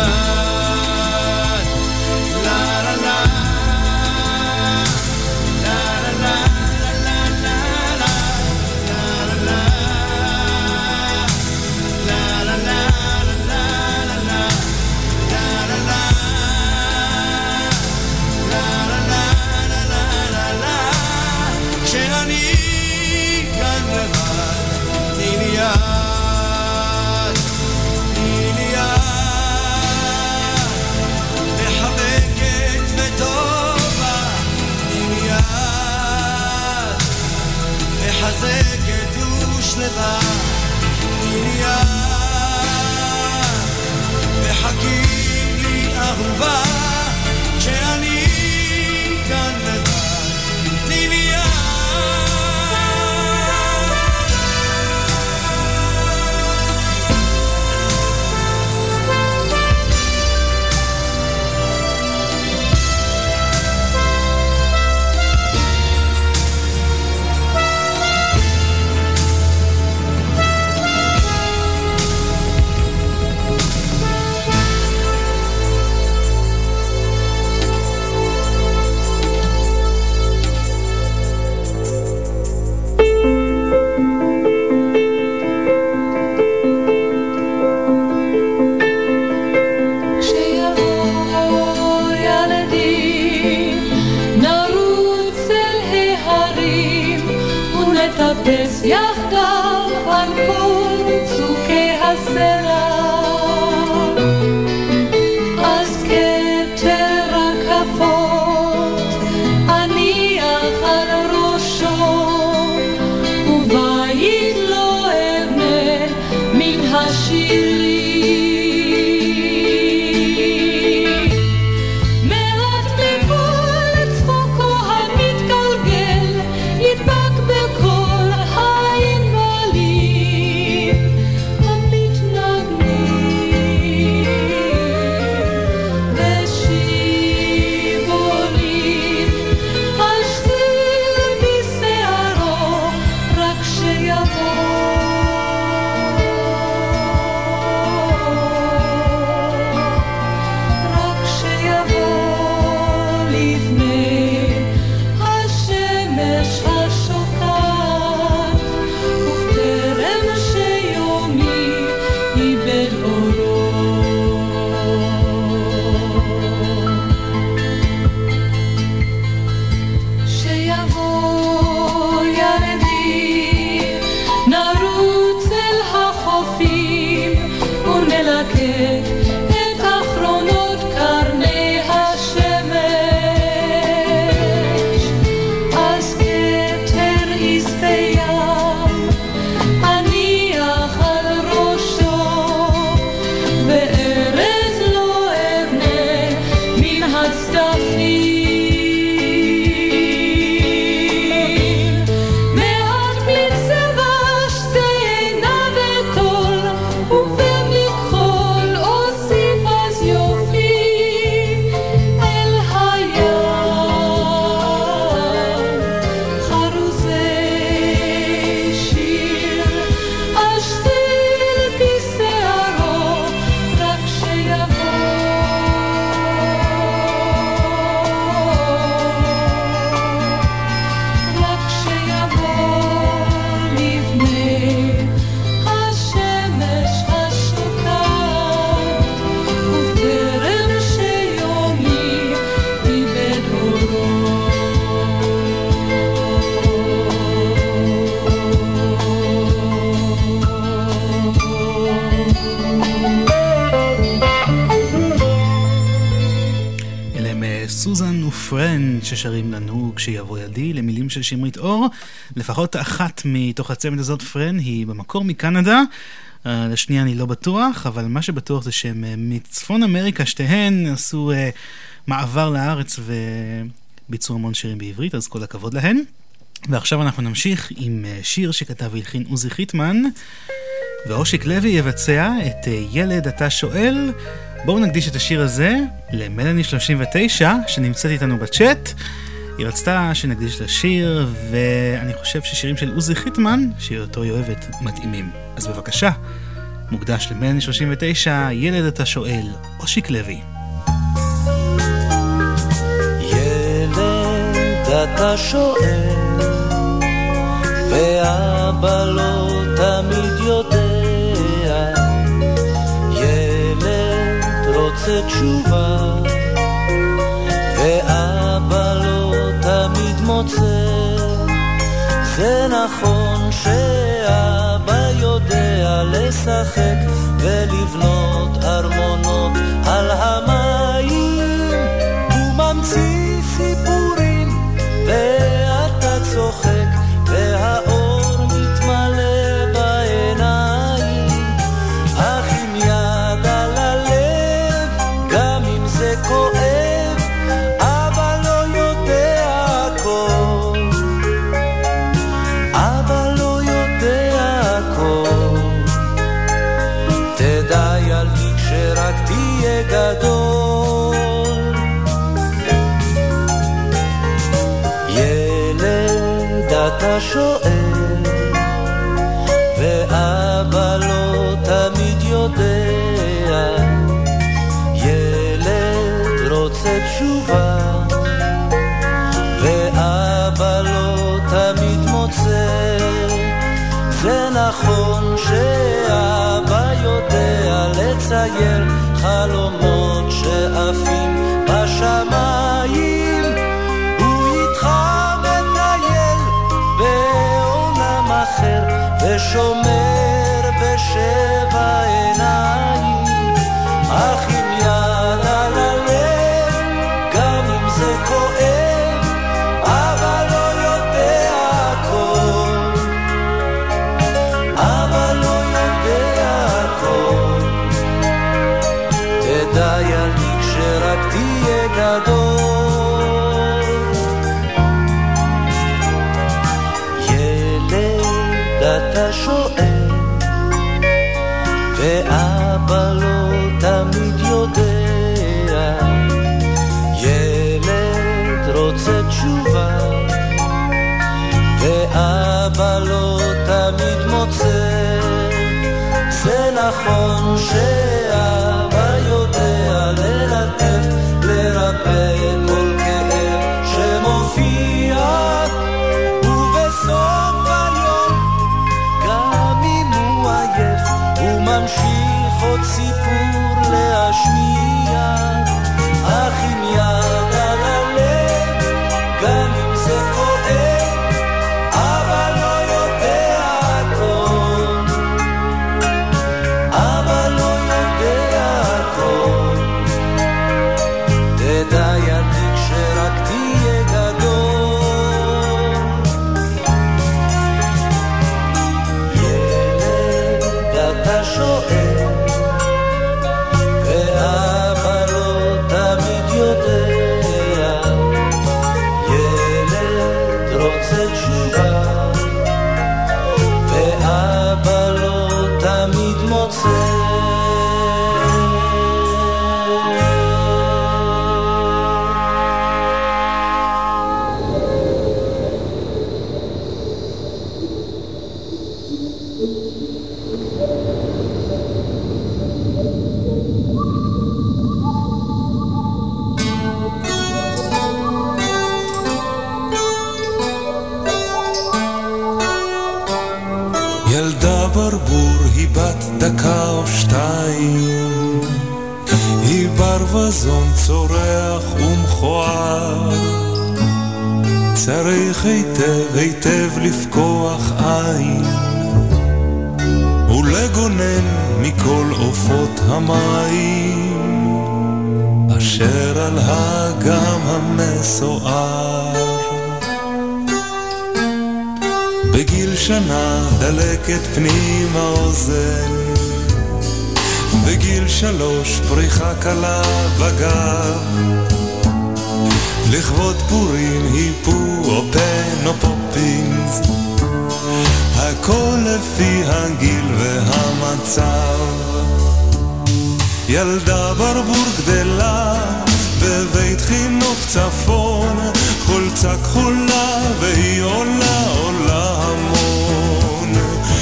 [SPEAKER 15] מחזקת ושלווה, יד, מחכים לי אהובה, כשאני כאן
[SPEAKER 1] של שמרית אור. לפחות אחת מתוך הצמד הזאת, פרן, היא במקור מקנדה. Uh, לשנייה אני לא בטוח, אבל מה שבטוח זה שהם uh, מצפון אמריקה, שתיהן עשו uh, מעבר לארץ וביצעו המון שירים בעברית, אז כל הכבוד להן. ועכשיו אנחנו נמשיך עם שיר שכתב והלחין עוזי חיטמן, ואושיק לוי יבצע את ילד אתה שואל. בואו נקדיש את השיר הזה למלאני 39 שנמצאת איתנו בצ'אט. היא רצתה שנקדיש לשיר, ואני חושב ששירים של עוזי חיטמן, שאותו היא אוהבת, מתאימים. אז בבקשה, מוקדש למלאני 39, ילד אתה שואל, אושיק לוי.
[SPEAKER 15] ילד אתה שואל, ואבא לא תמיד יודע רוצה תשובה, מוצא. זה נכון שאבא יודע לשחק ולבנות ארמונות על המים, הוא ממציא סיפורים לצייר חלומות שעפים בשמיים. ושומר בשבע זה נכון
[SPEAKER 31] צריך היטב היטב לפקוח עין, ולגונן מכל עופות המים. אשר על האגם המסוער. בגיל שנה דלקת פנים האוזן, בגיל שלוש פריחה קלה בגב. לכבוד פורים היפו או פן או פופינס, הכל לפי הגיל והמצב. ילדה ברבור גדלה בבית חינוך צפון, חולצה כחולה והיא עולה עולה המון.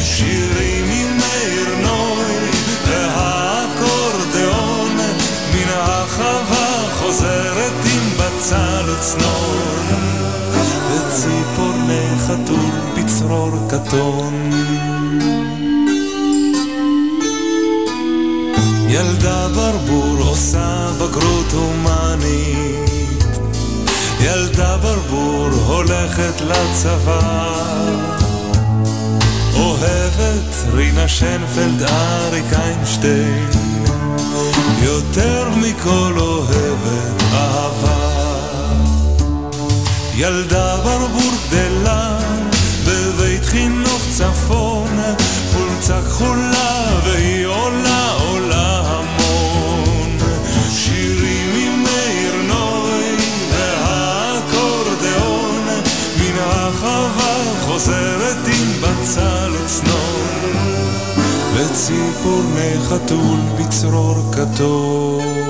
[SPEAKER 31] שירים עם מאיר נוי והאקורדיאון, מן החווה חוזרת עם בצל וצנון, וציפורני חתול בצרור כתום. ילדה ברבור עושה בגרות הומנית. ילדה ברבור הולכת לצבא. אוהבת רינה שנפלד אריק איינשטיין. יותר מכל אוהבת אהבה ילדה ברבור גדלה בבית חינוך צפון חולצה כחולה והיא עולה עולה המון. שירים עם מאיר נוי והאקורדיאון מן החווה חוזרת עם בצל וצנון. וציפורני חתול בצרור כתום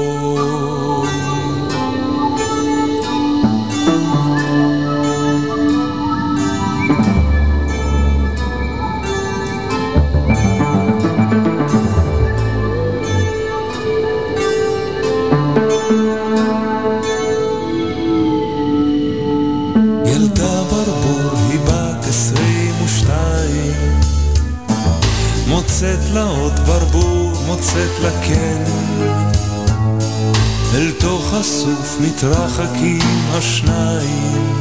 [SPEAKER 31] לה כן אל תוך הסוף מתרחקים השניים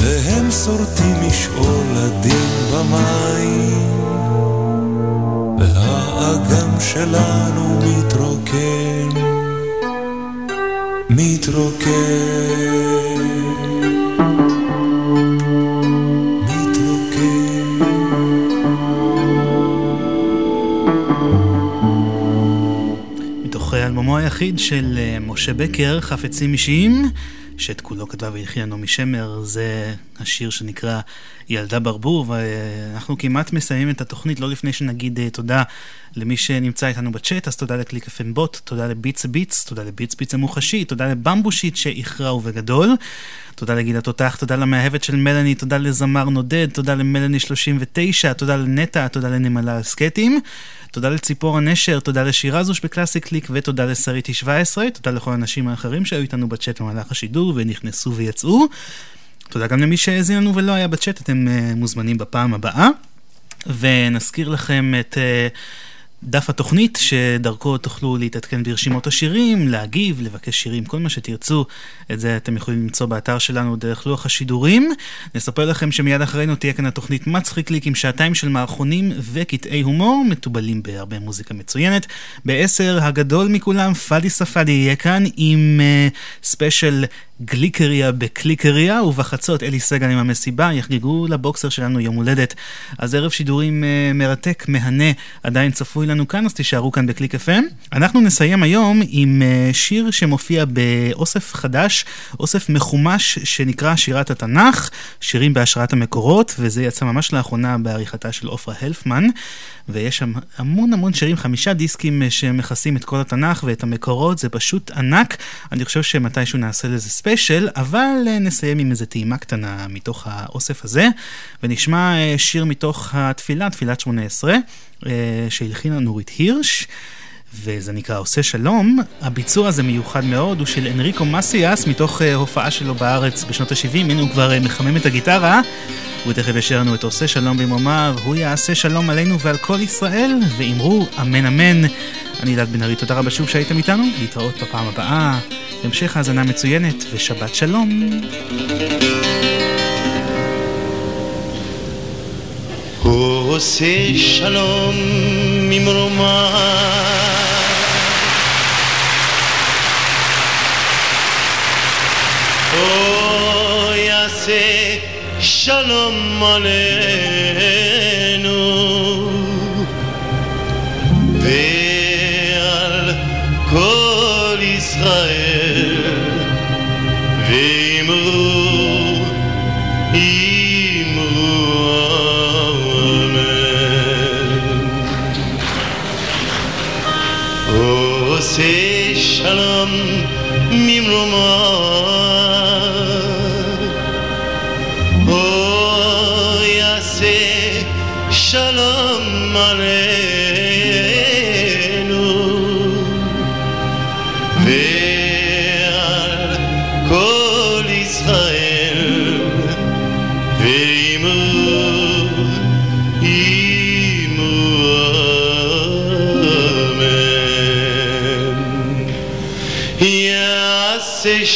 [SPEAKER 31] והם שורטים משעול הדין במים. והאגם שלנו מתרוקן מתרוקן
[SPEAKER 1] היחיד של אה, משה בקר, חפצים אישיים, שאת כולו כתבה והלחינה נעמי שמר, זה השיר שנקרא ילדה ברבור, ואנחנו כמעט מסיימים את התוכנית, לא לפני שנגיד uh, תודה למי שנמצא איתנו בצ'אט, אז תודה לקליק FM בוט, תודה לביטס ביטס, תודה לביטס ביטס המוחשי, תודה לבמבושיט שאיחרה ובגדול, תודה לגיל התותח, תודה למאהבת של מלאני, תודה לזמר נודד, תודה למלאני 39, תודה לנטע, תודה לנמלה הסקטים. תודה לציפור הנשר, תודה לשירה זוש בקלאסיק קליק ותודה לשריטי 17, תודה לכל האנשים האחרים שהיו איתנו בצ'אט במהלך השידור ונכנסו ויצאו. תודה גם למי שהאזין לנו ולא היה בצ'אט, אתם uh, מוזמנים בפעם הבאה. ונזכיר לכם את uh, דף התוכנית, שדרכו תוכלו להתעדכן ברשימות השירים, להגיב, לבקש שירים, כל מה שתרצו, את זה אתם יכולים למצוא באתר שלנו דרך לוח השידורים. נספר לכם שמיד אחרינו תהיה כאן התוכנית מצחיקליק עם שעתיים של מערכונים וקטעי הומור, מתובלים בהרבה מוזיקה מצוינת. בעשר, הגדול מכולם, פאדי ספאדי יהיה כאן עם uh, ספיישל גליקריה בקליקריה, ובחצות אלי סגל עם המסיבה יחגגו לבוקסר שלנו יום הולדת. אז ערב שידורים uh, מרתק, מהנה, עדיין צפוי לנו כאן, אז תישארו כאן בקליק FM. אנחנו נסיים היום עם uh, שיר שמופיע באוסף חדש, אוסף מחומש שנקרא שירת התנ"ך, שירים בהשראת המקורות, וזה יצא ממש לאחרונה בעריכתה של עופרה הלפמן. ויש שם המון המון שירים, חמישה דיסקים שמכסים את כל התנ"ך ואת המקורות, זה פשוט ענק. אני חושב שמתישהו נעשה לזה ספיישל, אבל נסיים עם איזה טעימה קטנה מתוך האוסף הזה, ונשמע שיר מתוך התפילה, תפילת שמונה עשרה, שהלחינה נורית הירש. וזה נקרא עושה שלום. הביצוע הזה מיוחד מאוד, הוא של אנריקו מסיאס מתוך uh, הופעה שלו בארץ בשנות ה-70, הנה הוא כבר uh, מחמם את הגיטרה. הוא תכף ישר לנו את עושה שלום במרומיו, הוא יעשה שלום עלינו ועל כל ישראל, ואמרו אמן אמן. אני אלעד בן ארי, תודה רבה שוב שהייתם איתנו, להתראות בפעם הבאה, המשך האזנה מצוינת ושבת שלום.
[SPEAKER 33] עושה שלום
[SPEAKER 15] ממרומה. או יעשה שלום מלא ממרומו או יעשה שלום עלינו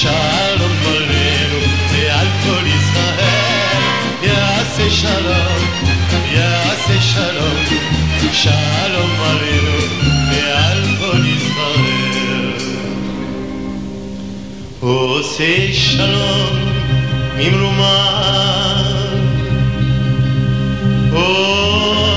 [SPEAKER 15] שלום עלינו ועל כל ישראל יעשה שלום יעשה שלום שלום עלינו ועל כל ישראל עושה שלום ממרומן או